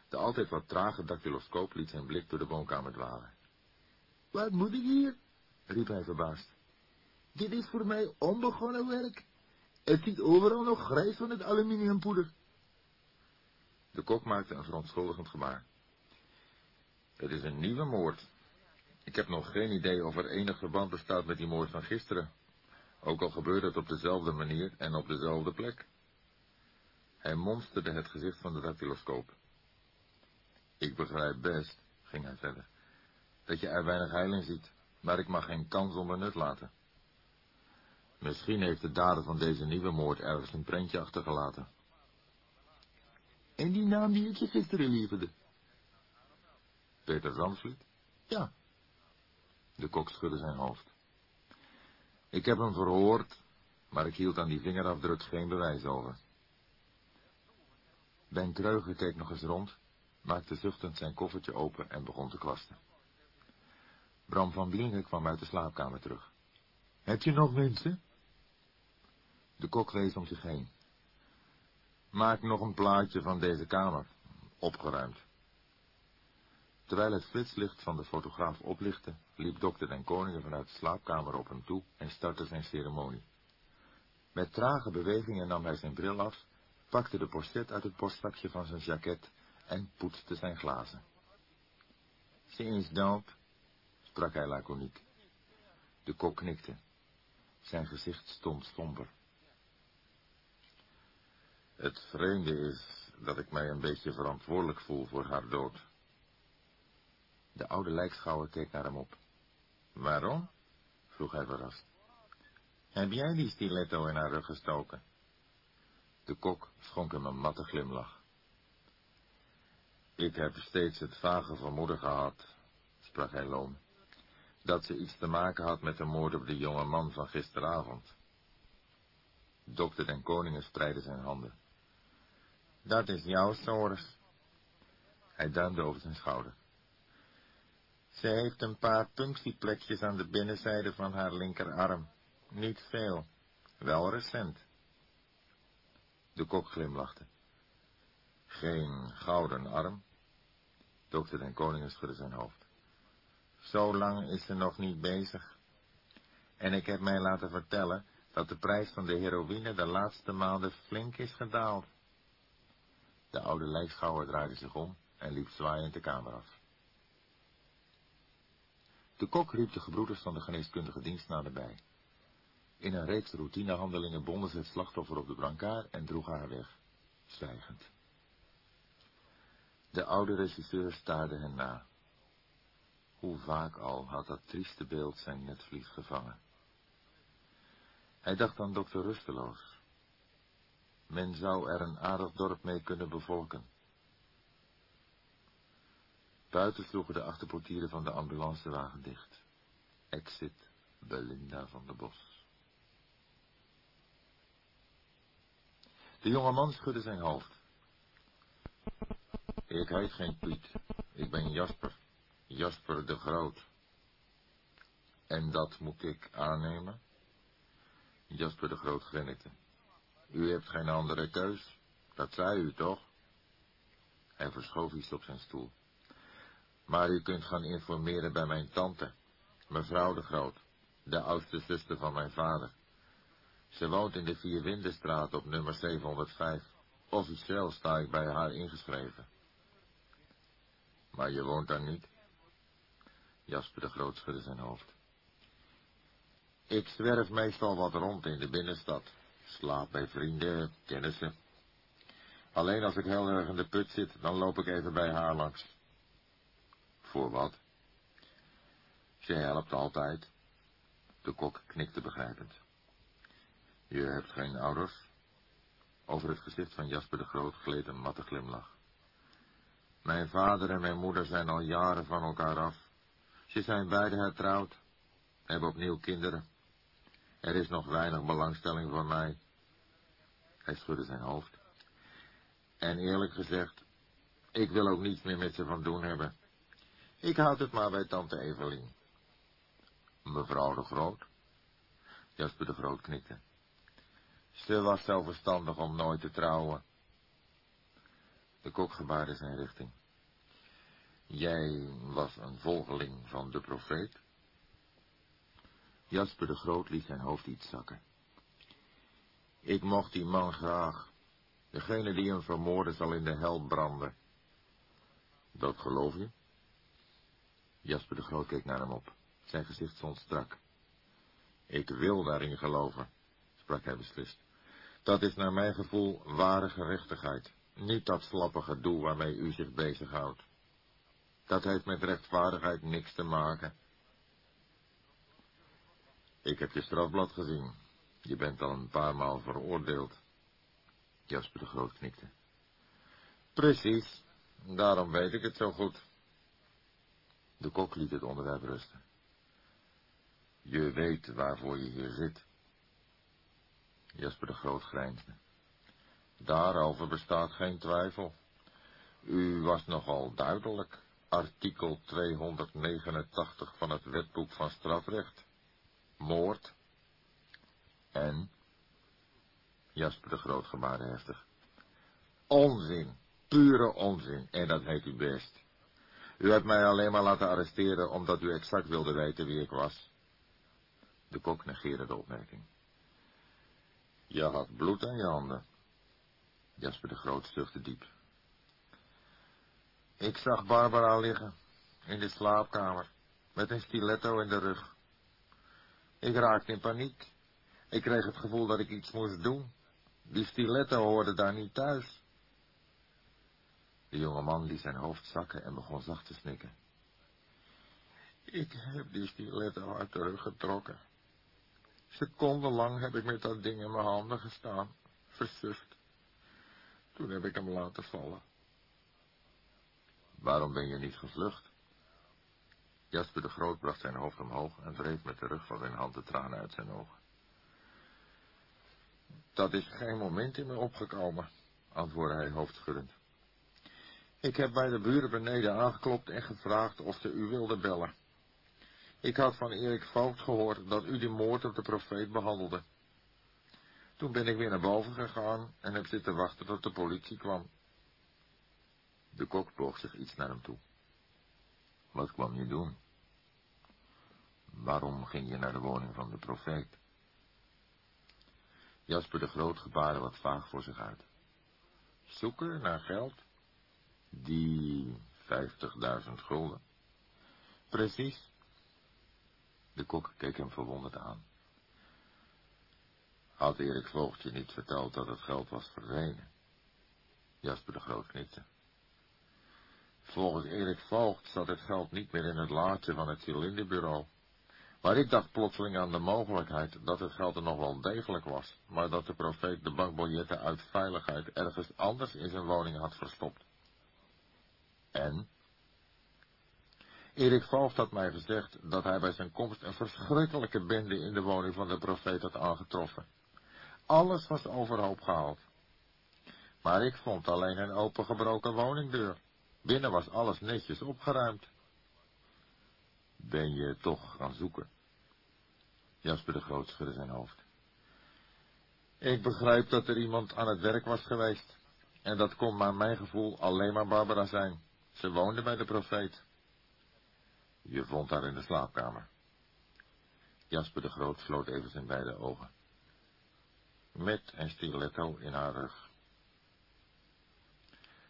De altijd wat trage dactyloscoop liet zijn blik door de woonkamer dwalen. Wat moet ik hier? riep hij verbaasd. Dit is voor mij onbegonnen werk. Het ziet overal nog grijs van het aluminiumpoeder. De kok maakte een verontschuldigend gebaar. Het is een nieuwe moord. Ik heb nog geen idee of er enig verband bestaat met die moord van gisteren. Ook al gebeurde het op dezelfde manier en op dezelfde plek. Hij monsterde het gezicht van de dactyloscoop. Ik begrijp best, ging hij verder, dat je er weinig heil in ziet, maar ik mag geen kans zonder nut laten. Misschien heeft de dader van deze nieuwe moord ergens een prentje achtergelaten. En die naam die ik je gisteren leverde? Peter Zandvliet? Ja. De kok schudde zijn hoofd. Ik heb hem verhoord, maar ik hield aan die vingerafdruk geen bewijs over. Ben Kreuger keek nog eens rond, maakte zuchtend zijn koffertje open en begon te kwasten. Bram van Wielingen kwam uit de slaapkamer terug. Heb je nog mensen? De kok wees om zich heen. Maak nog een plaatje van deze kamer, opgeruimd. Terwijl het flitslicht van de fotograaf oplichtte, liep dokter den Koningen vanuit de slaapkamer op hem toe en startte zijn ceremonie. Met trage bewegingen nam hij zijn bril af, pakte de pochet uit het borstzakje van zijn jacket en poetste zijn glazen. Ze is dood, sprak hij laconiek. De kok knikte. Zijn gezicht stond somber. Het vreemde is dat ik mij een beetje verantwoordelijk voel voor haar dood. De oude lijkschouwer keek naar hem op. Waarom? vroeg hij verrast. Heb jij die stiletto in haar rug gestoken? De kok schonk hem een matte glimlach. Ik heb steeds het vage vermoeden gehad, sprak hij loom, dat ze iets te maken had met de moord op de jonge man van gisteravond. Dokter den Koningen spreidde zijn handen. Dat is jouw zorg. Hij duimde over zijn schouder. Ze heeft een paar punctieplekjes aan de binnenzijde van haar linkerarm. Niet veel, wel recent. De kok glimlachte. Geen gouden arm? Dokter den Koningen schudde zijn hoofd. Zo lang is ze nog niet bezig. En ik heb mij laten vertellen dat de prijs van de heroïne de laatste maanden flink is gedaald. De oude lijkschouwer draaide zich om en liep zwaaiend de kamer af. De kok riep de gebroeders van de geneeskundige dienst naderbij. In een reeks routinehandelingen bonden ze het slachtoffer op de brancard en droegen haar weg, zwijgend. De oude regisseur staarde hen na. Hoe vaak al had dat trieste beeld zijn netvlies gevangen. Hij dacht aan dokter Rusteloos. Men zou er een aardig dorp mee kunnen bevolken. Buiten sloegen de achterportieren van de ambulancewagen dicht. Exit Belinda van der Bos. De jonge man schudde zijn hoofd. Ik heet geen Piet. Ik ben Jasper. Jasper de Groot. En dat moet ik aannemen? Jasper de Groot grinnikte. U hebt geen andere keus. Dat zei u toch? Hij verschoof iets op zijn stoel. Maar u kunt gaan informeren bij mijn tante, mevrouw de Groot, de oudste zuster van mijn vader. Ze woont in de Vierwindenstraat op nummer 705. Officieel sta ik bij haar ingeschreven. Maar je woont daar niet? Jasper de Groot schudde zijn hoofd. Ik zwerf meestal wat rond in de binnenstad. Slaap bij vrienden, kennissen. Alleen als ik heel erg in de put zit, dan loop ik even bij haar langs. Voor wat? Ze helpt altijd. De kok knikte begrijpend. Je hebt geen ouders? Over het gezicht van Jasper de Groot gleed een matte glimlach. Mijn vader en mijn moeder zijn al jaren van elkaar af. Ze zijn beide hertrouwd, hebben opnieuw kinderen. Er is nog weinig belangstelling voor mij. Hij schudde zijn hoofd. En eerlijk gezegd, ik wil ook niets meer met ze van doen hebben. Ik houd het maar bij tante Evelien. Mevrouw de Groot? Jasper de Groot knikte. Ze was zo om nooit te trouwen. De kok gebaarde zijn richting. Jij was een volgeling van de profeet? Jasper de Groot liet zijn hoofd iets zakken. Ik mocht die man graag. Degene die hem vermoordde zal in de hel branden. Dat geloof je? Jasper de Groot keek naar hem op. Zijn gezicht stond strak. Ik wil daarin geloven, sprak hij beslist. Dat is naar mijn gevoel ware gerechtigheid. Niet dat slappige doel waarmee u zich bezighoudt. Dat heeft met rechtvaardigheid niks te maken. Ik heb je strafblad gezien. Je bent al een paar maal veroordeeld. Jasper de Groot knikte. Precies, daarom weet ik het zo goed. De kok liet het onderwerp rusten. Je weet waarvoor je hier zit. Jasper de Groot grijnsde. Daarover bestaat geen twijfel. U was nogal duidelijk. Artikel 289 van het wetboek van strafrecht. Moord. En? Jasper de Groot gebaarde heftig. Onzin. Pure onzin. En dat heet u best. U hebt mij alleen maar laten arresteren omdat u exact wilde weten wie ik was. De kok negeerde de opmerking. Je had bloed aan je handen. Jasper de Groot zuchtte diep. Ik zag Barbara liggen, in de slaapkamer, met een stiletto in de rug. Ik raakte in paniek. Ik kreeg het gevoel dat ik iets moest doen. Die stiletto hoorde daar niet thuis. De jonge man liet zijn hoofd zakken en begon zacht te snikken. Ik heb die stiletto uit de rug getrokken. Secondenlang heb ik met dat ding in mijn handen gestaan, versuft. Toen heb ik hem laten vallen. Waarom ben je niet gevlucht? Jasper de Groot bracht zijn hoofd omhoog en wreef met de rug van zijn hand de tranen uit zijn ogen. Dat is geen moment in me opgekomen, antwoordde hij hoofdschuddend. Ik heb bij de buren beneden aangeklopt en gevraagd of ze u wilden bellen. Ik had van Erik Voogd gehoord dat u die moord op de profeet behandelde. Toen ben ik weer naar boven gegaan en heb zitten wachten tot de politie kwam. De kok boog zich iets naar hem toe. Wat kwam je doen? Waarom ging je naar de woning van de profeet? Jasper de Groot gebaarde wat vaag voor zich uit. Zoeken naar geld? Die vijftigduizend gulden. Precies. De kok keek hem verwonderd aan. Had Erik Voogd je niet verteld dat het geld was verdwenen? Jasper de Groot knikte. Volgens Erik Voogd zat het geld niet meer in het laadje van het cilinderbureau. Maar ik dacht plotseling aan de mogelijkheid dat het geld er nog wel degelijk was, maar dat de profeet de bankbiljetten uit veiligheid ergens anders in zijn woning had verstopt. En? Erik Voogd had mij gezegd dat hij bij zijn komst een verschrikkelijke bende in de woning van de profeet had aangetroffen. Alles was overhoop gehaald. Maar ik vond alleen een opengebroken woningdeur. Binnen was alles netjes opgeruimd. Ben je toch gaan zoeken? Jasper de Groot schudde zijn hoofd. Ik begrijp dat er iemand aan het werk was geweest. En dat kon naar mijn gevoel alleen maar Barbara zijn. Ze woonde bij de profeet. Je vond haar in de slaapkamer. Jasper de Groot sloot even zijn beide ogen. Met een stiletto in haar rug.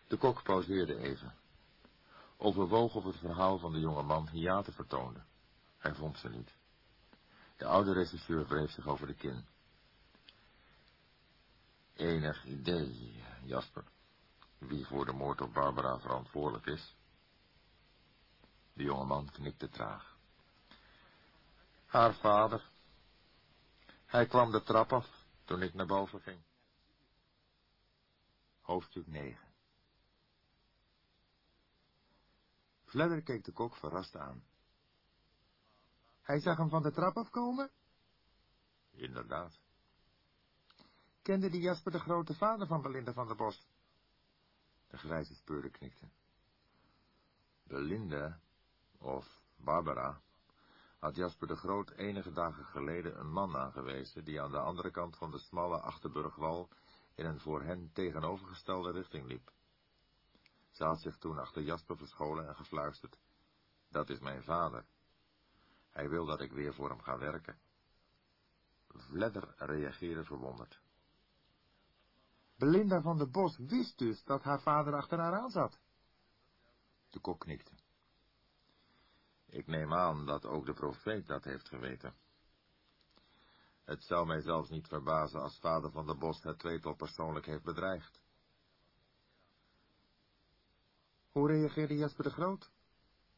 De kok pauzeerde even. Overwoog of het verhaal van de jonge man hiaten vertoonde. Hij vond ze niet. De oude regisseur wreef zich over de kin. Enig idee, Jasper, wie voor de moord op Barbara verantwoordelijk is? De jonge man knikte traag. Haar vader. Hij kwam de trap af toen ik naar boven ging. Hoofdstuk 9 Fledder keek de kok verrast aan. Hij zag hem van de trap afkomen? Inderdaad. Kende die Jasper de grote vader van Belinda van der Bos? De grijze speurde knikte. Belinda, of Barbara, had Jasper de Groot enige dagen geleden een man aangewezen die aan de andere kant van de smalle Achterburgwal in een voor hen tegenovergestelde richting liep. Ze had zich toen achter Jasper verscholen en gefluisterd. Dat is mijn vader. Hij wil dat ik weer voor hem ga werken. Vledder reageerde verwonderd. Belinda van der Bos wist dus dat haar vader achter haar aan zat. De kok knikte. Ik neem aan dat ook de profeet dat heeft geweten. Het zou mij zelfs niet verbazen als vader van der Bos het tweetal persoonlijk heeft bedreigd. Hoe reageerde Jasper de Groot?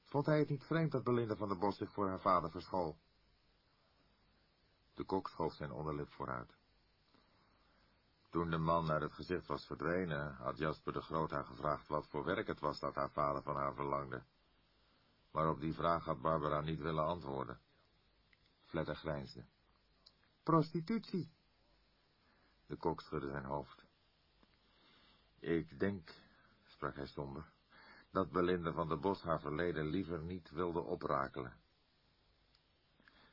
Vond hij het niet vreemd dat Belinda van der Bos zich voor haar vader verschool? De kok schoof zijn onderlip vooruit. Toen de man naar het gezicht was verdwenen, had Jasper de Groot haar gevraagd wat voor werk het was dat haar vader van haar verlangde. Maar op die vraag had Barbara niet willen antwoorden. Fletter grijnsde. Prostitutie. De kok schudde zijn hoofd. Ik denk, sprak hij somber, dat Belinda van der Bos haar verleden liever niet wilde oprakelen.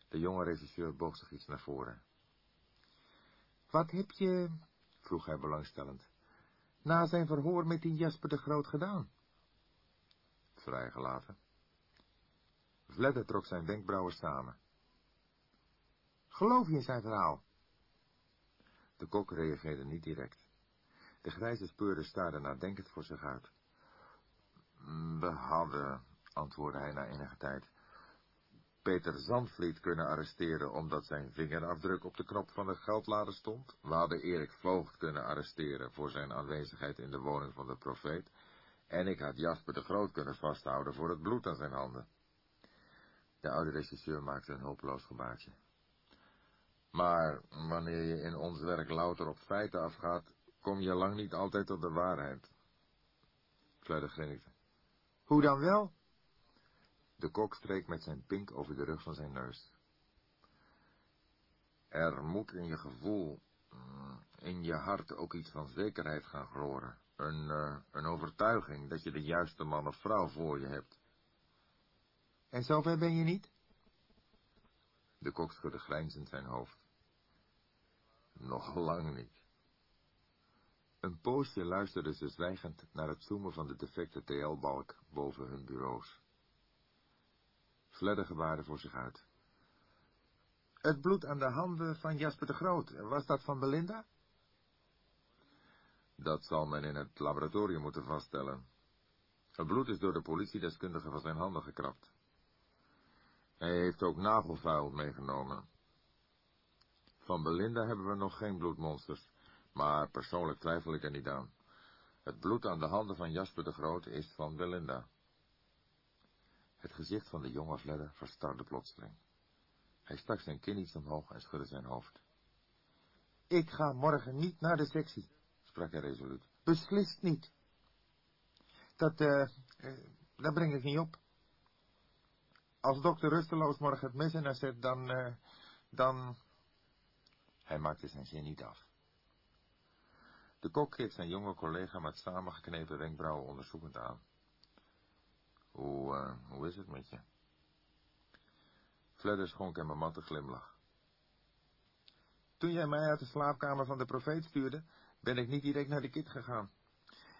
De jonge regisseur boog zich iets naar voren. Wat heb je, vroeg hij belangstellend, na zijn verhoor met die Jasper de Groot gedaan? Vrijgelaten. Vledder trok zijn wenkbrauwen samen. Geloof je in zijn verhaal? De kok reageerde niet direct. De grijze speurder staarde nadenkend voor zich uit. We hadden, antwoordde hij na enige tijd, Peter Zandvliet kunnen arresteren omdat zijn vingerafdruk op de knop van de geldlader stond. We hadden Erik Voogd kunnen arresteren voor zijn aanwezigheid in de woning van de profeet. En ik had Jasper de Groot kunnen vasthouden voor het bloed aan zijn handen. De oude regisseur maakte een hulpeloos gebaartje. Maar wanneer je in ons werk louter op feiten afgaat, kom je lang niet altijd tot de waarheid. Fledder grinnikte. Hoe dan wel? De kok streek met zijn pink over de rug van zijn neus. Er moet in je gevoel, mm, in je hart ook iets van zekerheid gaan gloren. Een, uh, een overtuiging dat je de juiste man of vrouw voor je hebt. En zover ben je niet? De kok schudde grijnzend zijn hoofd. Nog lang niet. Een poosje luisterden ze zwijgend naar het zoomen van de defecte TL-balk boven hun bureaus. Fledder gebaarde voor zich uit. Het bloed aan de handen van Jasper de Groot, was dat van Belinda? Dat zal men in het laboratorium moeten vaststellen. Het bloed is door de politiedeskundige van zijn handen gekrapt. Hij heeft ook nagelvuil meegenomen. Van Belinda hebben we nog geen bloedmonsters, maar persoonlijk twijfel ik er niet aan. Het bloed aan de handen van Jasper de Groot is van Belinda. Het gezicht van de jonge Fledder verstarde plotseling. Hij stak zijn kin iets omhoog en schudde zijn hoofd. Ik ga morgen niet naar de sectie, sprak hij resoluut. Beslist niet. Dat, eh, uh, daar breng ik niet op. Als dokter Rusteloos morgen het mes in zet, dan, uh, dan... Hij maakte zijn zin niet af. De kok keek zijn jonge collega met samengeknepen wenkbrauwen onderzoekend aan. Hoe, uh, hoe is het met je? Fledder schonk hem een matte glimlach. Toen jij mij uit de slaapkamer van de profeet stuurde, ben ik niet direct naar de kit gegaan.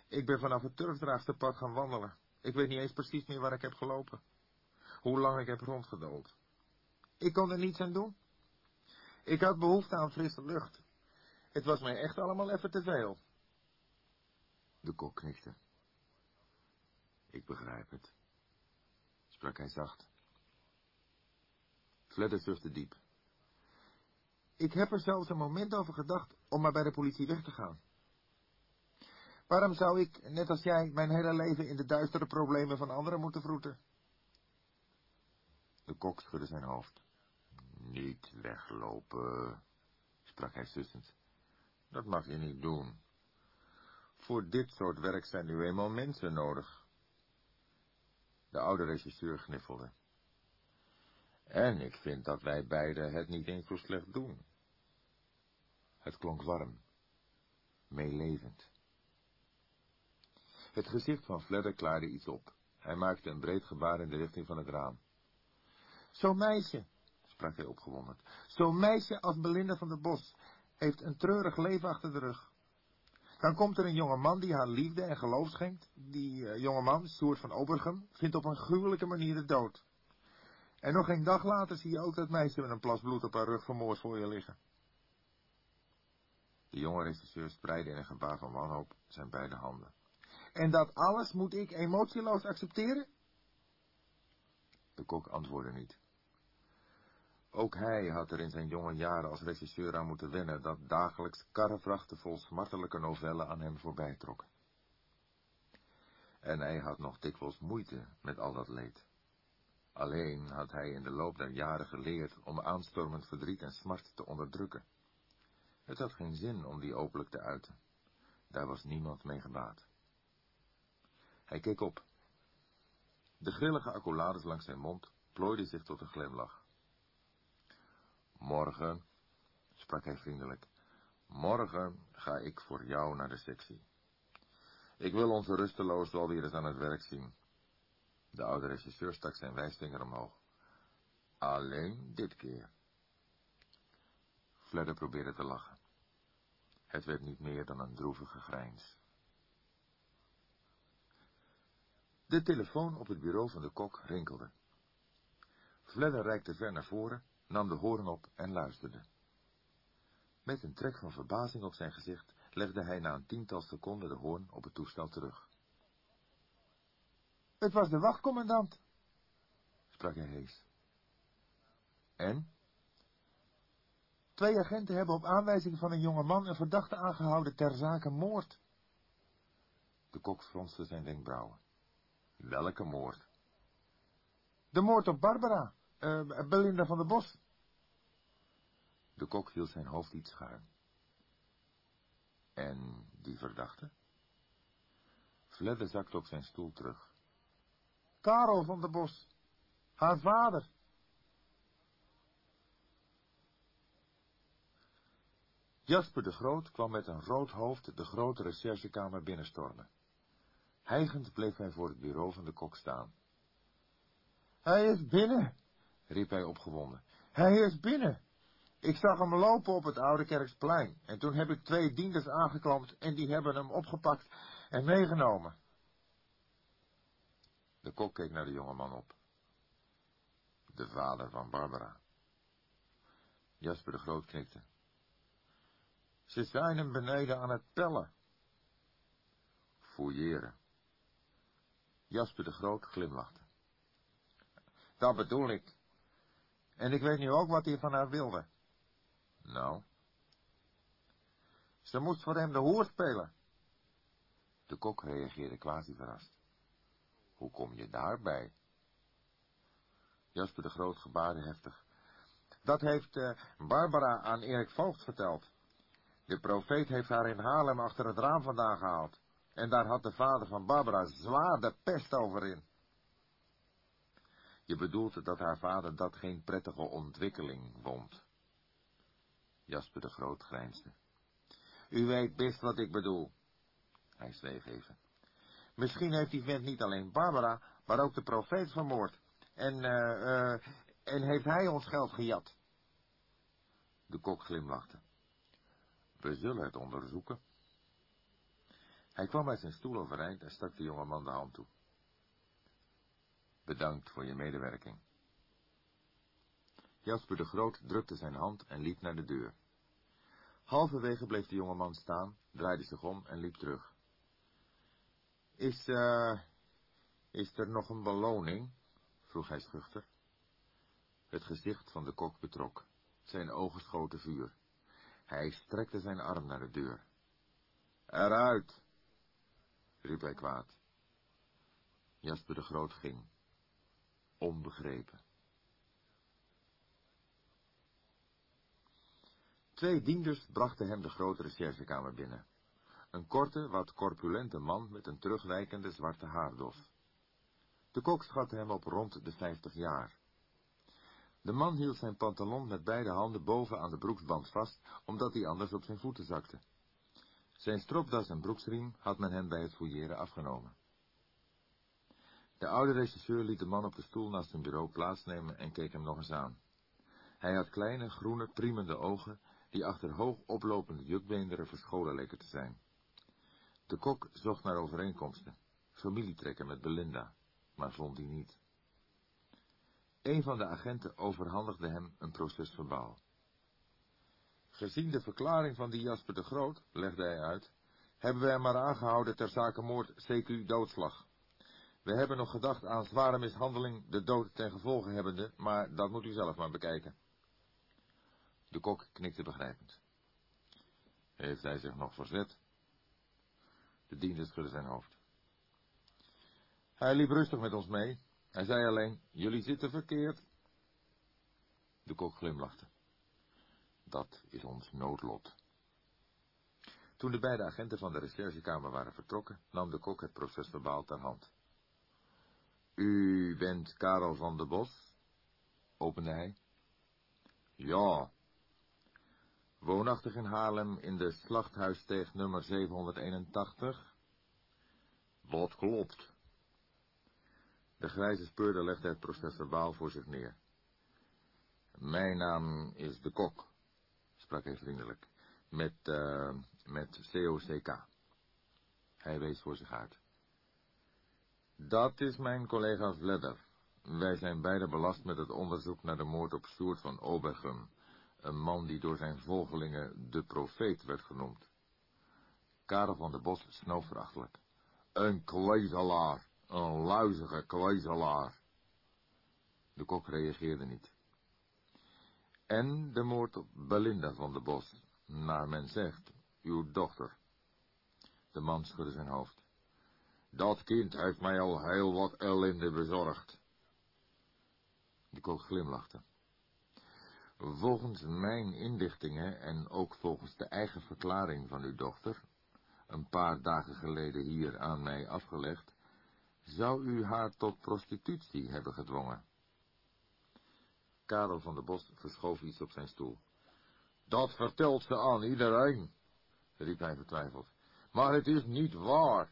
Ik ben vanaf het turfdraagsterpad gaan wandelen. Ik weet niet eens precies meer waar ik heb gelopen. Hoe lang ik heb rondgedold. Ik kon er niets aan doen. Ik had behoefte aan frisse lucht. Het was mij echt allemaal even te veel. De kok knikte. Ik begrijp het. sprak hij zacht. Fledder zuchtte diep. Ik heb er zelfs een moment over gedacht om maar bij de politie weg te gaan. Waarom zou ik, net als jij, mijn hele leven in de duistere problemen van anderen moeten vroeten? De kok schudde zijn hoofd. Niet weglopen, sprak hij sussend. Dat mag je niet doen. Voor dit soort werk zijn nu eenmaal mensen nodig. De oude regisseur gniffelde. En ik vind dat wij beiden het niet eens zo slecht doen. Het klonk warm, meelevend. Het gezicht van Fledder klaarde iets op. Hij maakte een breed gebaar in de richting van het raam. Zo'n meisje, sprak hij opgewonden, zo'n meisje als Belinda van der Bos heeft een treurig leven achter de rug. Dan komt er een jonge man die haar liefde en geloof schenkt. Die uh, jonge man, Soert van Obergem, vindt op een gruwelijke manier de dood. En nog geen dag later zie je ook dat meisje met een plas bloed op haar rug vermoord voor je liggen. De jonge regisseur spreidde in een gebaar van wanhoop zijn beide handen. En dat alles moet ik emotieloos accepteren? De kok antwoordde niet. Ook hij had er in zijn jonge jaren als regisseur aan moeten wennen dat dagelijks karrevrachten vol smartelijke novellen aan hem voorbij trokken. En hij had nog dikwijls moeite met al dat leed. Alleen had hij in de loop der jaren geleerd om aanstormend verdriet en smart te onderdrukken. Het had geen zin om die openlijk te uiten. Daar was niemand mee gebaat. Hij keek op. De grillige accolades langs zijn mond plooiden zich tot een glimlach. Morgen, sprak hij vriendelijk, morgen ga ik voor jou naar de sectie. Ik wil onze rusteloos wel weer eens aan het werk zien. De oude regisseur stak zijn wijsvinger omhoog. Alleen dit keer. Fledder probeerde te lachen. Het werd niet meer dan een droevige grijns. De telefoon op het bureau van de kok rinkelde. Fledder reikte ver naar voren, nam de hoorn op en luisterde. Met een trek van verbazing op zijn gezicht legde hij na een tiental seconden de hoorn op het toestel terug. Het was de wachtcommandant, sprak hij hees. En? Twee agenten hebben op aanwijzing van een jonge man een verdachte aangehouden ter zake moord. De kok fronste zijn wenkbrauwen. Welke moord? De moord op Barbara, uh, Belinda van der Bos. De kok hield zijn hoofd iets schuin. En die verdachte? Fledder zakte op zijn stoel terug. Karel van der Bos, haar vader. Jasper de Groot kwam met een rood hoofd de grote recherchekamer binnenstormen. Hijgend bleef hij voor het bureau van de kok staan. Hij is binnen, riep hij opgewonden. Hij is binnen. Ik zag hem lopen op het Oude Kerksplein, en toen heb ik twee dienders aangeklampt en die hebben hem opgepakt en meegenomen. De kok keek naar de jonge man op. De vader van Barbara. Jasper de Groot knikte. Ze zijn hem beneden aan het pellen. Fouilleren. Jasper de Groot glimlachte. Dat bedoel ik. En ik weet nu ook wat hij van haar wilde. Nou? Ze moest voor hem de hoer spelen. De kok reageerde quasi verrast. Hoe kom je daarbij? Jasper de Groot gebaarde heftig. Dat heeft uh, Barbara aan Erik Voogd verteld. De profeet heeft haar in Haarlem achter het raam vandaan gehaald. En daar had de vader van Barbara zwaar de pest over in. Je bedoelt dat haar vader dat geen prettige ontwikkeling vond. Jasper de Groot grijnsde. U weet best wat ik bedoel. Hij zweeg even. Misschien heeft die vent niet alleen Barbara, maar ook de profeet vermoord. En, uh, en heeft hij ons geld gejat. De kok glimlachte. We zullen het onderzoeken. Hij kwam uit zijn stoel overeind en stak de jonge man de hand toe. Bedankt voor je medewerking. Jasper de Groot drukte zijn hand en liep naar de deur. Halverwege bleef de jonge man staan, draaide zich om en liep terug. Is, uh, is er nog een beloning? vroeg hij schuchter. Het gezicht van de kok betrok. Zijn ogen schoten vuur. Hij strekte zijn arm naar de deur. Eruit! riep hij kwaad. Jasper de Groot ging. Onbegrepen. Twee dienders brachten hem de grote recherchekamer binnen. Een korte, wat corpulente man met een terugwijkende zwarte haardos. De kok schatte hem op rond de vijftig jaar. De man hield zijn pantalon met beide handen boven aan de broeksband vast, omdat hij anders op zijn voeten zakte. Zijn stropdas en broeksriem had men hem bij het fouilleren afgenomen. De oude regisseur liet de man op de stoel naast zijn bureau plaatsnemen en keek hem nog eens aan. Hij had kleine, groene, priemende ogen, die achter hoog oplopende jukbeenderen verscholen leken te zijn. De kok zocht naar overeenkomsten, familietrekken met Belinda, maar vond die niet. Een van de agenten overhandigde hem een procesverbaal. Gezien de verklaring van die Jasper de Groot, legde hij uit, hebben we hem maar aangehouden ter zake moord CQ doodslag. We hebben nog gedacht aan zware mishandeling, de dood ten gevolge hebbende, maar dat moet u zelf maar bekijken. De kok knikte begrijpend. Heeft hij zich nog verzet? De diender schudde zijn hoofd. Hij liep rustig met ons mee. Hij zei alleen, jullie zitten verkeerd. De kok glimlachte. Dat is ons noodlot. Toen de beide agenten van de recherchekamer waren vertrokken, nam de kok het procesverbaal ter hand. U bent Karel van der Bos? opende hij. Ja. Woonachtig in Haarlem in de slachthuisteeg nummer 781? Dat klopt. De grijze speurder legde het procesverbaal voor zich neer. Mijn naam is de Kok, sprak hij vriendelijk, met, uh, met COCK. Hij wees voor zich uit. Dat is mijn collega Vledder. Wij zijn beide belast met het onderzoek naar de moord op Sjoerd van Obergum, een man die door zijn volgelingen de profeet werd genoemd. Karel van der Bos snoof verachtelijk. Een kwezelaar, een luizige kwezelaar. De kok reageerde niet. En de moord op Belinda van der Bos, naar men zegt, uw dochter. De man schudde zijn hoofd. Dat kind heeft mij al heel wat ellende bezorgd. De kok glimlachte. Volgens mijn inlichtingen en ook volgens de eigen verklaring van uw dochter, een paar dagen geleden hier aan mij afgelegd, zou u haar tot prostitutie hebben gedwongen. Karel van der Bos verschoof iets op zijn stoel. Dat vertelt ze aan iedereen, riep hij vertwijfeld. Maar het is niet waar.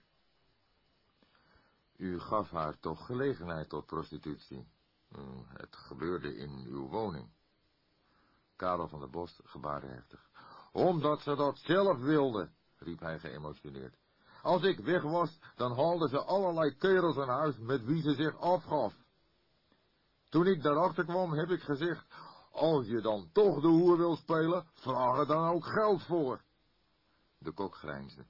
U gaf haar toch gelegenheid tot prostitutie. Hm, het gebeurde in uw woning. Karel van der Bos gebaarde heftig. Omdat ze dat zelf wilde, riep hij geëmotioneerd. Als ik weg was, dan haalden ze allerlei kerels aan huis met wie ze zich afgaf. Toen ik daarachter kwam, heb ik gezegd, als je dan toch de hoer wil spelen, vraag er dan ook geld voor. De kok grijnsde.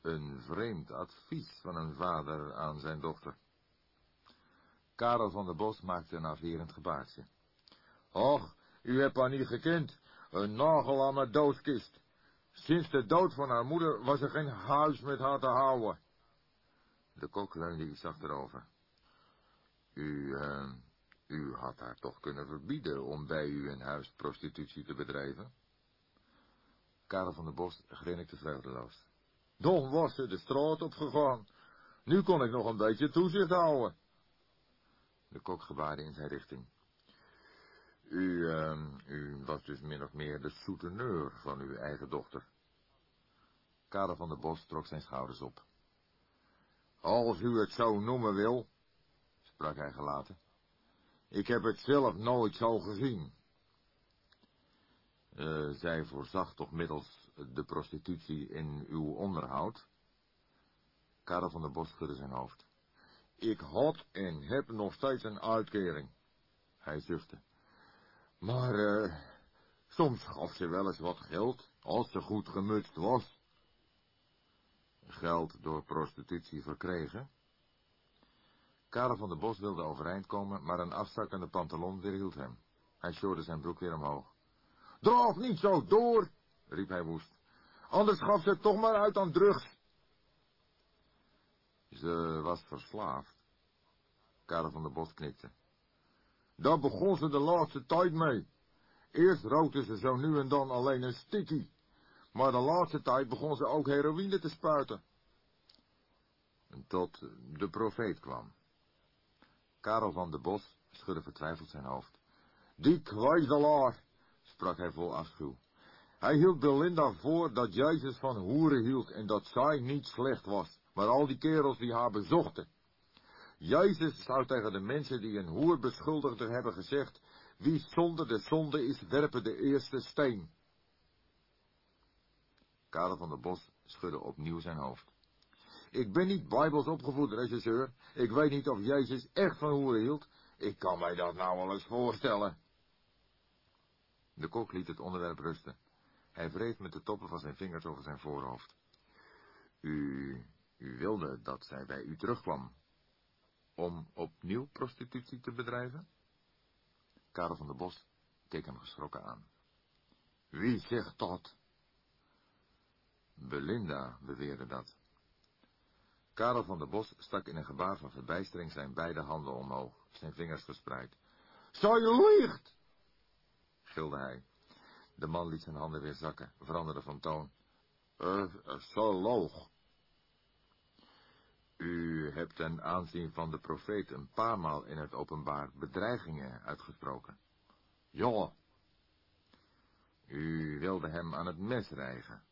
Een vreemd advies van een vader aan zijn dochter. Karel van der Bos maakte een afwerend gebaartje. Och, u hebt haar niet gekend. Een nagel aan mijn doodkist. Sinds de dood van haar moeder was er geen huis met haar te houden. De kok leunde iets achterover. U, uh, u had haar toch kunnen verbieden om bij u in huis prostitutie te bedrijven? Karel van der Bos grinnikte vreugdeloos. Dan was ze de straat opgegaan. Nu kon ik nog een beetje toezicht houden. De kok gebaarde in zijn richting. U, uh, u was dus min of meer de souteneur van uw eigen dochter. Karel van der Bos trok zijn schouders op. Als u het zo noemen wil, sprak hij gelaten. Ik heb het zelf nooit zo gezien. Uh, zij voorzag toch middels de prostitutie in uw onderhoud? Karel van der Bos schudde zijn hoofd. Ik had en heb nog steeds een uitkering. Hij zuchtte. Maar, uh, soms gaf ze wel eens wat geld, als ze goed gemutst was. Geld door prostitutie verkregen? Karel van der Bos wilde overeind komen, maar een afzakkende pantalon weerhield hem. Hij sjorde zijn broek weer omhoog. Draaf niet zo door, riep hij woest. Anders gaf ze toch maar uit aan drugs. Ze was verslaafd. Karel van der Bos knikte. Daar begon ze de laatste tijd mee. Eerst rookte ze zo nu en dan alleen een stikkie. Maar de laatste tijd begon ze ook heroïne te spuiten. Tot de profeet kwam. Karel van der Bos schudde vertwijfeld zijn hoofd. Die kwijzelaar, sprak hij vol afschuw. Hij hield Belinda voor dat Jezus van hoeren hield en dat zij niet slecht was, maar al die kerels die haar bezochten. Jezus zou tegen de mensen die een hoer beschuldigden hebben gezegd, wie zonder de zonde is, werpen de eerste steen. Karel van der Bos schudde opnieuw zijn hoofd. Ik ben niet bijbels opgevoed, regisseur. Ik weet niet of Jezus echt van hoeren hield. Ik kan mij dat nou wel eens voorstellen. De kok liet het onderwerp rusten. Hij wreef met de toppen van zijn vingers over zijn voorhoofd. U, u wilde dat zij bij u terugkwam, om opnieuw prostitutie te bedrijven? Karel van der Bos keek hem geschrokken aan. Wie zegt dat? Belinda beweerde dat. Karel van der Bos stak in een gebaar van verbijstering zijn beide handen omhoog, zijn vingers gespreid. Zij liegt! gilde hij. De man liet zijn handen weer zakken, veranderde van toon. Uh, zo loog. U hebt ten aanzien van de profeet een paar maal in het openbaar bedreigingen uitgesproken. Ja. U wilde hem aan het mes rijgen.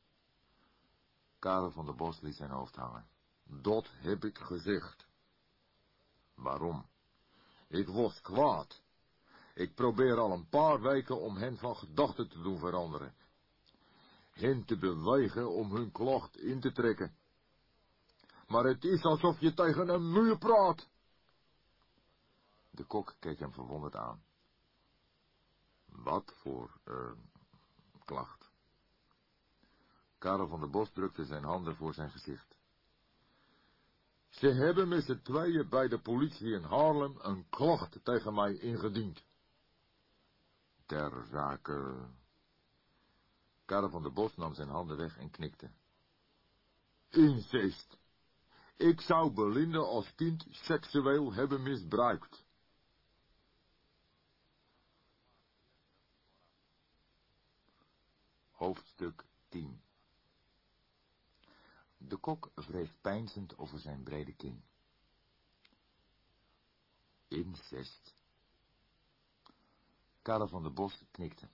Karel van der Bos liet zijn hoofd hangen. Dat heb ik gezegd. Waarom? Ik was kwaad. Ik probeer al een paar weken om hen van gedachten te doen veranderen. Hen te bewegen om hun klacht in te trekken. Maar het is alsof je tegen een muur praat. De kok keek hem verwonderd aan. Wat voor, uh, klacht? Karel van der Bos drukte zijn handen voor zijn gezicht. Ze hebben met z'n tweeën bij de politie in Haarlem een klacht tegen mij ingediend. Ter zake... Karel van der Bos nam zijn handen weg en knikte. Incest. Ik zou Belinda als kind seksueel hebben misbruikt. Hoofdstuk 10 De kok wreef peinzend over zijn brede kin. Incest. Karel van der Bos knikte.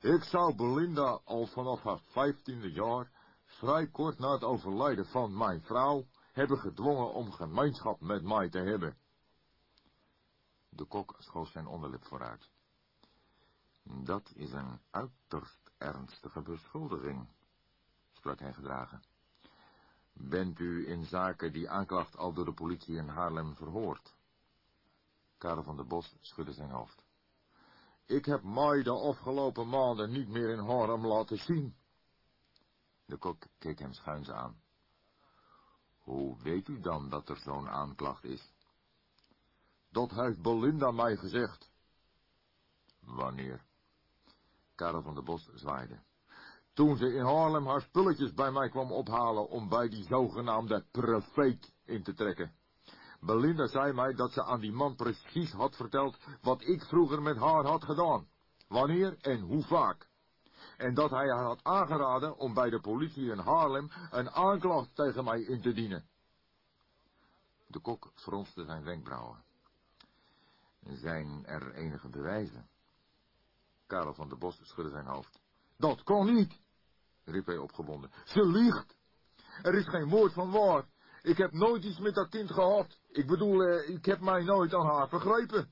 Ik zou Belinda al vanaf haar vijftiende jaar, vrij kort na het overlijden van mijn vrouw, hebben gedwongen om gemeenschap met mij te hebben. De kok schoof zijn onderlip vooruit. Dat is een uiterst ernstige beschuldiging, sprak hij gedragen. Bent u in zaken die aanklacht al door de politie in Haarlem verhoord? Karel van der Bos schudde zijn hoofd. Ik heb mij de afgelopen maanden niet meer in Haarlem laten zien. De kok keek hem schuins aan. Hoe weet u dan dat er zo'n aanklacht is? Dat heeft Belinda mij gezegd. Wanneer? Karel van der Bos zwaaide. Toen ze in Haarlem haar spulletjes bij mij kwam ophalen om bij die zogenaamde profeet in te trekken. Belinda zei mij dat ze aan die man precies had verteld wat ik vroeger met haar had gedaan. Wanneer en hoe vaak. En dat hij haar had aangeraden om bij de politie in Haarlem een aanklacht tegen mij in te dienen. De kok fronste zijn wenkbrauwen. Zijn er enige bewijzen? Karel van der Bos schudde zijn hoofd. Dat kan niet, riep hij opgewonden. Ze liegt. Er is geen woord van waar. Ik heb nooit iets met dat kind gehad. Ik bedoel, eh, ik heb mij nooit aan haar vergrepen.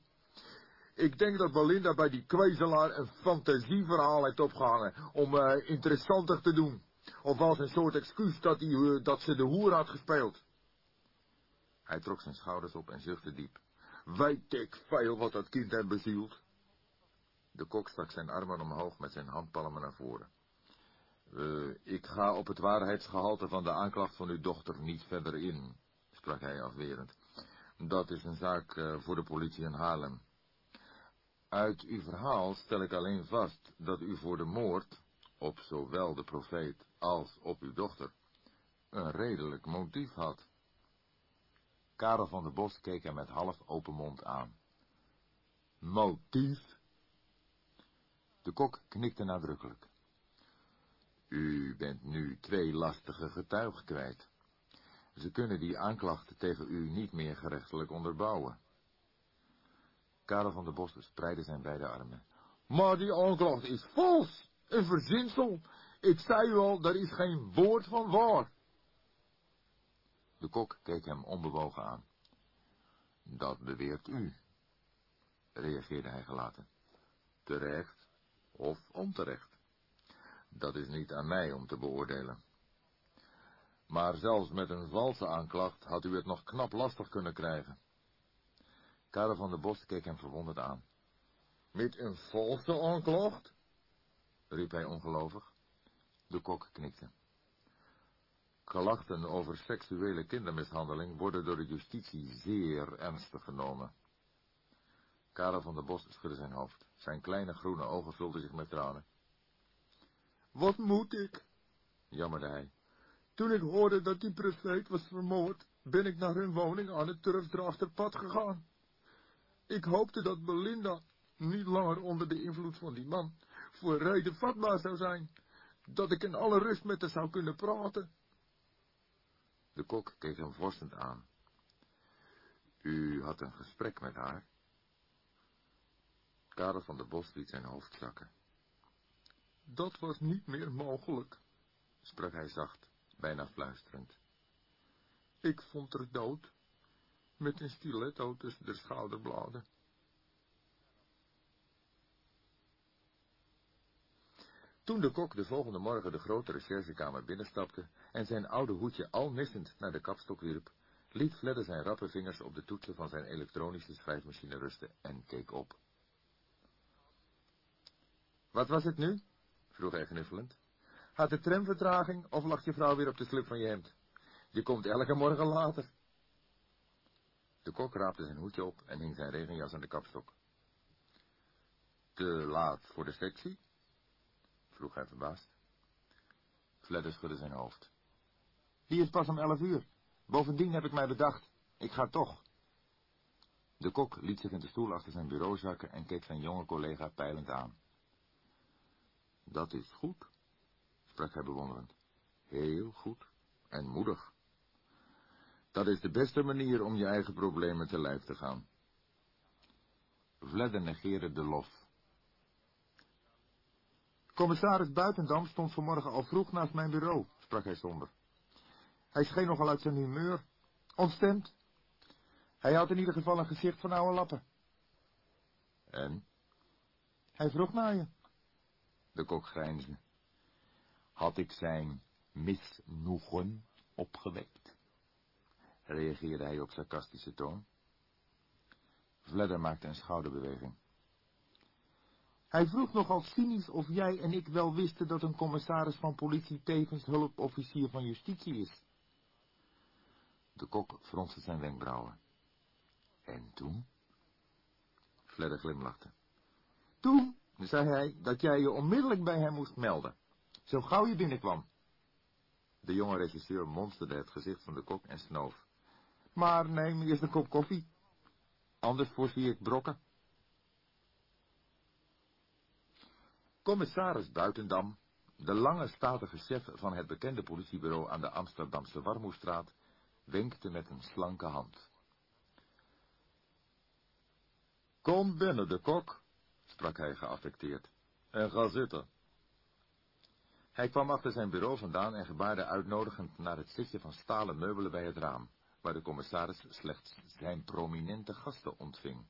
Ik denk dat Belinda bij die kwezelaar een fantasieverhaal heeft opgehangen om uh, interessantig te doen. Of als een soort excuus dat, die, uh, dat ze de hoer had gespeeld. Hij trok zijn schouders op en zuchtte diep. Weet ik veel wat dat kind hem bezielt. De kok stak zijn armen omhoog met zijn handpalmen naar voren. Uh, ik ga op het waarheidsgehalte van de aanklacht van uw dochter niet verder in, sprak hij afwerend. Dat is een zaak uh, voor de politie in Haarlem. Uit uw verhaal stel ik alleen vast dat u voor de moord op zowel de profeet als op uw dochter een redelijk motief had. Karel van der Bos keek hem met half open mond aan. Motief? De kok knikte nadrukkelijk. U bent nu twee lastige getuigen kwijt. Ze kunnen die aanklachten tegen u niet meer gerechtelijk onderbouwen. Karel van der Bos spreidde zijn beide armen. Maar die aanklacht is vals, een verzinsel. Ik zei u al, daar is geen woord van waar. De kok keek hem onbewogen aan. Dat beweert u, reageerde hij gelaten. Terecht of onterecht. Dat is niet aan mij om te beoordelen. Maar zelfs met een valse aanklacht had u het nog knap lastig kunnen krijgen. Karel van der Bos keek hem verwonderd aan. Met een valse aanklacht? riep hij ongelovig. De kok knikte. Klachten over seksuele kindermishandeling worden door de justitie zeer ernstig genomen. Karel van der Bos schudde zijn hoofd. Zijn kleine groene ogen vulden zich met tranen. Wat moet ik? jammerde hij. Toen ik hoorde dat die profeet was vermoord, ben ik naar hun woning aan het turfdrachterpad gegaan. Ik hoopte dat Belinda niet langer onder de invloed van die man voor reden vatbaar zou zijn, dat ik in alle rust met haar zou kunnen praten. De kok keek hem vorstend aan. U had een gesprek met haar? Karel van der Bos liet zijn hoofd zakken. Dat was niet meer mogelijk, sprak hij zacht, bijna fluisterend. Ik vond haar dood, met een stiletto tussen de schouderbladen. Toen de kok de volgende morgen de grote recherchekamer binnenstapte en zijn oude hoedje al missend naar de kapstok wierp, liet Fledder zijn rappe vingers op de toetsen van zijn elektronische schrijfmachine rusten en keek op. Wat was het nu? Vroeg hij gnuffelend. Had de tram vertraging of lag je vrouw weer op de slip van je hemd? Je komt elke morgen later. De kok raapte zijn hoedje op en hing zijn regenjas aan de kapstok. Te laat voor de sectie? vroeg hij verbaasd. Fledder schudde zijn hoofd. Die is pas om elf uur. Bovendien heb ik mij bedacht, ik ga toch. De kok liet zich in de stoel achter zijn bureau zakken en keek zijn jonge collega peilend aan. Dat is goed, sprak hij bewonderend. Heel goed en moedig. Dat is de beste manier om je eigen problemen te lijf te gaan. Vledder negeerde de lof. Commissaris Buitendam stond vanmorgen al vroeg naast mijn bureau, sprak hij somber. Hij scheen nogal uit zijn humeur, ontstemd. Hij had in ieder geval een gezicht van oude lappen. En? Hij vroeg naar je. De kok grijnsde. Had ik zijn misnoegen opgewekt? Reageerde hij op sarcastische toon. Vledder maakte een schouderbeweging. Hij vroeg nogal cynisch of jij en ik wel wisten dat een commissaris van politie tevens hulpofficier van justitie is. De kok fronste zijn wenkbrauwen. En toen? Fledder glimlachte. Toen zei hij dat jij je onmiddellijk bij hem moest melden. Zo gauw je binnenkwam. De jonge regisseur monsterde het gezicht van de kok en snoof. Maar neem eerst een kop koffie. Anders voorzie ik brokken. Commissaris Buitendam, de lange statige chef van het bekende politiebureau aan de Amsterdamse Warmoestraat, wenkte met een slanke hand. Kom binnen, de kok, sprak hij geaffecteerd, en ga zitten. Hij kwam achter zijn bureau vandaan en gebaarde uitnodigend naar het zitje van stalen meubelen bij het raam, waar de commissaris slechts zijn prominente gasten ontving.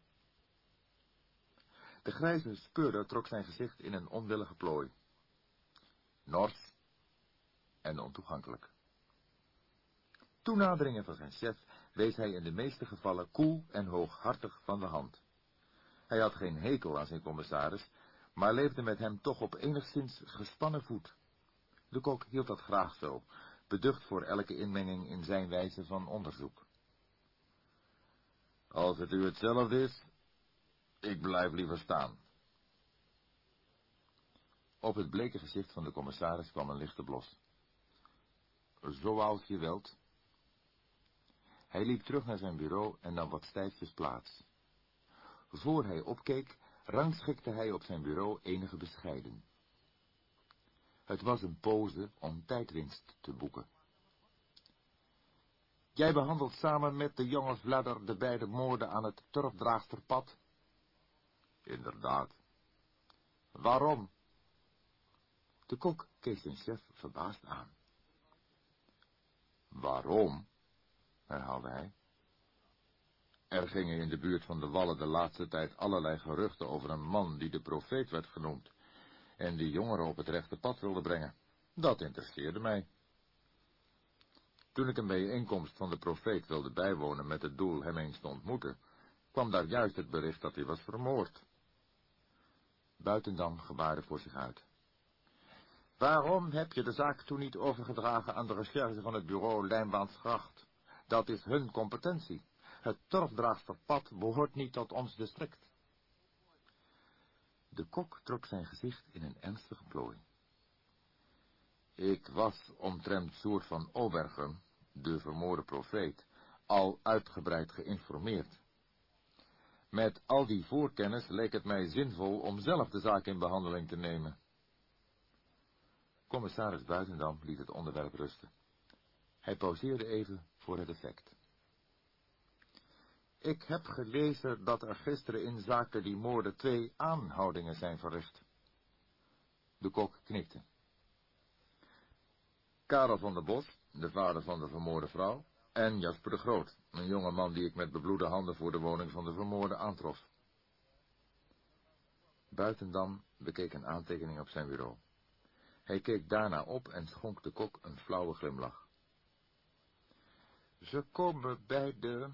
De grijze speurder trok zijn gezicht in een onwillige plooi. Nors en ontoegankelijk. Toenaderingen van zijn chef wees hij in de meeste gevallen koel en hooghartig van de hand. Hij had geen hekel aan zijn commissaris, maar leefde met hem toch op enigszins gespannen voet. De kok hield dat graag zo, beducht voor elke inmenging in zijn wijze van onderzoek. Als het u hetzelfde is, ik blijf liever staan. Op het bleke gezicht van de commissaris kwam een lichte blos. Zoals je wilt. Hij liep terug naar zijn bureau en nam wat stijfjes plaats. Voor hij opkeek, rangschikte hij op zijn bureau enige bescheiden. Het was een pose om tijdwinst te boeken. Jij behandelt samen met de jonge Vladder de beide moorden aan het turfdraagsterpad? Inderdaad. Waarom? De kok keek zijn chef verbaasd aan. Waarom? herhaalde hij. Er gingen in de buurt van de wallen de laatste tijd allerlei geruchten over een man die de profeet werd genoemd en die jongeren op het rechte pad wilde brengen. Dat interesseerde mij. Toen ik een bijeenkomst van de profeet wilde bijwonen met het doel hem eens te ontmoeten, kwam daar juist het bericht dat hij was vermoord. Buitendam gebaarde voor zich uit. Waarom heb je de zaak toen niet overgedragen aan de recherche van het bureau Lijnbaansgracht? Dat is hun competentie. Het turfdraagsterpad behoort niet tot ons district. De kok trok zijn gezicht in een ernstige plooi. Ik was omtrent Soer van Obergem, de vermoorde profeet, al uitgebreid geïnformeerd. Met al die voorkennis leek het mij zinvol om zelf de zaak in behandeling te nemen. Commissaris Buitendam liet het onderwerp rusten. Hij pauzeerde even voor het effect. Ik heb gelezen dat er gisteren in zaken die moorden twee aanhoudingen zijn verricht. De kok knikte. Karel van der Bos, de vader van de vermoorde vrouw, en Jasper de Groot, een jonge man die ik met bebloede handen voor de woning van de vermoorde aantrof. Buitendam bekeek een aantekening op zijn bureau. Hij keek daarna op en schonk de kok een flauwe glimlach. Ze komen bij de,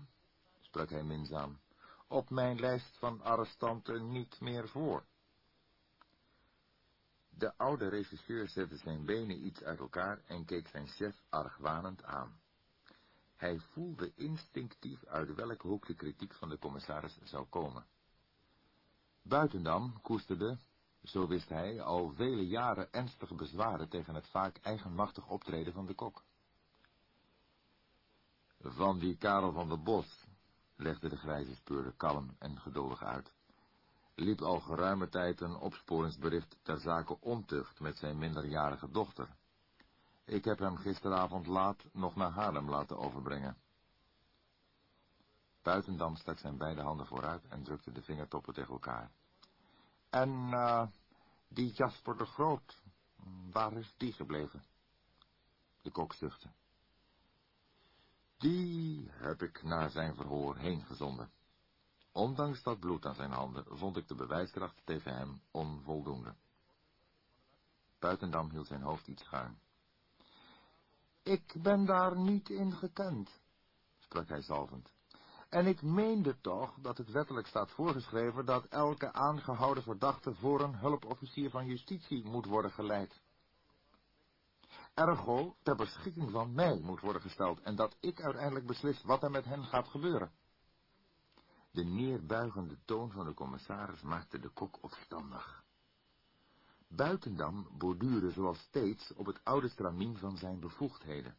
sprak hij minzaam, op mijn lijst van arrestanten niet meer voor. De oude regisseur zette zijn benen iets uit elkaar en keek zijn chef argwanend aan. Hij voelde instinctief uit welk hoek de kritiek van de commissaris zou komen. Buitendam koesterde, zo wist hij, al vele jaren ernstige bezwaren tegen het vaak eigenmachtig optreden van de kok. Van die Karel van der Bos, legde de grijze speurder kalm en geduldig uit, liep al geruime tijd een opsporingsbericht ter zake ontucht met zijn minderjarige dochter. Ik heb hem gisteravond laat nog naar Haarlem laten overbrengen. Buitendam stak zijn beide handen vooruit en drukte de vingertoppen tegen elkaar. En, uh, die Jasper de Groot, waar is die gebleven? De kok zuchtte. Die heb ik na zijn verhoor heen gezonden. Ondanks dat bloed aan zijn handen vond ik de bewijskracht tegen hem onvoldoende. Buitendam hield zijn hoofd iets schuin. Ik ben daar niet in gekend, sprak hij zalvend. En ik meende toch dat het wettelijk staat voorgeschreven dat elke aangehouden verdachte voor een hulpofficier van justitie moet worden geleid. Ergo ter beschikking van mij moet worden gesteld en dat ik uiteindelijk beslis wat er met hen gaat gebeuren. De neerbuigende toon van de commissaris maakte de kok opstandig. Buitendam borduurde zoals steeds op het oude stramien van zijn bevoegdheden.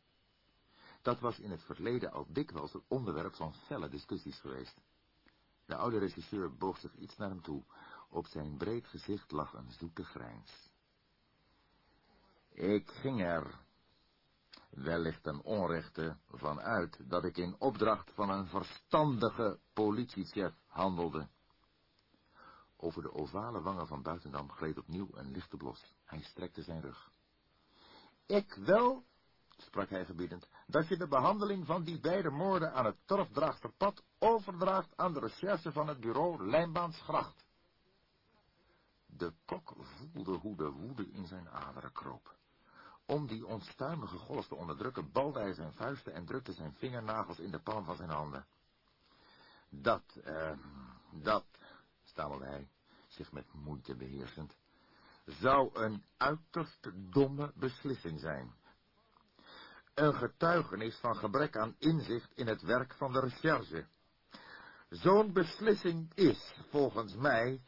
Dat was in het verleden al dikwijls het onderwerp van felle discussies geweest. De oude regisseur boog zich iets naar hem toe. Op zijn breed gezicht lag een zoete grijns. Ik ging er, wellicht een onrechte, van uit dat ik in opdracht van een verstandige politiechef handelde. Over de ovale wangen van Buitendam gleed opnieuw een lichte blos. Hij strekte zijn rug. Ik wil, sprak hij gebiedend, dat je de behandeling van die beide moorden aan het Torfdraagsterpad overdraagt aan de recherche van het bureau Lijnbaansgracht. De kok voelde hoe de woede in zijn aderen kroop. Om die onstuimige golf te onderdrukken, balde hij zijn vuisten en drukte zijn vingernagels in de palm van zijn handen. Dat, eh, dat, stamelde hij, zich met moeite beheersend, zou een uiterst domme beslissing zijn. Een getuigenis van gebrek aan inzicht in het werk van de recherche. Zo'n beslissing is, volgens mij,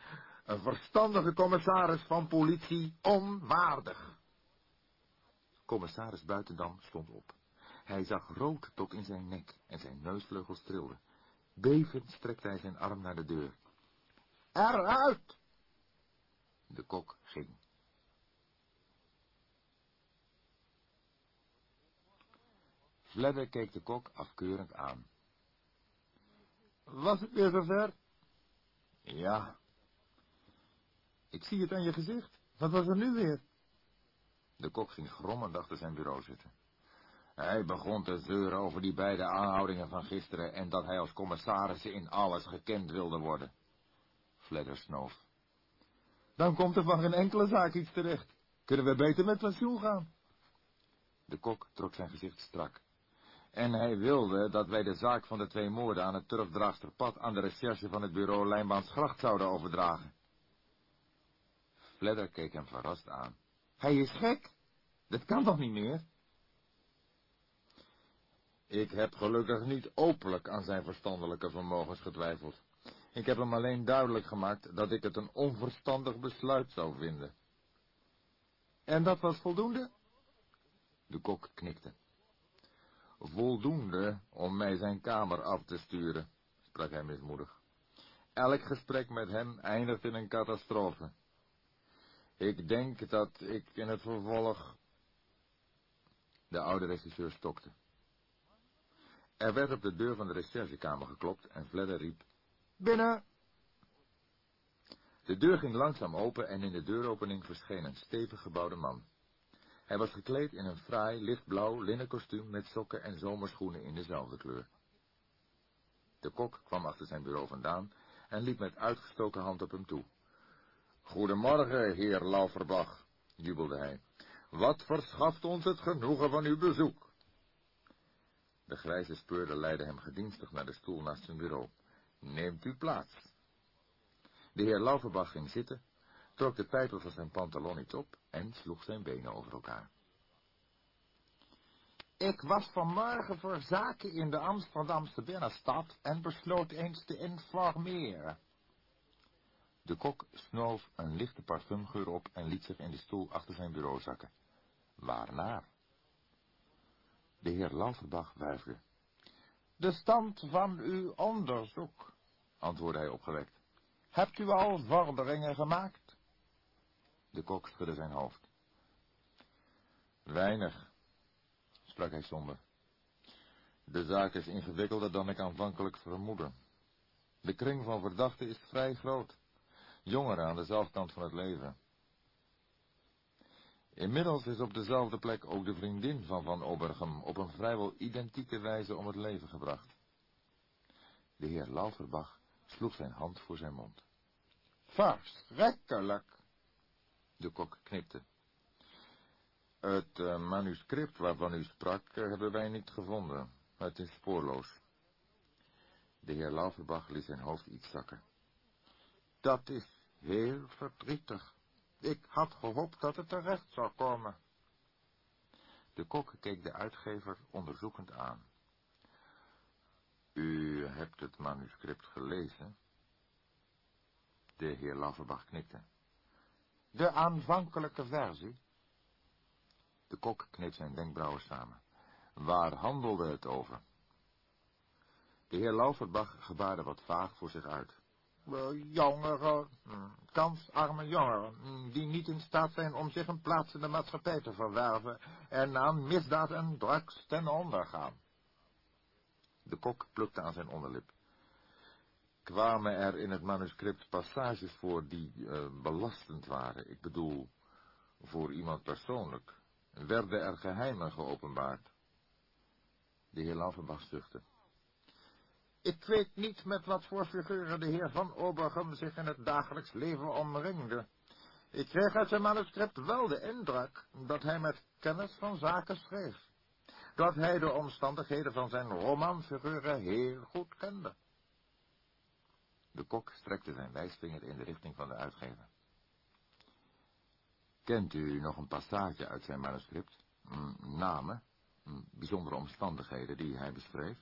een verstandige commissaris van politie onwaardig. Commissaris Buitendam stond op. Hij zag rood tot in zijn nek en zijn neusvleugels trilden. Bevend strekte hij zijn arm naar de deur. Eruit! De kok ging. Fledder keek de kok afkeurend aan. Was het weer zover? Ja, Ik zie het aan je gezicht. Wat was er nu weer? De kok ging grommend achter zijn bureau zitten. Hij begon te zeuren over die beide aanhoudingen van gisteren en dat hij als commissaris in alles gekend wilde worden. Fledder snoof. Dan komt er van geen enkele zaak iets terecht. Kunnen we beter met pensioen gaan? De kok trok zijn gezicht strak. En hij wilde dat wij de zaak van de twee moorden aan het Turfdraagsterpad aan de recherche van het bureau Lijnbaansgracht zouden overdragen. Fledder keek hem verrast aan. Hij is gek. Dat kan toch niet meer? Ik heb gelukkig niet openlijk aan zijn verstandelijke vermogens getwijfeld. Ik heb hem alleen duidelijk gemaakt dat ik het een onverstandig besluit zou vinden. En dat was voldoende? De kok knikte. Voldoende om mij zijn kamer af te sturen, sprak hij mismoedig. Elk gesprek met hem eindigt in een catastrofe. Ik denk dat ik in het vervolg... De oude regisseur stokte. Er werd op de deur van de recherchekamer geklopt en Fledder riep... Binnen. De deur ging langzaam open en in de deuropening verscheen een stevig gebouwde man. Hij was gekleed in een fraai, lichtblauw linnen kostuum met sokken en zomerschoenen in dezelfde kleur. De kok kwam achter zijn bureau vandaan en liep met uitgestoken hand op hem toe. Goedemorgen, heer Lauferbach, jubelde hij. Wat verschaft ons het genoegen van uw bezoek? De grijze speurder leidde hem gedienstig naar de stoel naast zijn bureau. Neemt u plaats. De heer Lauferbach ging zitten, trok de pijpen van zijn pantalon iets op en sloeg zijn benen over elkaar. Ik was vanmorgen voor zaken in de Amsterdamse binnenstad en besloot eens te informeren. De kok snoof een lichte parfumgeur op en liet zich in de stoel achter zijn bureau zakken. Waarnaar? De heer Lauterbach wuifde. De stand van uw onderzoek, Antwoordde hij opgewekt. hebt u al vorderingen gemaakt? De kok schudde zijn hoofd. Weinig, sprak hij somber. De zaak is ingewikkelder dan ik aanvankelijk vermoedde. De kring van verdachten is vrij groot. Jongeren aan dezelfde kant van het leven. Inmiddels is op dezelfde plek ook de vriendin van Van Obergem op een vrijwel identieke wijze om het leven gebracht. De heer Lauterbach sloeg zijn hand voor zijn mond. Verschrikkelijk. De kok knikte. Het uh, manuscript waarvan u sprak uh, hebben wij niet gevonden. Het is spoorloos. De heer Lauterbach liet zijn hoofd iets zakken. Dat is heel verdrietig. Ik had gehoopt dat het terecht zou komen. De kok keek de uitgever onderzoekend aan. U hebt het manuscript gelezen? De heer Lauterbach knikte. De aanvankelijke versie? De kok kneep zijn wenkbrauwen samen. Waar handelde het over? De heer Lauterbach gebaarde wat vaag voor zich uit. Uh, jongeren, mm, kansarme jongeren, mm, die niet in staat zijn om zich een plaats in de maatschappij te verwerven en aan misdaad en drugs ten onder gaan. De kok plukte aan zijn onderlip. Kwamen er in het manuscript passages voor die uh, belastend waren? Ik bedoel, voor iemand persoonlijk. Werden er geheimen geopenbaard? De heer Lauterbach zuchtte. Ik weet niet met wat voor figuren de heer van Obergem zich in het dagelijks leven omringde. Ik kreeg uit zijn manuscript wel de indruk dat hij met kennis van zaken schreef. Dat hij de omstandigheden van zijn romanfiguren heel goed kende. De kok strekte zijn wijsvinger in de richting van de uitgever. Kent u nog een passage uit zijn manuscript? Namen, bijzondere omstandigheden die hij beschreef?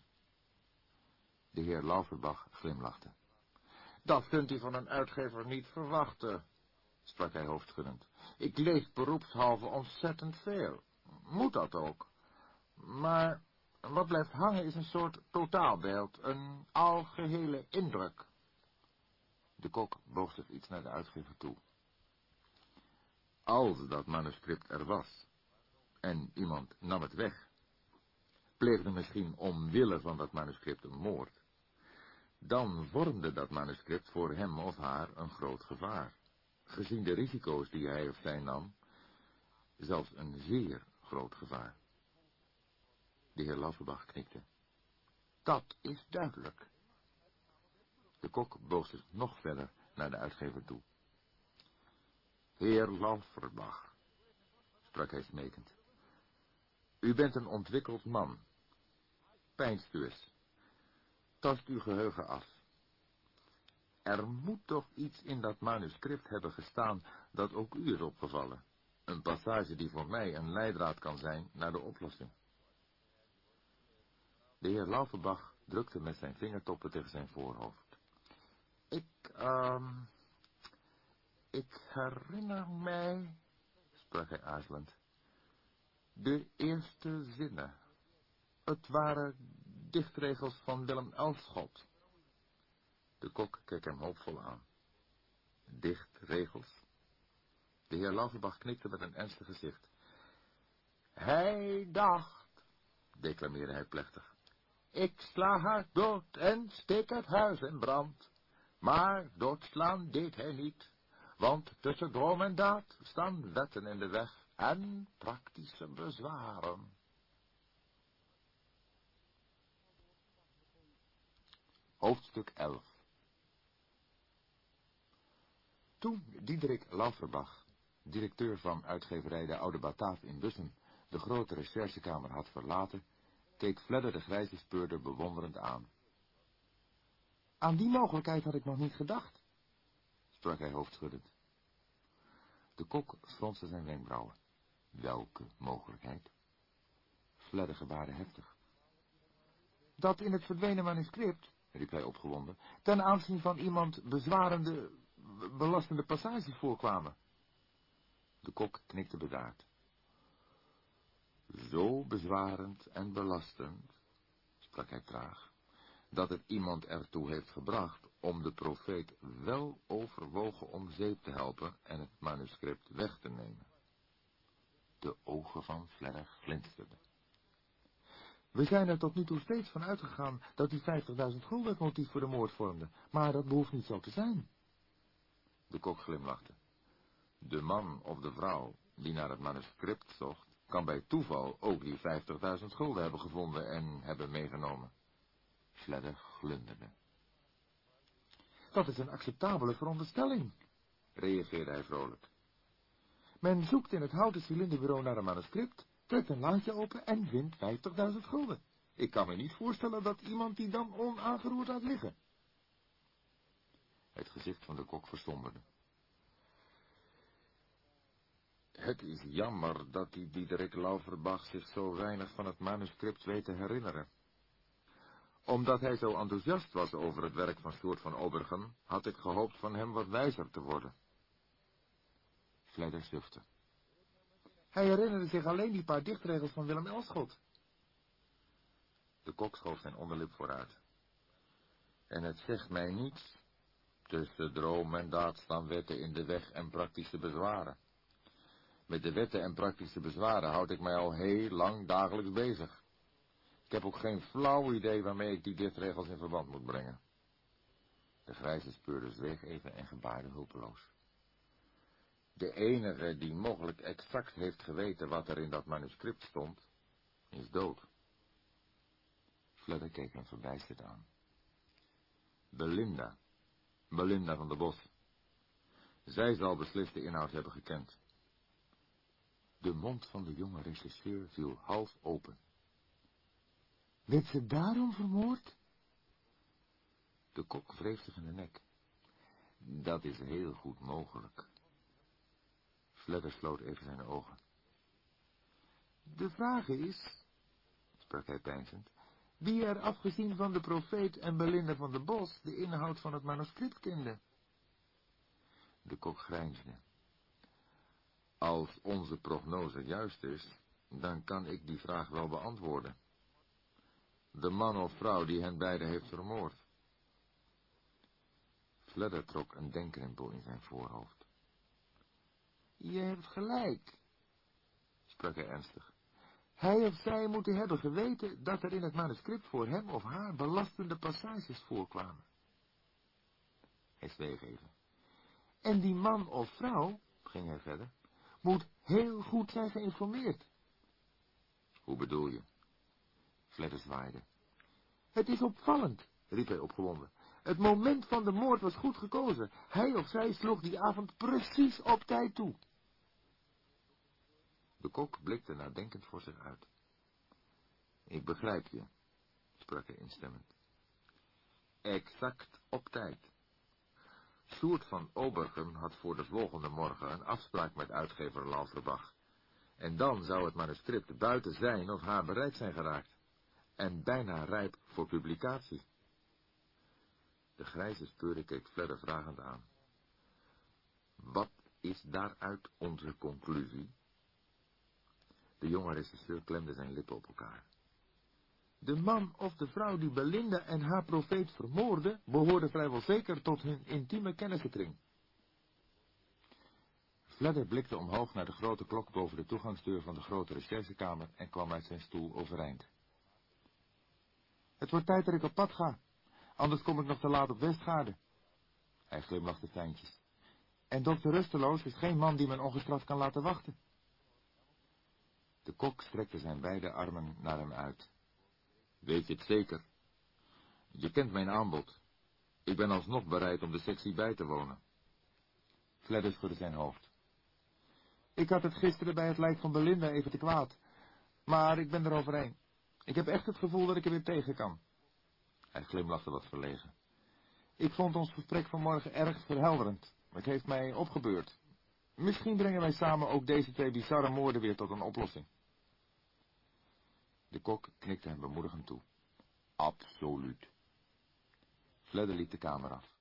De heer Lauferbach glimlachte. Dat kunt u van een uitgever niet verwachten, sprak hij hoofdschuddend. Ik lees beroepshalve ontzettend veel. Moet dat ook. Maar wat blijft hangen is een soort totaalbeeld, een algehele indruk. De kok boog zich iets naar de uitgever toe. Als dat manuscript er was, en iemand nam het weg, pleegde misschien omwille van dat manuscript een moord, dan vormde dat manuscript voor hem of haar een groot gevaar, gezien de risico's die hij of zij nam, zelfs een zeer groot gevaar. De heer Laffenbach knikte. Dat is duidelijk. De kok boog zich nog verder naar de uitgever toe. Heer Laffenbach, sprak hij smekend. U bent een ontwikkeld man. Pijnst u eens. Tast uw geheugen af. Er moet toch iets in dat manuscript hebben gestaan dat ook u is opgevallen. Een passage die voor mij een leidraad kan zijn naar de oplossing. De heer Laufenbach drukte met zijn vingertoppen tegen zijn voorhoofd. Ik, ehm, ik herinner mij, sprak hij aarzelend, de eerste zinnen. Het waren dichtregels van Willem Elschot. De kok keek hem hoopvol aan. Dichtregels? De heer Lauferbach knikte met een ernstig gezicht. Hij dacht, declameerde hij plechtig, ik sla haar dood en steek het huis in brand. Maar doodslaan deed hij niet, want tussen droom en daad staan wetten in de weg en praktische bezwaren. Hoofdstuk 11 Toen Diederik Lauferbach, directeur van uitgeverij De Oude Bataaf in Bussen, de grote recherchekamer had verlaten, keek Fledder de grijze speurder bewonderend aan. Aan die mogelijkheid had ik nog niet gedacht, sprak hij hoofdschuddend. De kok fronste zijn wenkbrauwen. Welke mogelijkheid? Fledder gebaarde heftig. Dat in het verdwenen manuscript, riep hij opgewonden, ten aanzien van iemand bezwarende, belastende passages voorkwamen. De kok knikte bedaard. Zo bezwarend en belastend, sprak hij traag, dat het iemand ertoe heeft gebracht om de profeet wel overwogen om zeep te helpen en het manuscript weg te nemen. De ogen van Fledder glinsterden. We zijn er tot nu toe steeds van uitgegaan dat die 50.000 gulden het motief voor de moord vormde, maar dat behoeft niet zo te zijn. De kok glimlachte. De man of de vrouw die naar het manuscript zocht, kan bij toeval ook die 50.000 gulden hebben gevonden en hebben meegenomen. Fledder glunderde. Dat is een acceptabele veronderstelling, reageerde hij vrolijk. Men zoekt in het houten cilinderbureau naar een manuscript, trekt een laadje open en vindt 50.000 gulden. Ik kan me niet voorstellen dat iemand die dan onaangeroerd laat liggen. Het gezicht van de kok verstommerde. Het is jammer dat die Diederik Lauverbach zich zo weinig van het manuscript weet te herinneren. Omdat hij zo enthousiast was over het werk van Sjoerd van Obergen, had ik gehoopt van hem wat wijzer te worden. Fledder sufte. Hij herinnerde zich alleen die paar dichtregels van Willem Elschot. De kok schoof zijn onderlip vooruit. En het zegt mij niets. Tussen droom en daad staan wetten in de weg en praktische bezwaren. Met de wetten en praktische bezwaren houd ik mij al heel lang dagelijks bezig. Ik heb ook geen flauw idee waarmee ik die dichtregels in verband moet brengen. De grijze speurde zweeg even en gebaarde hulpeloos. De enige die mogelijk exact heeft geweten wat er in dat manuscript stond, is dood. Fledder keek hem verbijsterd aan. Belinda, Belinda van der Bos. Zij zal beslist de inhoud hebben gekend. De mond van de jonge regisseur viel half open. Werd ze daarom vermoord? De kok wreef zich in de nek. Dat is heel goed mogelijk. Fledder sloot even zijn ogen. De vraag is, sprak hij peinzend, wie er afgezien van de profeet en Belinda van de Bos de inhoud van het manuscript kende. De kok grijnsde. Als onze prognose juist is, dan kan ik die vraag wel beantwoorden. De man of vrouw die hen beiden heeft vermoord. Fledder trok een denkrimpel in zijn voorhoofd. Je hebt gelijk, sprak hij ernstig. Hij of zij moeten hebben geweten dat er in het manuscript voor hem of haar belastende passages voorkwamen. Hij zweeg even. En die man of vrouw, ging hij verder, moet heel goed zijn geïnformeerd. Hoe bedoel je? Fledder zwaaide. Het is opvallend, riep hij opgewonden. Het moment van de moord was goed gekozen. Hij of zij sloeg die avond precies op tijd toe. De kok blikte nadenkend voor zich uit. Ik begrijp je, sprak hij instemmend. Exact op tijd. Soert van Obergum had voor de volgende morgen een afspraak met uitgever Lauterbach. En dan zou het manuscript buiten zijn of haar bereik zijn geraakt. En bijna rijp voor publicatie. De grijze speuren keek Fledder vragend aan. Wat is daaruit onze conclusie? De jonge regisseur klemde zijn lippen op elkaar. De man of de vrouw die Belinda en haar profeet vermoordde, behoorde vrijwel zeker tot hun intieme kennissenkring. Fledder blikte omhoog naar de grote klok boven de toegangsdeur van de grote recherchekamer en kwam uit zijn stoel overeind. Het wordt tijd dat ik op pad ga, anders kom ik nog te laat op Westgaarde. Hij glimlachte fijntjes. En dokter Rusteloos is geen man die men ongestraft kan laten wachten. De kok strekte zijn beide armen naar hem uit. Weet je het zeker? Je kent mijn aanbod. Ik ben alsnog bereid om de sectie bij te wonen. Fledder schudde zijn hoofd. Ik had het gisteren bij het lijk van Belinda even te kwaad. Maar ik ben er overheen. Ik heb echt het gevoel dat ik er weer tegen kan. Hij glimlachte wat verlegen. Ik vond ons gesprek vanmorgen erg verhelderend. Het heeft mij opgebeurd. Misschien brengen wij samen ook deze twee bizarre moorden weer tot een oplossing. De kok knikte hem bemoedigend toe. Absoluut. Fledder liet de kamer af.